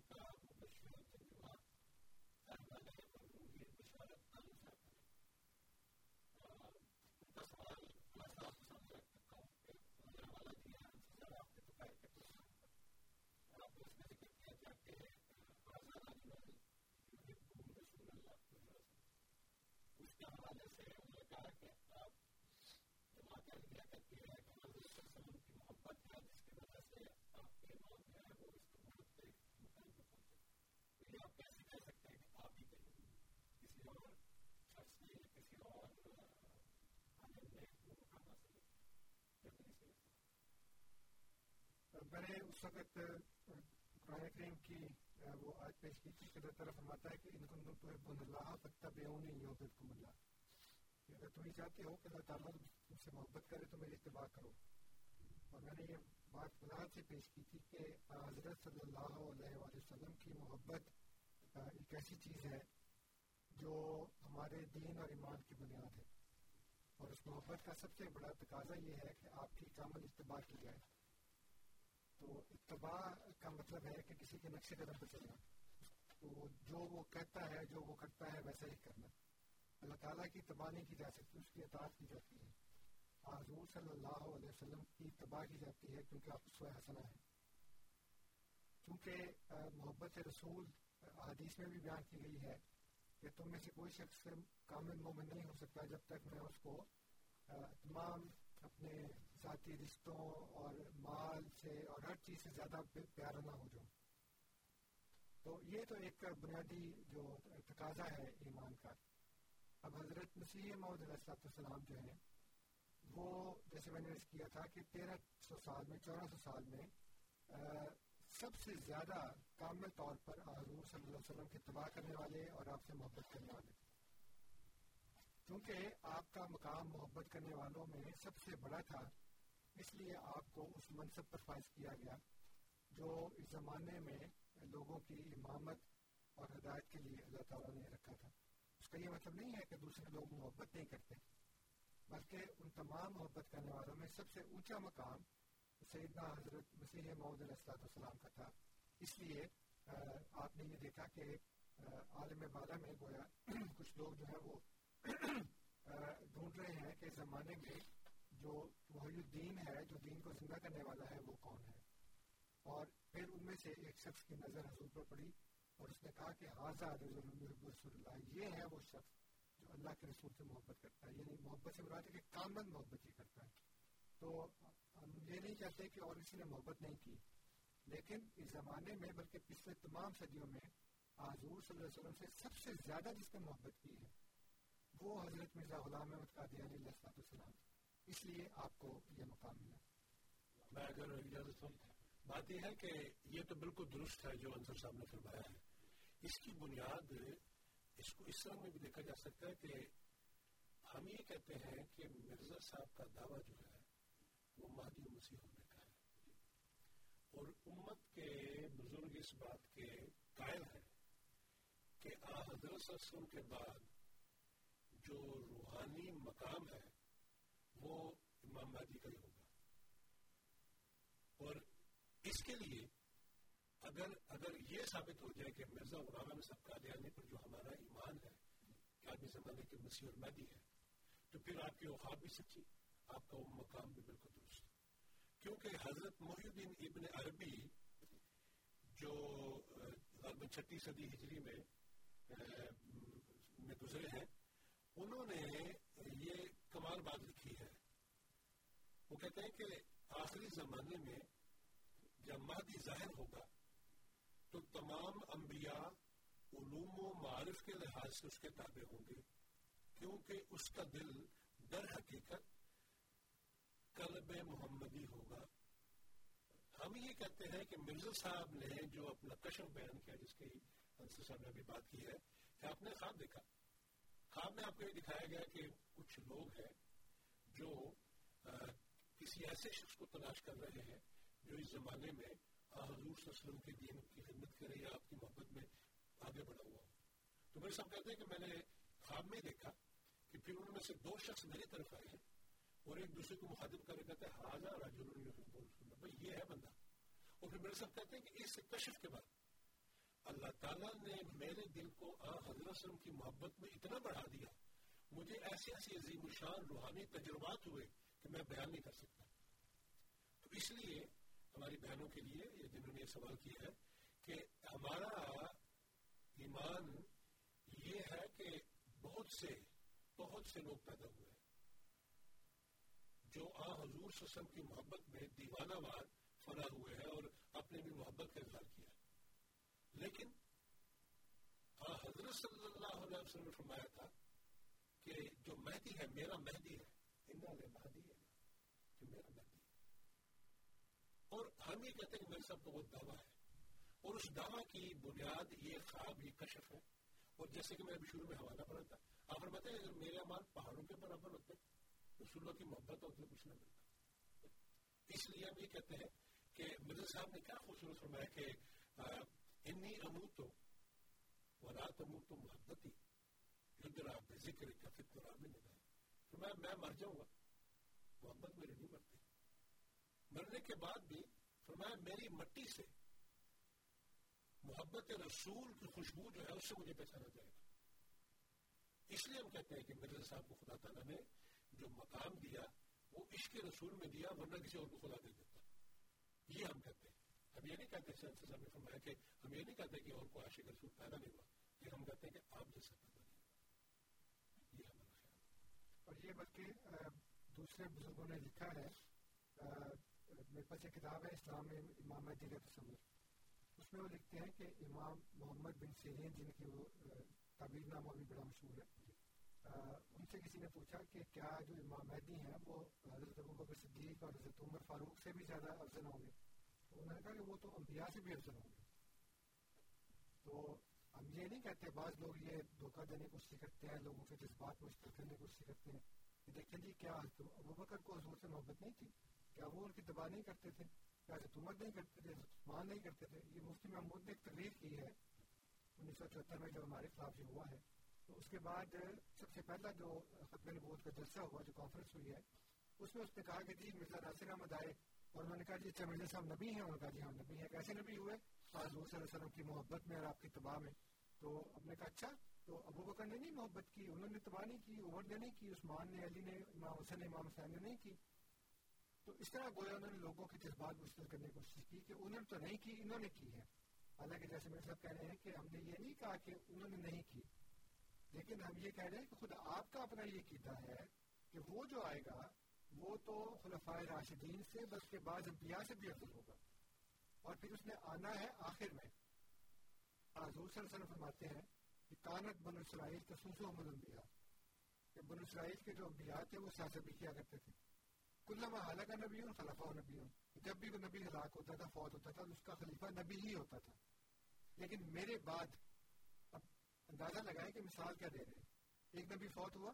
میں نے اس وقت قرآن کریم کی، وہ آج پیش کی تھی کہ اللہ تعالیٰ فرماتا ہے کہ ان کو تم تحب اللہ فتح بیونی یوبدکم اللہ کہ اگر تم یہ چاہتے ہو کہ اللہ تعالیٰ تم سے محبت کرے تو میری اتباع کرو۔ اور میں نے یہ بات وضاحت سے پیش کی تھی کہ حضرت صلی اللہ علیہ وآلہ وسلم کی محبت ایک ایسی چیز ہے جو ہمارے دین اور ایمان کی بنیاد ہے۔ اور اس محبت کا سب سے بڑا تقاضا یہ ہے کہ آپ کی کامل اتباع کی جائے۔ تو اتباع کا مطلب ہے کہ کسی کے نقش قدم پہ چلنا۔ تو جو وہ کہتا ہے، جو وہ کرتا ہے، ویسا ہی کرنا۔ اللہ تعالیٰ کی تباہ نہیں کی جا سکتی، اس کی اطاعت کی جاتی ہے۔ حضور صلی اللہ علیہ وسلم کی تباہ کی جاتی ہے کیونکہ آپ اس حسنا ہے چونکہ محبت رسول حدیث میں بھی بیان کی گئی ہے کہ تم میں سے کوئی شخص کامل مومن نہیں ہو سکتا جب تک میں اس کو تمام اپنے ذاتی رشتوں اور مال سے اور ہر چیز سے زیادہ پیارا نہ ہو جاؤں تو یہ تو ایک بنیادی جو تقاضا ہے ایمان کا۔ اب حضرت مسیح محمد علیہ السلام جو ہیں، وہ جیسے میں نے کیا تھا کہ تیرہ سو سال میں، چودہ سو سال میں سب سے زیادہ کامل طور پر حضور صلی اللہ علیہ وسلم کے تباہ کرنے والے اور آپ سے محبت کرنے والے۔ کیونکہ آپ کا مقام محبت کرنے والوں میں سب سے بڑا تھا اس لیے آپ کو اس منصب پر فائز کیا گیا جو اس زمانے میں لوگوں کی امامت اور ہدایت کے لیے اللہ تعالیٰ نے رکھا تھا۔ اس کا یہ مطلب نہیں ہے کہ دوسرے لوگ محبت نہیں کرتے، بلکہ ان تمام محبت کرنے والوں میں سب سے اونچا مقام سیدنا حضرت مسیح محمد علیہ السلام کا تھا۔ اس لیے آپ نے یہ دیکھا کہ عالم بالا میں گویا [CLEARS THROAT] کچھ لوگ جو ہے وہ [CLEARS THROAT] ڈھونڈ رہے ہیں کہ زمانے میں جو محی الدین ہے، جو دین کو زندہ کرنے والا ہے، وہ کون ہے؟ اور پھر ان میں سے ایک شخص کی نظر حضور پر پڑی اور اس نے کہا کہ آزاد رسول اللہ یہ ہے وہ شخص جو اللہ کے رسول سے محبت کرتا ہے یعنی محبت سے مراد ہے کہ کامن محبت ہی کرتا ہے۔ تو ہم یہ نہیں چاہتے کہ اور کسی نے محبت نہیں کی، لیکن اس زمانے میں بلکہ پچھلے تمام صدیوں میں حضور صلی اللہ علیہ وسلم سے سب سے زیادہ جس نے محبت کی ہے، وہ حضرت مرزا غلام احمد قادیانی علیہ السلام اس لیے آپ کو یہ مقام ملا۔ میں اگر اجازت ہوں، بات یہ ہے کہ یہ تو بالکل درست ہے جو انصر صاحب نے فرمایا ہے۔ اس کی بنیاد، اس کو اس طرح میں بھی دیکھا جا سکتا ہے کہ ہم یہ کہتے ہیں کہ مرزا صاحب کا دعویٰ جو ہے، وہ مہدی مسیح ہونے کا ہے۔ اور امت کے بزرگ اس بات کے قائل ہیں کہ آ حضرت کے بعد جو روحانی مقام ہے وہ امام مہدی کا ہی ہوگا۔ اور اس کے لیے اگر اگر یہ ثابت ہو جائے کہ مرزا غلام میں سب کا دیانے پر جو ہمارا ایمان ہے، کہ آدمی زمانے کے مسیح اور مہدی ہے، تو پھر آپ کی اوقات بھی سچی، آپ کا وہ مقام بھی بالکل درست۔ کیونکہ حضرت محی الدین ابن عربی جو غالباً چھٹی صدی ہجری میں میں گزرے ہیں، انہوں نے یہ کمال بات لکھی ہے۔ وہ کہتے ہیں کہ آخری زمانے میں جب مہدی ظاہر ہوگا تو تمام انبیاء علوم و معارف کے لحاظ سے اس کے تابع ہوں گے۔ کیونکہ اس کا دل در حقیقت قلب محمدی ہوگا۔ ہم یہ کہتے ہیں کہ مرزا صاحب نے جو اپنا کشف بیان کیا، جس کی انصر صاحب نے ابھی بات کی ہے، کہ آپ نے خواب دیکھا۔ خواب میں آپ کو یہ دکھایا گیا کہ کچھ لوگ ہیں جو کسی ایسے شخص کو تلاش کر رہے ہیں جو اس زمانے میں حضور صلی اللہ علیہ وسلم کے دین کی خدمت کرے یا آپ کی محبت میں آگے بڑھا ہوا تو میرے صاحب کہتے ہیں کہ میں نے خواب میں دیکھا کہ پھر ان میں سے دو شخص میری طرف آئے ہیں اور ایک دوسرے کو مخاطب کر کہتے ہیں ہاں جی، ہاں جی، حاضر رجل یہ ہے بندہ۔ اور پھر میرے صاحب کہتے ہیں کہ اس کشف کے بعد اللہ تعالیٰ نے میرے دل کو آ حضرت وسلم کی محبت میں اتنا بڑھا دیا، مجھے ایسی ایسی عظیم شان، روحانی تجربات ہوئے کہ میں بیان نہیں کر سکتا۔ تو اس لیے ہماری بہنوں کے لیے یہ جنہوں نے یہ سوال کیا ہے کہ ہمارا ایمان یہ ہے کہ بہت سے بہت سے لوگ پیدا ہوئے ہیں۔ جو آ حضور سسم کی محبت میں دیوانہ وار، فنا ہوئے ہیں اور اپنے بھی محبت کا اظہار کیا۔ لیکن آ، حضرت صلی اللہ علیہ وسلم نے فرمایا تھا کہ جو مہدی ہے، میرا مہدی ہے، انہوں نے مہدی ہے کہ میرا مہدی ہے۔ اور ہم یہ کہتے ہیں کہ میرے سب کو بہت دعویٰ ہے۔ اور اس دعویٰ کی بنیاد، یہ خواب، یہ کشف ہے۔ اور جیسے کہ میں ابھی شروع میں حوالہ پڑھا تھا، آپ فرماتے ہیں میرے امان پہاڑوں کے برابر ہوتے رسول اللہ کی محبت ہوتی کچھ نہ ملتا۔ اس لیے ہم یہ کہتے ہیں کہ مرزا صاحب نے کیا خوبصورت فرمایا کہ انی اموتو ولا تموتو محبتی یدرا بذکر کا فکر میں نگاہ فرمایا میں مر جاؤں گا محبت میری نہیں مرتی مرنے کے بعد بھی فرمایا میری مٹی سے محبت رسول کی خوشبو جو ہے اس سے مجھے پہچانا جائے گا اس لیے ہم کہتے ہیں کہ مرزا صاحب کو خدا تعالیٰ نے جو مقام دیا وہ عشق رسول میں دیا ورنہ کسی اور کو خدا دے دیتا یہ ہم کہتے ہیں ہم یہ نہیں کہتے سنس صاحب نے فرمایا کہ ہم یہ نہیں کہتے کہ اور کو عاشق رسول پیدا نہیں ہوا یہ ہم کہتے ہیں کہ آپ جیسا پیدا نہیں یہ ہمارا خیال اور یہ بلکہ دوسرے بزرگوں نے لکھا ہے میرے پاس ایک کتاب ہے اسلام میں امام مہدی تصور اس میں وہ لکھتے ہیں کہ امام محمد بن سیرین جن کی وہ تعبیر نامہ بھی بڑا مشہور ہے ان سے کسی نے پوچھا کہ کیا جو امام مہدی ہیں وہ حضرت ابو بکر صدیق اور حضرت عمر فاروق سے بھی زیادہ افضل ہوں گے تو انہوں نے کہا کہ وہ تو انبیاء سے بھی افضل ہوں۔ گے تو ہم یہ نہیں کہتے، بعض لوگ یہ دھوکہ دینے کی کوشش کرتے ہیں، لوگوں کے جذبات مشترک کرنے کی کوشش کرتے ہیں۔ کہ دیکھیں جی کیا ابو بکر کو حضور سے محبت نہیں تھی؟ کیا وہ ان کی دبا نہیں کرتے تھے؟ کیا حضرت عمر نہیں کرتے تھے؟ عثمان نہیں کرتے تھے؟ یہ مفتی محمود نے ایک تقریر کی ہے۔ انیس سو چوہتر میں جو ہمارے خلاف یہ ہوا ہے، تو اس کے بعد سب سے پہلا جو ختم نبوت کا جلسہ ہوا، جو کانفرنس ہوئی ہے، اس میں اس نے کہا کہ جی مرزا ناصر احمد آئے۔ اور انہوں نے کہا جی اچھا مرزا صاحب نبی ہیں، انہوں نے کہا جی ہم نبی ہیں۔ کیسے نبی ہوئے حضور صلی اللہ علیہ وسلم کی محبت میں اور آپ کی تباہ میں۔ تو اب نے کہا اچھا تو ابو بکر نے نہیں محبت کی، انہوں نے تباہ نہیں کی، عمر نے نہیں کی، عثمان نے، علی نے امام حسن نے امام حسین نے نہیں کی۔ تو اس طرح گویا انہوں نے لوگوں کے جذبات مشکل کرنے کی کوشش کی کہ انہوں نے تو نہیں کی، انہوں نے کی ہے۔ حالانکہ جیسے میرے صاحب کہہ رہے ہیں کہ ہم نے یہ نہیں کہا کہ انہوں نے نہیں کی، لیکن ہم یہ کہہ رہے ہیں کہ خود آپ کا اپنا یہ کیتا ہے کہ وہ جو آئے گا وہ تو خلفائے راشدین سے، بلکہ بعض انبیاء سے بھی افضل ہوگا۔ اور پھر اس نے آنا ہے آخر میں۔ حضور صلی اللہ علیہ وسلم فرماتے ہیں کہ کانت بن اسرائیل تصوف محمد انبیاء کہ بن اسرائیل کے جو انبیاء تھے، وہ سیاست بھی کیا کرتے تھے۔ کلما حالہ نبی ہوں خلفہ نبی ہوں جب بھی کوئی نبی ہلاک ہوتا تھا، فوت ہوتا تھا اس کا خلیفہ نبی ہی ہوتا تھا۔ لیکن میرے بعد اب اندازہ لگائیں کہ مثال کیا دے رہے ہیں۔ ایک نبی فوت ہوا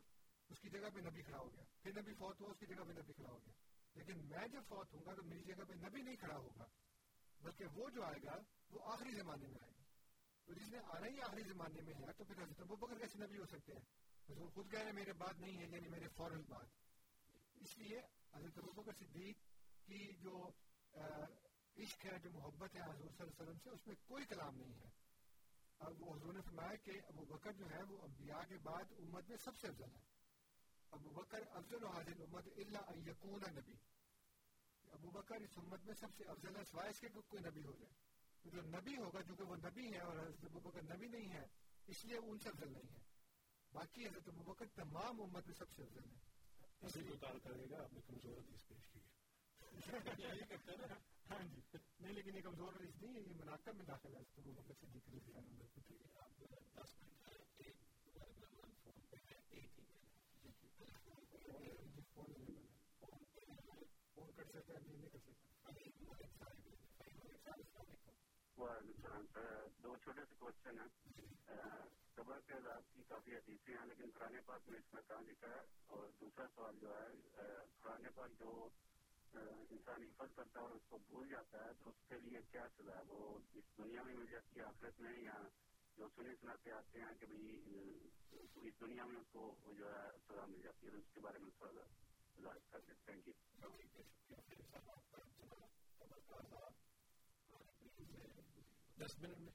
اس کی جگہ پہ نبی کھڑا ہو گیا۔ پھر نبی فوت ہوا، اس کی جگہ پہ نبی کھڑا ہو گیا۔ لیکن میں جب فوت ہوں گا تو میری جگہ پہ نبی نہیں کھڑا ہوگا، بلکہ وہ جو آئے گا، وہ آخری زمانے میں آئے گا۔ تو جس نے آنا ہی آخری زمانے میں ہے، تو پھر حضرت ابو بکر کیسے نبی ہو سکتے ہیں؟ حضور خود کہہ رہے میرے بعد نہیں ہے یعنی میرے فوراً بعد۔ اس لیے حضرت ابو بکر صدیق کی جو عشق ہے، جو محبت ہے حضور صلی اللہ علیہ وسلم سے، اس میں کوئی کلام نہیں ہے۔ اب وہ حضور نے فرمایا کہ ابو بکر جو ہے، وہ انبیاء کے بعد امت میں سب سے افضل ہے۔ ابو بکر افضل و حاضر امت اللہ یقون نبی ابو بکر اس امت میں سب سے افضل ہے سوائے اس کے کوئی نبی ہو جائے. جو نبی ہوگا جو کہ وہ نبی ہے اور حضرت ابو بکر نبی نہیں ہے اس لیے ان سے افضل نہیں ہے. باقی حضرت ابو بکر تمام امت میں سب سے افضل ہے اسی کو کال کرے گا آپ نے کمزور حدیث پیش کی ہے ہاں جی. نہیں لیکن یہ کمزور حدیث نہیں ہے یہ مناقب میں داخل ہے حضرت ابو بکر سے ذکر فون کر سکتے ہیں نہیں کر سکتے دو چھوٹے سے کوشچن ہیں قبر کے عذاب کی کافی حدیثیں ہیں لیکن قرآن پاک میں اس میں کہاں لکھا ہے اور دوسرا سوال جو ہے قرآن پاک جو انسان حفظ کرتا ہے اور اس کو بھول جاتا ہے تو اس کے لیے کیا سزا ہے وہ اس دنیا میں مل جاتی ہے آخرت میں یا جو سنی سناتے آتے ہیں کہ بھائی اس دنیا میں اس کو جو ہے سزا مل جاتی ہے اس کے بارے میں تھوڑا سا کر دیں تھینک یو دس منٹ میں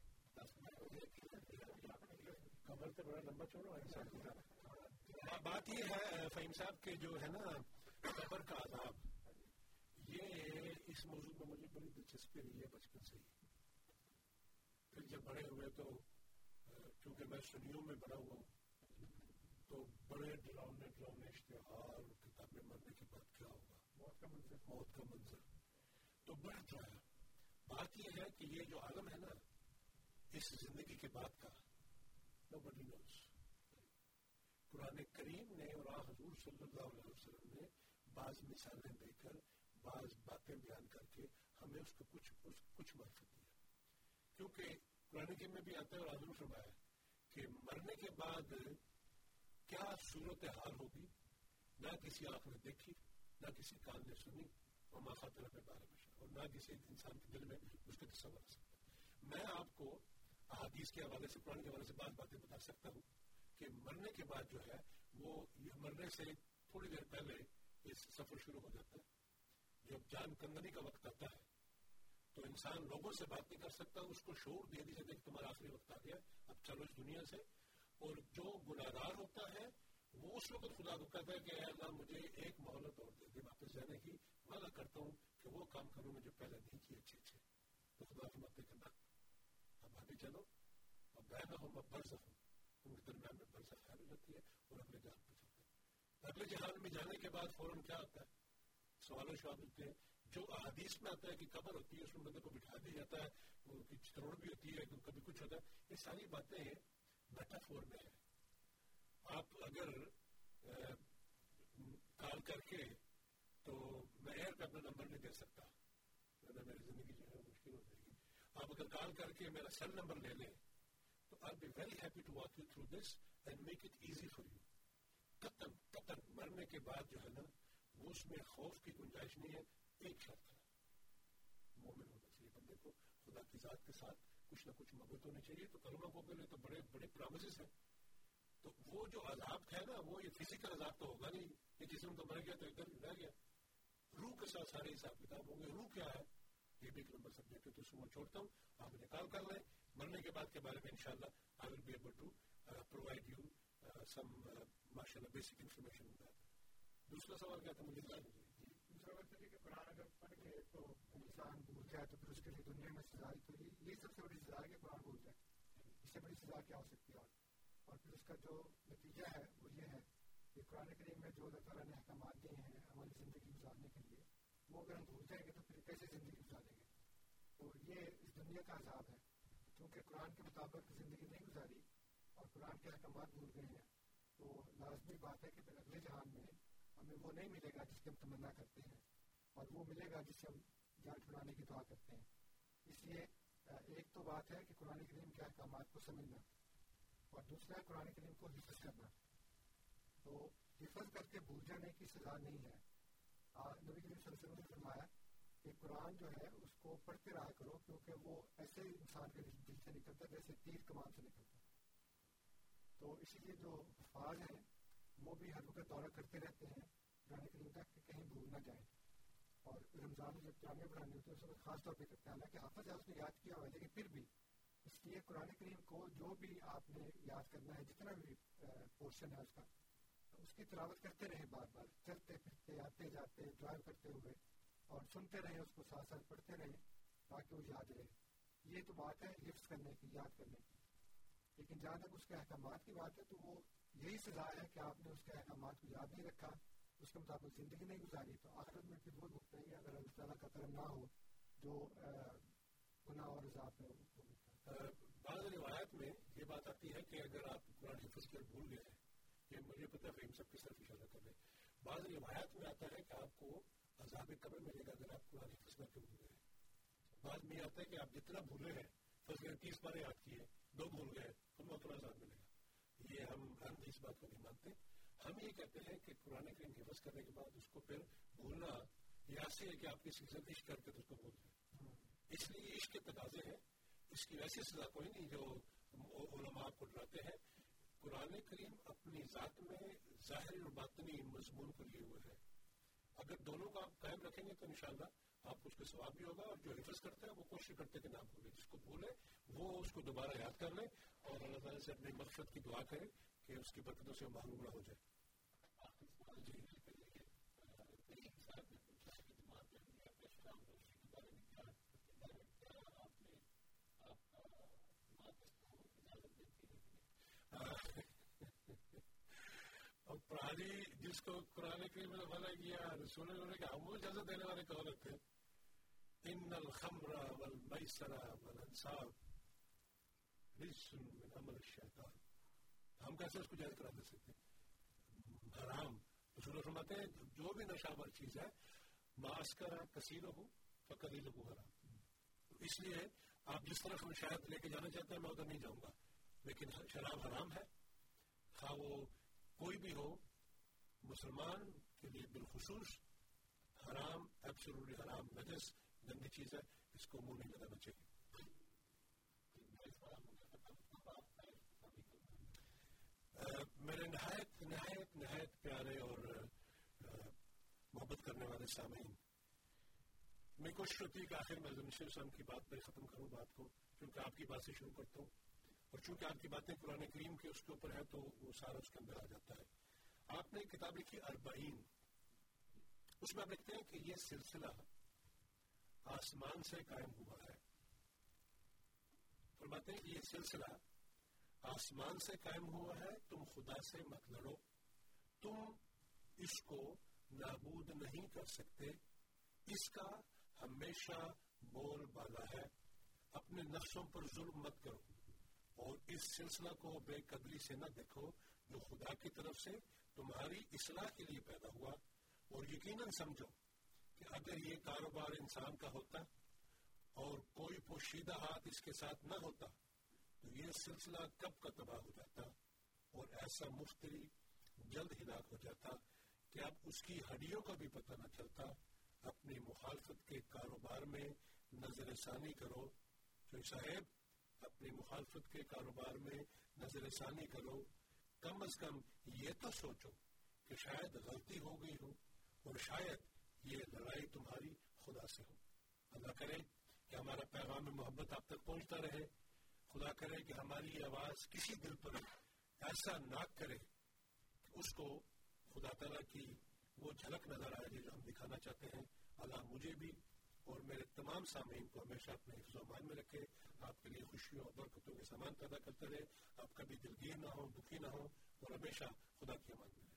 خبر تو بڑا لمبا چھوڑو بات یہ ہے فہیم صاحب کے جو ہے نا قبر کا عذاب یہ اس موضوع میں مجھے بڑی دلچسپی رہی ہے بچپن سے ہی پھر جب بڑے ہوئے تو چونکہ میں سنیوں میں بڑا ہوا ہوں تو بڑے ڈراؤنے ڈراؤنے اشتہار کتابیں مرنے کے بعد کیا ہوگا موت کا منظر موت کا منظر تو بڑا ڈرایا بات یہ ہے کہ یہ جو عالم ہے نا اس زندگی کے بعد کا نو بڈی نوز قرآن کریم نے اور حضور صلی اللہ علیہ وسلم نے بعض مثالیں دے کر بعض باتیں بیان کر کے ہمیں اس کو کچھ اس کچھ معرفت دیا کیونکہ قرآن کریم میں بھی آتا ہے اور حضور فرمایا کہ مرنے کے بعد کیا صورت حال ہوگی نہ کسی آنکھ نے دیکھی، نہ کسی کان نے سنی اور ماں خاطر اپنے بارے میں اور نہ کسی انسان کے دل میں اس کا تصور آ سکتا۔ میں آپ کو احادیث کے حوالے سے، قرآن کے حوالے سے بعض باتیں بتا سکتا ہوں کہ مرنے کے بعد جو ہے، وہ یہ مرنے سے تھوڑی دیر پہلے اس سفر شروع ہو جاتا ہے۔ جب جان کندنی کا وقت آتا ہے، تو انسان لوگوں سے بات نہیں کر سکتا، اس کو شور دے دی جاتا کہ تمہارا آخری وقت آ گیا اب چلو اس دنیا سے۔ اور جو گناہگار ہوتا ہے وہ اس وقت خدا کو کہتا ہے کہ اے اللہ، مجھے ایک مہلت اور دے۔ دے واپس جانے کی وعدہ کرتا ہوں کہ وہ کام کروں میں جو پہلے نہیں کیے، اچھے اچھے۔ تو خدا فرماتے کرنا اب آگے چلو۔ اب بہنا ہوں اب برز ہوں ان کے درمیان میں برز خیر ہو جاتی ہے اور اگلے جہان پہ چلتے ہیں۔ اگلے جہان میں جانے کے بعد فوراً کیا ہوتا ہے؟ سوال و جواب ہوتے ہیں۔ جو احادیث میں آتا ہے کہ قبر ہوتی ہے، اس میں بندے کو بٹھا دیا جاتا ہے، وہ چتروڑ بھی ہوتی ہے کبھی کچھ ہوتا ہے۔ یہ ساری باتیں میٹا فور میں ہے آپ اگر کال کر کے تو میں اپنا نمبر نہیں دے سکتا۔ میری زندگی جو ہے مشکل ہو جائے گی۔ آپ اگر کال کر کے میرا سیل نمبر لے لیں، تو I be very happy to walk you through this and make it easy for you قطن قطن مرنے کے بعد جو ہے نا، وہ اس میں خوف کی گنجائش نہیں ہے، ایک شرط ہے۔ مومن ہونا چاہیے بندے کو، خدا کی ذات کے ساتھ کچھ نہ کچھ محبت ہونی چاہیے۔ تو کلمہ کو کے لیے تو بڑے بڑے پرامسز ہیں۔ تو وہ جو عذاب ہے نا، وہ یہ فزیکل عذاب تو ہوگا نہیں۔ کہ جسم تو مر گیا تو ادھر رہ گیا۔ روح کے ساتھ سارے حساب کتاب ہوں گے روح کیا ہے یہ بھی ایک نمبر سبجیکٹ ہے تو اس کو میں چھوڑتا ہوں آپ نکال کر لیں مرنے کے بعد کے بارے میں انشاءاللہ I will be able to provide you some ماشاءاللہ بیسک انفارمیشن دوسرا سوال کیا تھا مجھے دوسرا بات ہے کہ قرآن اگر پڑھ کے تو انسان بھول جائے تو پھر اس کے لیے دنیا میں سزا تو یہ سب سے بڑی سزا ہے کہ قرآن بھول جائے اس سے بڑی سزا کیا ہو سکتی ہے اور پھر اس کا جو نتیجہ ہے وہ یہ ہے کہ قرآن کریم میں جو اللہ تعالیٰ نے احکامات دیے ہیں ہماری زندگی گزارنے کے لیے، وہ اگر ہم بھول جائیں گے تو پھر کیسے زندگی گزاریں گے؟ تو یہ اس دنیا کا عذاب ہے، کیونکہ قرآن کے مطابق زندگی نہیں گزاری اور قرآن کے احکامات بھول گئے ہیں۔ تو لازمی بات ہے کہ پھر اگلے جہان میں ہمیں وہ نہیں ملے گا جس کی ہم تمنا کرتے ہیں اور وہ ملے گا جس سے ہم جان چھڑانے کی دعا کرتے ہیں۔ اس لیے ایک تو بات ہے کہ قرآن کریم کے احکامات کو سمجھنا اور دوسرا ہے قرآن کریم کو حفظ کرنا۔ تو حفظ کر کے بھول جانے کی سزا نہیں ہے۔ نبی کریم صلی اللہ علیہ وسلم نے فرمایا کہ قرآن جو ہے، اس کو پڑھتے رہا کرو کیونکہ وہ ایسے انسان کے دل سے نکلتا ہے جیسے تیر کمان سے نکلتا ہے۔ تو اسی لیے جو افواج ہیں، وہ بھی ہر وقت دورہ کرتے رہتے ہیں۔ قرآن کریم کا کہ کہیں بھول نہ جائیں۔ اور رمضان میں جب جامع پڑھانی ہوتی ہے اس وقت خاص طور پہ کرتے ہیں۔ حالانکہ حافظ ہے اس نے یاد کیا ہوا ہے، لیکن پھر بھی اس لیے قرآن کریم کو جو بھی آپ نے یاد کرنا ہے، جتنا بھی پورشن ہے اس کا اس کی تلاوت کرتے رہیں بار بار چلتے پھرتے، آتے جاتے، ڈرائیو کرتے ہوئے، اور سنتے رہیں اس کو ساتھ ساتھ پڑھتے رہیں تاکہ وہ یاد رہے۔ یہ تو بات ہے حفظ کرنے کی، یاد کرنے کی۔ لیکن جہاں تک اس کے احکامات کی بات ہے، تو وہ یہی سزا ہے کہ آپ نے اس کے احکامات کو یاد نہیں رکھا، اس کے مطابق زندگی نہیں گزاری۔ تو آخرت میں پھر وہ بھگتیں گے اگر اللہ تعالیٰ کا کرم نہ ہو، جو گناہ اور عذاب ہے بعض روایت میں یہ بات آتی ہے کہ اگر آپ قرآن حفظ کر بھول گئے ہیں یہ مجھے پتہ ہے سب کی طرف اشارہ کر رہے بعض روایت میں آتا ہے کہ آپ کو عذاب قبر ملے گا اگر آپ قرآن حفظ کر کے بھول گئے۔ بعد میں آتا ہے کہ آپ جتنا بھولے ہیں فصل تیس بارے یاد کیے، دو بھول گئے ہم اتنا عذاب ملے گا۔ یہ ہم ہم اس بات کو نہیں مانتے، ہم یہ کہتے ہیں کہ قرآن کریم حفظ کرنے کے بعد اس کو پھر بھولنا یہ ایسے ہے کہ آپ کسی سے عشق کر کے اس کو بھول جائیں۔ اس لیے عشق کے تقاضے ہیں۔ اس کی ویسی سزا کوئی نہیں جو علماء آپ کو ڈراتے ہیں۔ قرآن کریم اپنی ذات میں ظاہری اور باطنی مضمون کو لیے ہوئے ہیں۔ اگر دونوں کا آپ قائم رکھیں گے تو انشاءاللہ آپ اس کے ثواب بھی ہوگا اور جو حفظ کرتے ہیں وہ کوشش کرتے کہ نہ بھولے جس کو بھولے وہ اس کو دوبارہ یاد کر لے اور اللہ تعالیٰ سے اپنے مقصد کی دعا کرے کہ اس کی برکتوں سے معلوم ہو جائے پرانی جس کو قرآن کریم میں منع کیا رسول اللہ نے کہا وہ اجازت دینے والے کون تھے ان الخمر والمیسر والانصاب رجس من عمل الشیطان ہم کیسے اس کو جائز کرا دے سکتے ہیں حرام رسول اللہ فرماتے ہیں جو بھی نشہ چیز ہے ماس کا کثیر ہو فقری لگو حرام اس لیے آپ جس طرف شاید لے کے جانا چاہتے ہیں میں ادھر نہیں جاؤں گا لیکن شراب حرام ہے خواہ وہ کوئی بھی ہو مسلمان کے لیے بالخصوص حرام ایبسلوٹلی حرام. نجس گندی چیز ہے، اس کو منہ نہیں لگانا چاہیے۔ میرے نہایت نہایت نہایت پیارے اور محبت کرنے والے سامعین، میں کوشش ہوتی ہے کہ آخر میں نشیر اسلام کی بات پہ ختم کروں، بات کو، کیونکہ آپ کی بات سے شروع کرتا ہوں۔ اور چونکہ آپ کی باتیں قرآن کریم کے اس کے اوپر ہے تو وہ سارا اس کے اندر آ جاتا ہے۔ آپ نے کتاب لکھی اربعین۔ اس میں آپ لکھتے ہیں کہ یہ سلسلہ آسمان سے قائم ہوا ہے۔ فرماتے ہیں کہ یہ سلسلہ آسمان سے قائم ہوا ہے، تم خدا سے مت لڑو۔ تم اس کو نابود نہیں کر سکتے۔ اس کا ہمیشہ بول بالا ہے۔ اپنے نفسوں پر ظلم مت کرو۔ اور اس سلسلہ کو بے قدری سے نہ دیکھو، جو خدا کی طرف سے تمہاری اصلاح کے لیے پیدا ہوا اور یقیناً سمجھو کہ اگر یہ کاروبار انسان کا ہوتا اور کوئی پوشیدہ ہاتھ اس کے ساتھ نہ ہوتا تو یہ سلسلہ کب کا تباہ ہو جاتا اور ایسا مفتری جلد ہلاک ہو جاتا کہ اب اس کی ہڈیوں کا بھی پتہ نہ چلتا، اپنی مخالفت کے کاروبار میں نظر ثانی کرو۔ جو صاحب، اپنی مخالفت کے کاروبار میں نظر ثانی کرو۔ کم از کم یہ تو سوچو کہ شاید غلطی ہو گئی ہو اور شاید یہ لڑائی تمہاری خدا سے ہو۔ اللہ کرے کہ ہمارا پیغام محبت آپ تک پہنچتا رہے۔ خدا کرے کہ ہماری آواز کسی دل پر ایسا ناک کرے کہ اس کو خدا تعالیٰ کی وہ جھلک نظر آئے جو ہم دکھانا چاہتے ہیں۔ اللہ مجھے بھی اور میرے تمام سامعین کو ہمیشہ اپنے حفظ و امان میں رکھے آپ کے لیے خوشیوں اور برکتوں کے سامان پیدا کرتے رہے۔ آپ کبھی دلگیر نہ ہو دکھی نہ ہو اور ہمیشہ خدا کی امان میں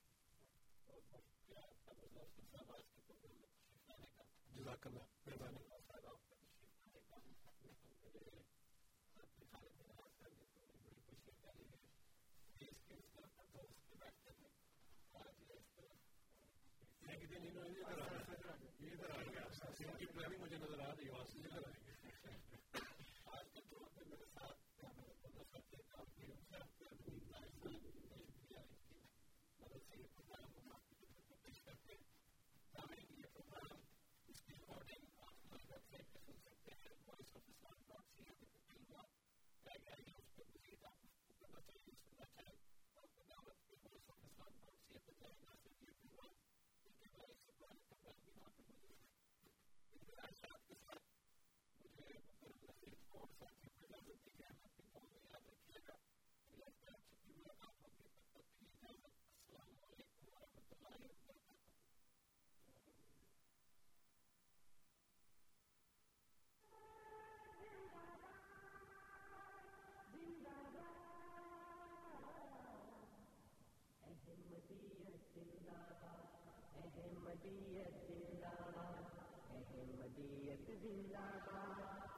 جزاک اللہ مہربانی۔ احمدیت زندہ احمدیت زندہ